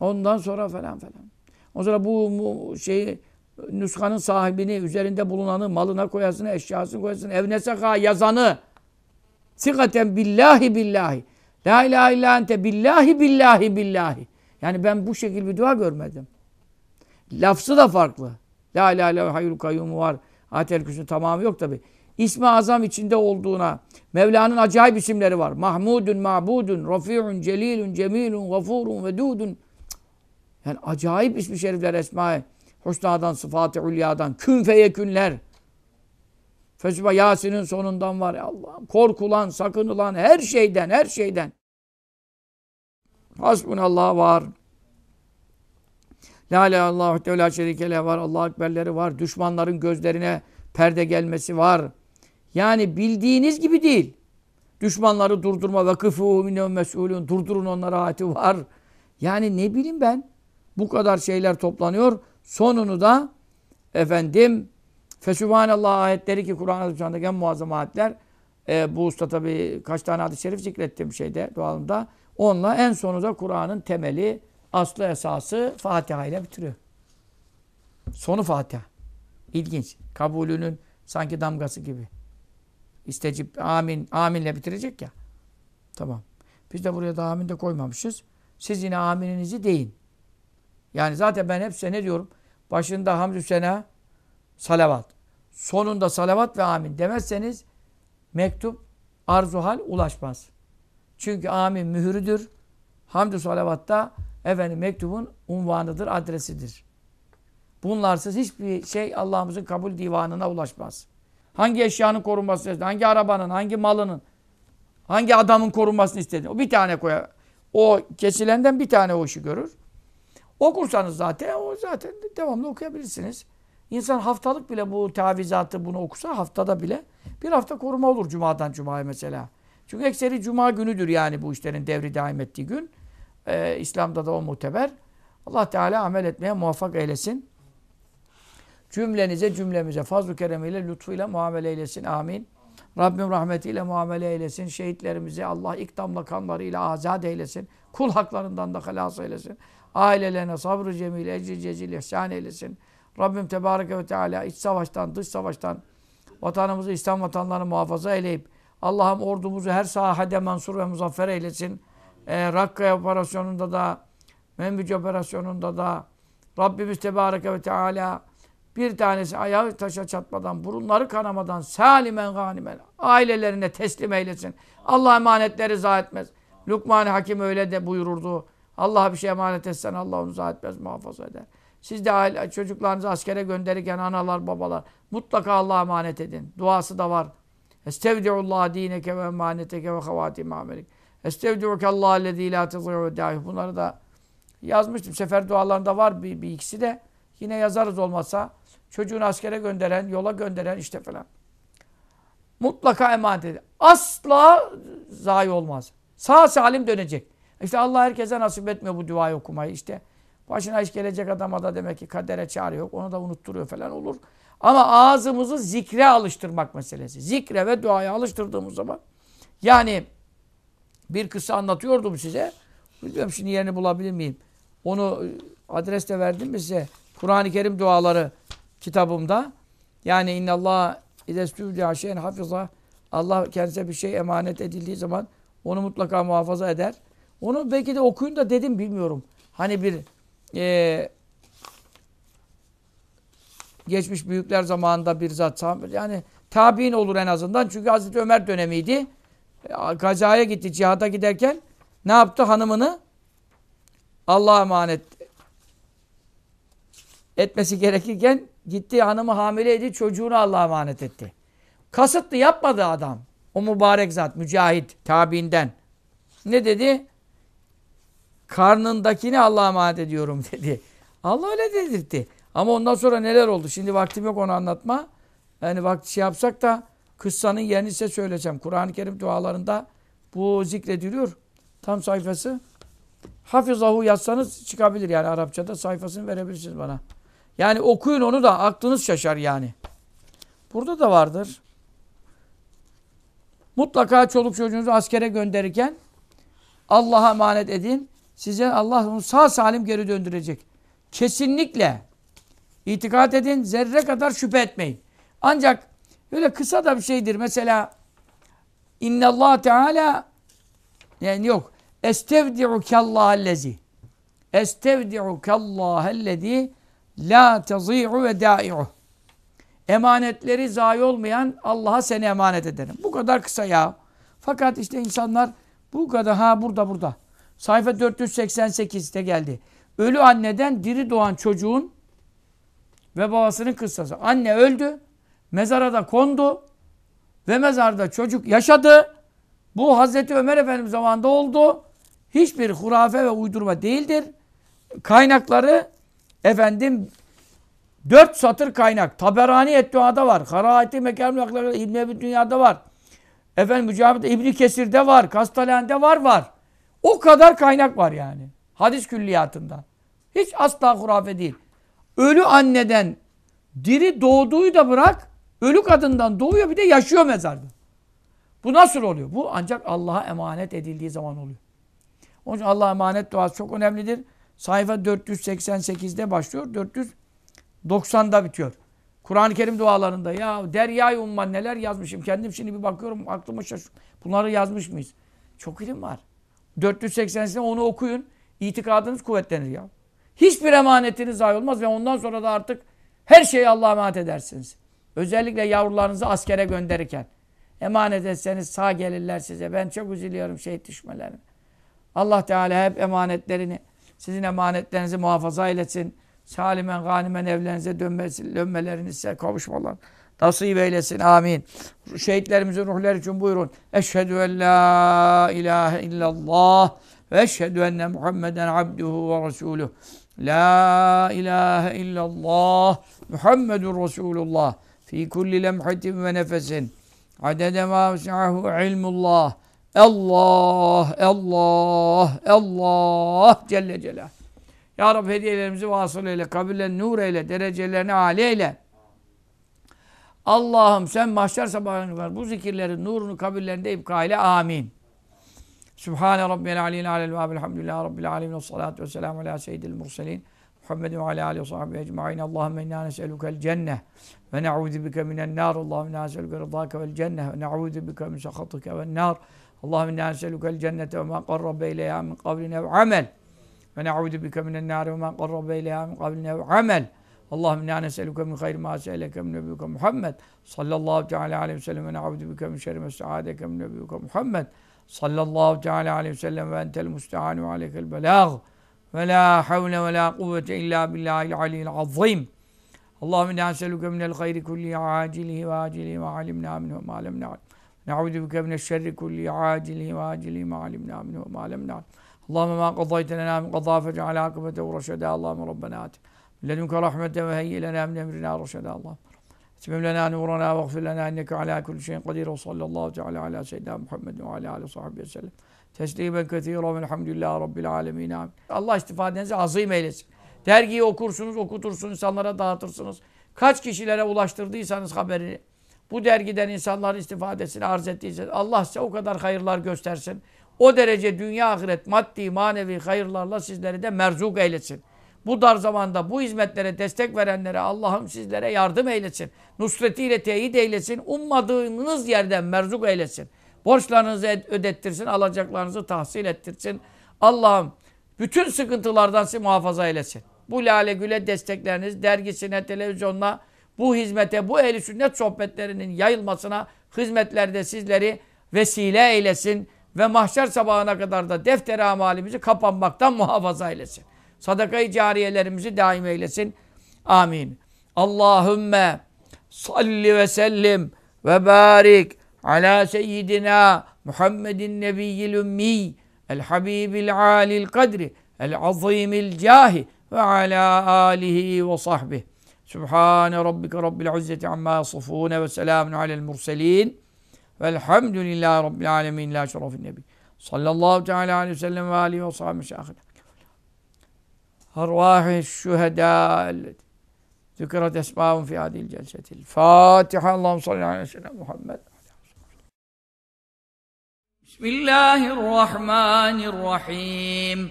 Ondan sonra falan falan. O sonra bu, bu şeyi nüshanın sahibini, üzerinde bulunanı, malına koyasını, eşyasını koyasını, evne seka yazanı sikaten billahi billahi la ilahe illa ente billahi billahi billahi yani ben bu şekilde bir dua görmedim. Lafzı da farklı. La ilahe illa hayyul kayyumu var. Atel küsün tamamı yok tabi. İsmi azam içinde olduğuna Mevla'nın acayip isimleri var. Mahmudun, ma'budun, rafi'un, celilun, cemilun, gafurun, vedudun. Yani acayip ismi şerifler esma Husna'dan, sıfat-ı ulyadan, kün feyekünler. Fesubha Yasin'in sonundan var ya Allah'ım. Korkulan, sakınılan her şeyden, her şeyden. Hasbunallah var. La ilahe illallah ve la var. Allah ekberleri var. Düşmanların gözlerine perde gelmesi var. Yani bildiğiniz gibi değil. Düşmanları durdurma ve kıfû minnev mes'ulun. Durdurun onlara ayeti var. Yani ne bileyim ben. Bu kadar şeyler toplanıyor. Sonunu da efendim Fesubhanallah ayetleri ki Kur'an-ı en muazzam ayetler. E, bu usta tabi kaç tane hadis-i şerif zikrettim şeyde dualımda. Onunla en sonu da Kur'an'ın temeli, aslı esası Fatiha ile bitiriyor. Sonu Fatiha. İlginç. Kabulünün sanki damgası gibi. İstecip amin, aminle bitirecek ya. Tamam. Biz de buraya da amin de koymamışız. Siz yine amininizi deyin. Yani zaten ben hep size ne diyorum? Başında hamdü sena, salavat. Sonunda salavat ve amin demezseniz mektup arzu hal ulaşmaz. Çünkü amin mühürüdür. Hamdü salavatta efendim mektubun unvanıdır, adresidir. Bunlarsız hiçbir şey Allah'ımızın kabul divanına ulaşmaz. Hangi eşyanın korunmasını istedin, hangi arabanın, hangi malının, hangi adamın korunmasını istedin. O bir tane koyar. O kesilenden bir tane o işi görür. Okursanız zaten o zaten devamlı okuyabilirsiniz. İnsan haftalık bile bu tavizatı bunu okusa haftada bile bir hafta koruma olur cumadan cumaya mesela. Çünkü ekseri cuma günüdür yani bu işlerin devri devam ettiği gün. Ee, İslam'da da o muteber. Allah Teala amel etmeye muvaffak eylesin. Cümlenize cümlemize fazl-ı keremiyle lütfuyla muamele eylesin. Amin. Rabbim rahmetiyle muamele eylesin. Şehitlerimizi Allah ilk damla kanlarıyla azat eylesin. Kul haklarından da halas eylesin. Ailelerine sabrı cemil, ecri cezil ihsan eylesin. Rabbim Tebareke ve Teala iç savaştan, dış savaştan vatanımızı, İslam vatanlarını muhafaza eyleyip Allah'ım ordumuzu her sahada mansur ve muzaffer eylesin. E, Rakka operasyonunda da, Menbüc operasyonunda da Rabbimiz Tebareke ve Teala bir tanesi ayağı taşa çatmadan, burunları kanamadan, salimen ganimen, ailelerine teslim eylesin. Allah emanetleri zayi etmez. Lukman Hakim öyle de buyururdu. Allah'a bir şey emanet etsen Allah onu zayi etmez, muhafaza eder. Siz de aile, çocuklarınızı askere gönderirken analar, babalar mutlaka Allah'a emanet edin. Duası da var. Estevdi'ullah dineke ve emaneteke ve havatim amelik. Estevdi'uke Allah lezî lâ tezî'u Bunları da yazmıştım. Sefer dualarında var bir, bir ikisi de. Yine yazarız olmazsa. Çocuğunu askere gönderen, yola gönderen işte falan. Mutlaka emanet edin. Asla zayi olmaz. Sağ salim dönecek. İşte Allah herkese nasip etmiyor bu duayı okumayı işte. Başına iş gelecek adama da demek ki kadere çare yok. Onu da unutturuyor falan olur. Ama ağzımızı zikre alıştırmak meselesi. Zikre ve duaya alıştırdığımız zaman yani bir kısa anlatıyordum size. Bilmiyorum şimdi yerini bulabilir miyim? Onu e, adreste verdim mi size? Kur'an-ı Kerim duaları kitabımda. Yani innallah İdestüvdi'a şeyen hafiza. Allah kendisine bir şey emanet edildiği zaman onu mutlaka muhafaza eder. Onu belki de okuyun da dedim bilmiyorum. Hani bir e, geçmiş büyükler zamanında bir zat yani tabi'in olur en azından. Çünkü Hazreti Ömer dönemiydi. E, Gazaya gitti cihada giderken ne yaptı hanımını? Allah'a emanet etmesi gerekirken gitti hanımı hamileydi çocuğunu Allah'a emanet etti. Kasıtlı yapmadı adam. O mübarek zat, mücahit, tabiinden. Ne dedi? Karnındakini Allah'a emanet ediyorum dedi. Allah öyle dedirtti. Ama ondan sonra neler oldu? Şimdi vaktim yok onu anlatma. Yani vakti şey yapsak da kıssanın yerini size söyleyeceğim. Kur'an-ı Kerim dualarında bu zikrediliyor. Tam sayfası. Hafizahu yazsanız çıkabilir yani Arapçada sayfasını verebilirsiniz bana. Yani okuyun onu da aklınız şaşar yani. Burada da vardır. Mutlaka çoluk çocuğunuzu askere gönderirken Allah'a emanet edin. Size Allah onu sağ salim geri döndürecek. Kesinlikle itikat edin. Zerre kadar şüphe etmeyin. Ancak böyle kısa da bir şeydir. Mesela Allah Teala yani yok. Estevdi'ukallahellezi Estevdi'ukallahellezi La tezi'u ve da'i'u Emanetleri zayi olmayan Allah'a seni emanet ederim. Bu kadar kısa ya. Fakat işte insanlar bu kadar ha burada burada. Sayfa 488'te geldi. Ölü anneden diri doğan çocuğun ve babasının kıssası. Anne öldü. Mezara da kondu. Ve mezarda çocuk yaşadı. Bu Hazreti Ömer Efendimiz zamanında oldu. Hiçbir hurafe ve uydurma değildir. Kaynakları efendim dört satır kaynak. Taberani Ettua'da var. Karaati Mekamlı İbn-i Ebi Dünya'da var. Efendim Mücahit İbni Kesir'de var. Kastalehan'de var var. O kadar kaynak var yani. Hadis külliyatında. Hiç asla hurafe değil. Ölü anneden diri doğduğu da bırak, ölü kadından doğuyor bir de yaşıyor mezarda. Bu nasıl oluyor? Bu ancak Allah'a emanet edildiği zaman oluyor. Onun için Allah'a emanet duası çok önemlidir. Sayfa 488'de başlıyor. 490'da bitiyor. Kur'an-ı Kerim dualarında ya derya umman neler yazmışım. Kendim şimdi bir bakıyorum aklıma şaşırıyor. Bunları yazmış mıyız? Çok ilim var. 480'sine onu okuyun. İtikadınız kuvvetlenir ya. Hiçbir emanetiniz zayi olmaz ve ondan sonra da artık her şeyi Allah'a emanet edersiniz. Özellikle yavrularınızı askere gönderirken. Emanet etseniz sağ gelirler size. Ben çok üzülüyorum şehit düşmelerine. Allah Teala hep emanetlerini, sizin emanetlerinizi muhafaza eylesin. Salimen, ganimen evlerinize dönmesi, dönmelerinize kavuşmalar. Nasip eylesin. Amin. Şehitlerimizin ruhları için buyurun. Eşhedü en la ilahe illallah ve eşhedü enne Muhammeden abduhu ve resuluh. La ilahe illallah Muhammedun Resulullah fi kulli lemhatin ve nefesin adede ma vesi'ahu ilmullah Allah, Allah, Allah Celle Celal. Ya Rabbi hediyelerimizi vasıl eyle, kabirlerini nur eyle, derecelerini âli eyle. Allah'ım sen mahşer sabahına kadar bu zikirlerin nurunu kabirlerinde ibka ile. Amin. Sübhane Rabbiyel aliyyil alel ve elhamdülillahi Rabbil alemin salatu ve selamu ala seyyidil murselin. Muhammed ve ala alihi ve sahbihi ecma'in. Allahümme inna nes'elukel cenneh ve ne'udhu bike minen nar. Allahümme inna nes'eluke rıdâke vel cenneh ve ne'udhu bike min sakhatike vel nar. Allahümme inna nes'elukel cennete ve ma qarrabe ileyha min kavline ve amel. Ve ne'udhu bike minen nar ve ma qarrabe ileyha min kavline ve amel. Allahümme inna nes'eluke min hayri ma se'eleke min nebiyuke Muhammed sallallahu teala aleyhi ve sellem ve ne'udhu bike min şerri ma sta'adeke min nebiyuke Muhammed sallallahu teala aleyhi ve sellem ve entel musta'an ve aleykel belâg ve la havle ve la kuvvete illa billahil aliyyil azim. Na'udü bike mine şerri kulli acili ve acili ma alimna minhu ve ma lem na'lem. Allahumme ma qadayte lena min qada fece'al akıbete reşeda. Allahumme rabbena atina ledunke rahmeten ve hayyi lena min emrina reşeda. Allahumme Etmem lena nurana ve gfir lena inneke ala kulli şeyin kadir. Ve sallallahu teala ala seyyidina Muhammed ve ala aleyhi ve sahbihi ve sellem. Teslimen kethira velhamdülillahi rabbil alemin. Amin. Allah istifadenizi azim eylesin. Dergiyi okursunuz, okutursunuz, insanlara dağıtırsınız. Kaç kişilere ulaştırdıysanız haberini bu dergiden insanların istifadesini arz ettiyseniz Allah size o kadar hayırlar göstersin. O derece dünya ahiret maddi manevi hayırlarla sizleri de merzuk eylesin. Bu dar zamanda bu hizmetlere destek verenlere Allah'ım sizlere yardım eylesin. Nusretiyle teyit eylesin. Ummadığınız yerden merzuk eylesin. Borçlarınızı ödettirsin, alacaklarınızı tahsil ettirsin. Allah'ım bütün sıkıntılardan sizi muhafaza eylesin. Bu Lale Gül'e destekleriniz, dergisine, televizyonuna, bu hizmete, bu ehli sünnet sohbetlerinin yayılmasına hizmetlerde sizleri vesile eylesin ve mahşer sabahına kadar da defter amalimizi kapanmaktan muhafaza eylesin. Sadakayı cariyelerimizi daim eylesin. Amin. Allahümme salli ve sellim ve barik ala seyyidina Muhammedin nebiyyil ümmi el habibil alil kadri el azimil cahi ve ala alihi ve sahbihi. سبحان ربك رب العزة عما يصفون وسلام على المرسلين والحمد لله رب العالمين. لا شرف النبي. صلى الله تعالى عليه وسلم وآله وصحبه مشايخنا أرواح الشهداء التي ذكرت أسماءهم في هذه الجلسة الفاتحة. اللهم صل على سيدنا محمد. بسم الله الرحمن الرحيم.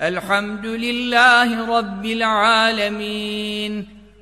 الحمد لله رب العالمين.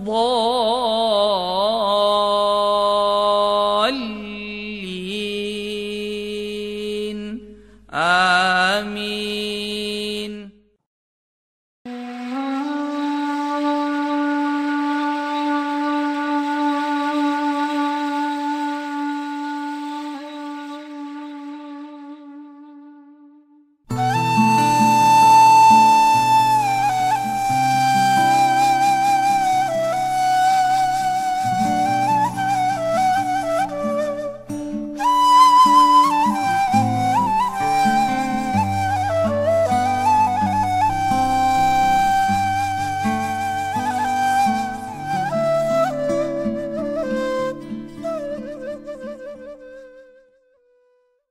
الضالين. آمين.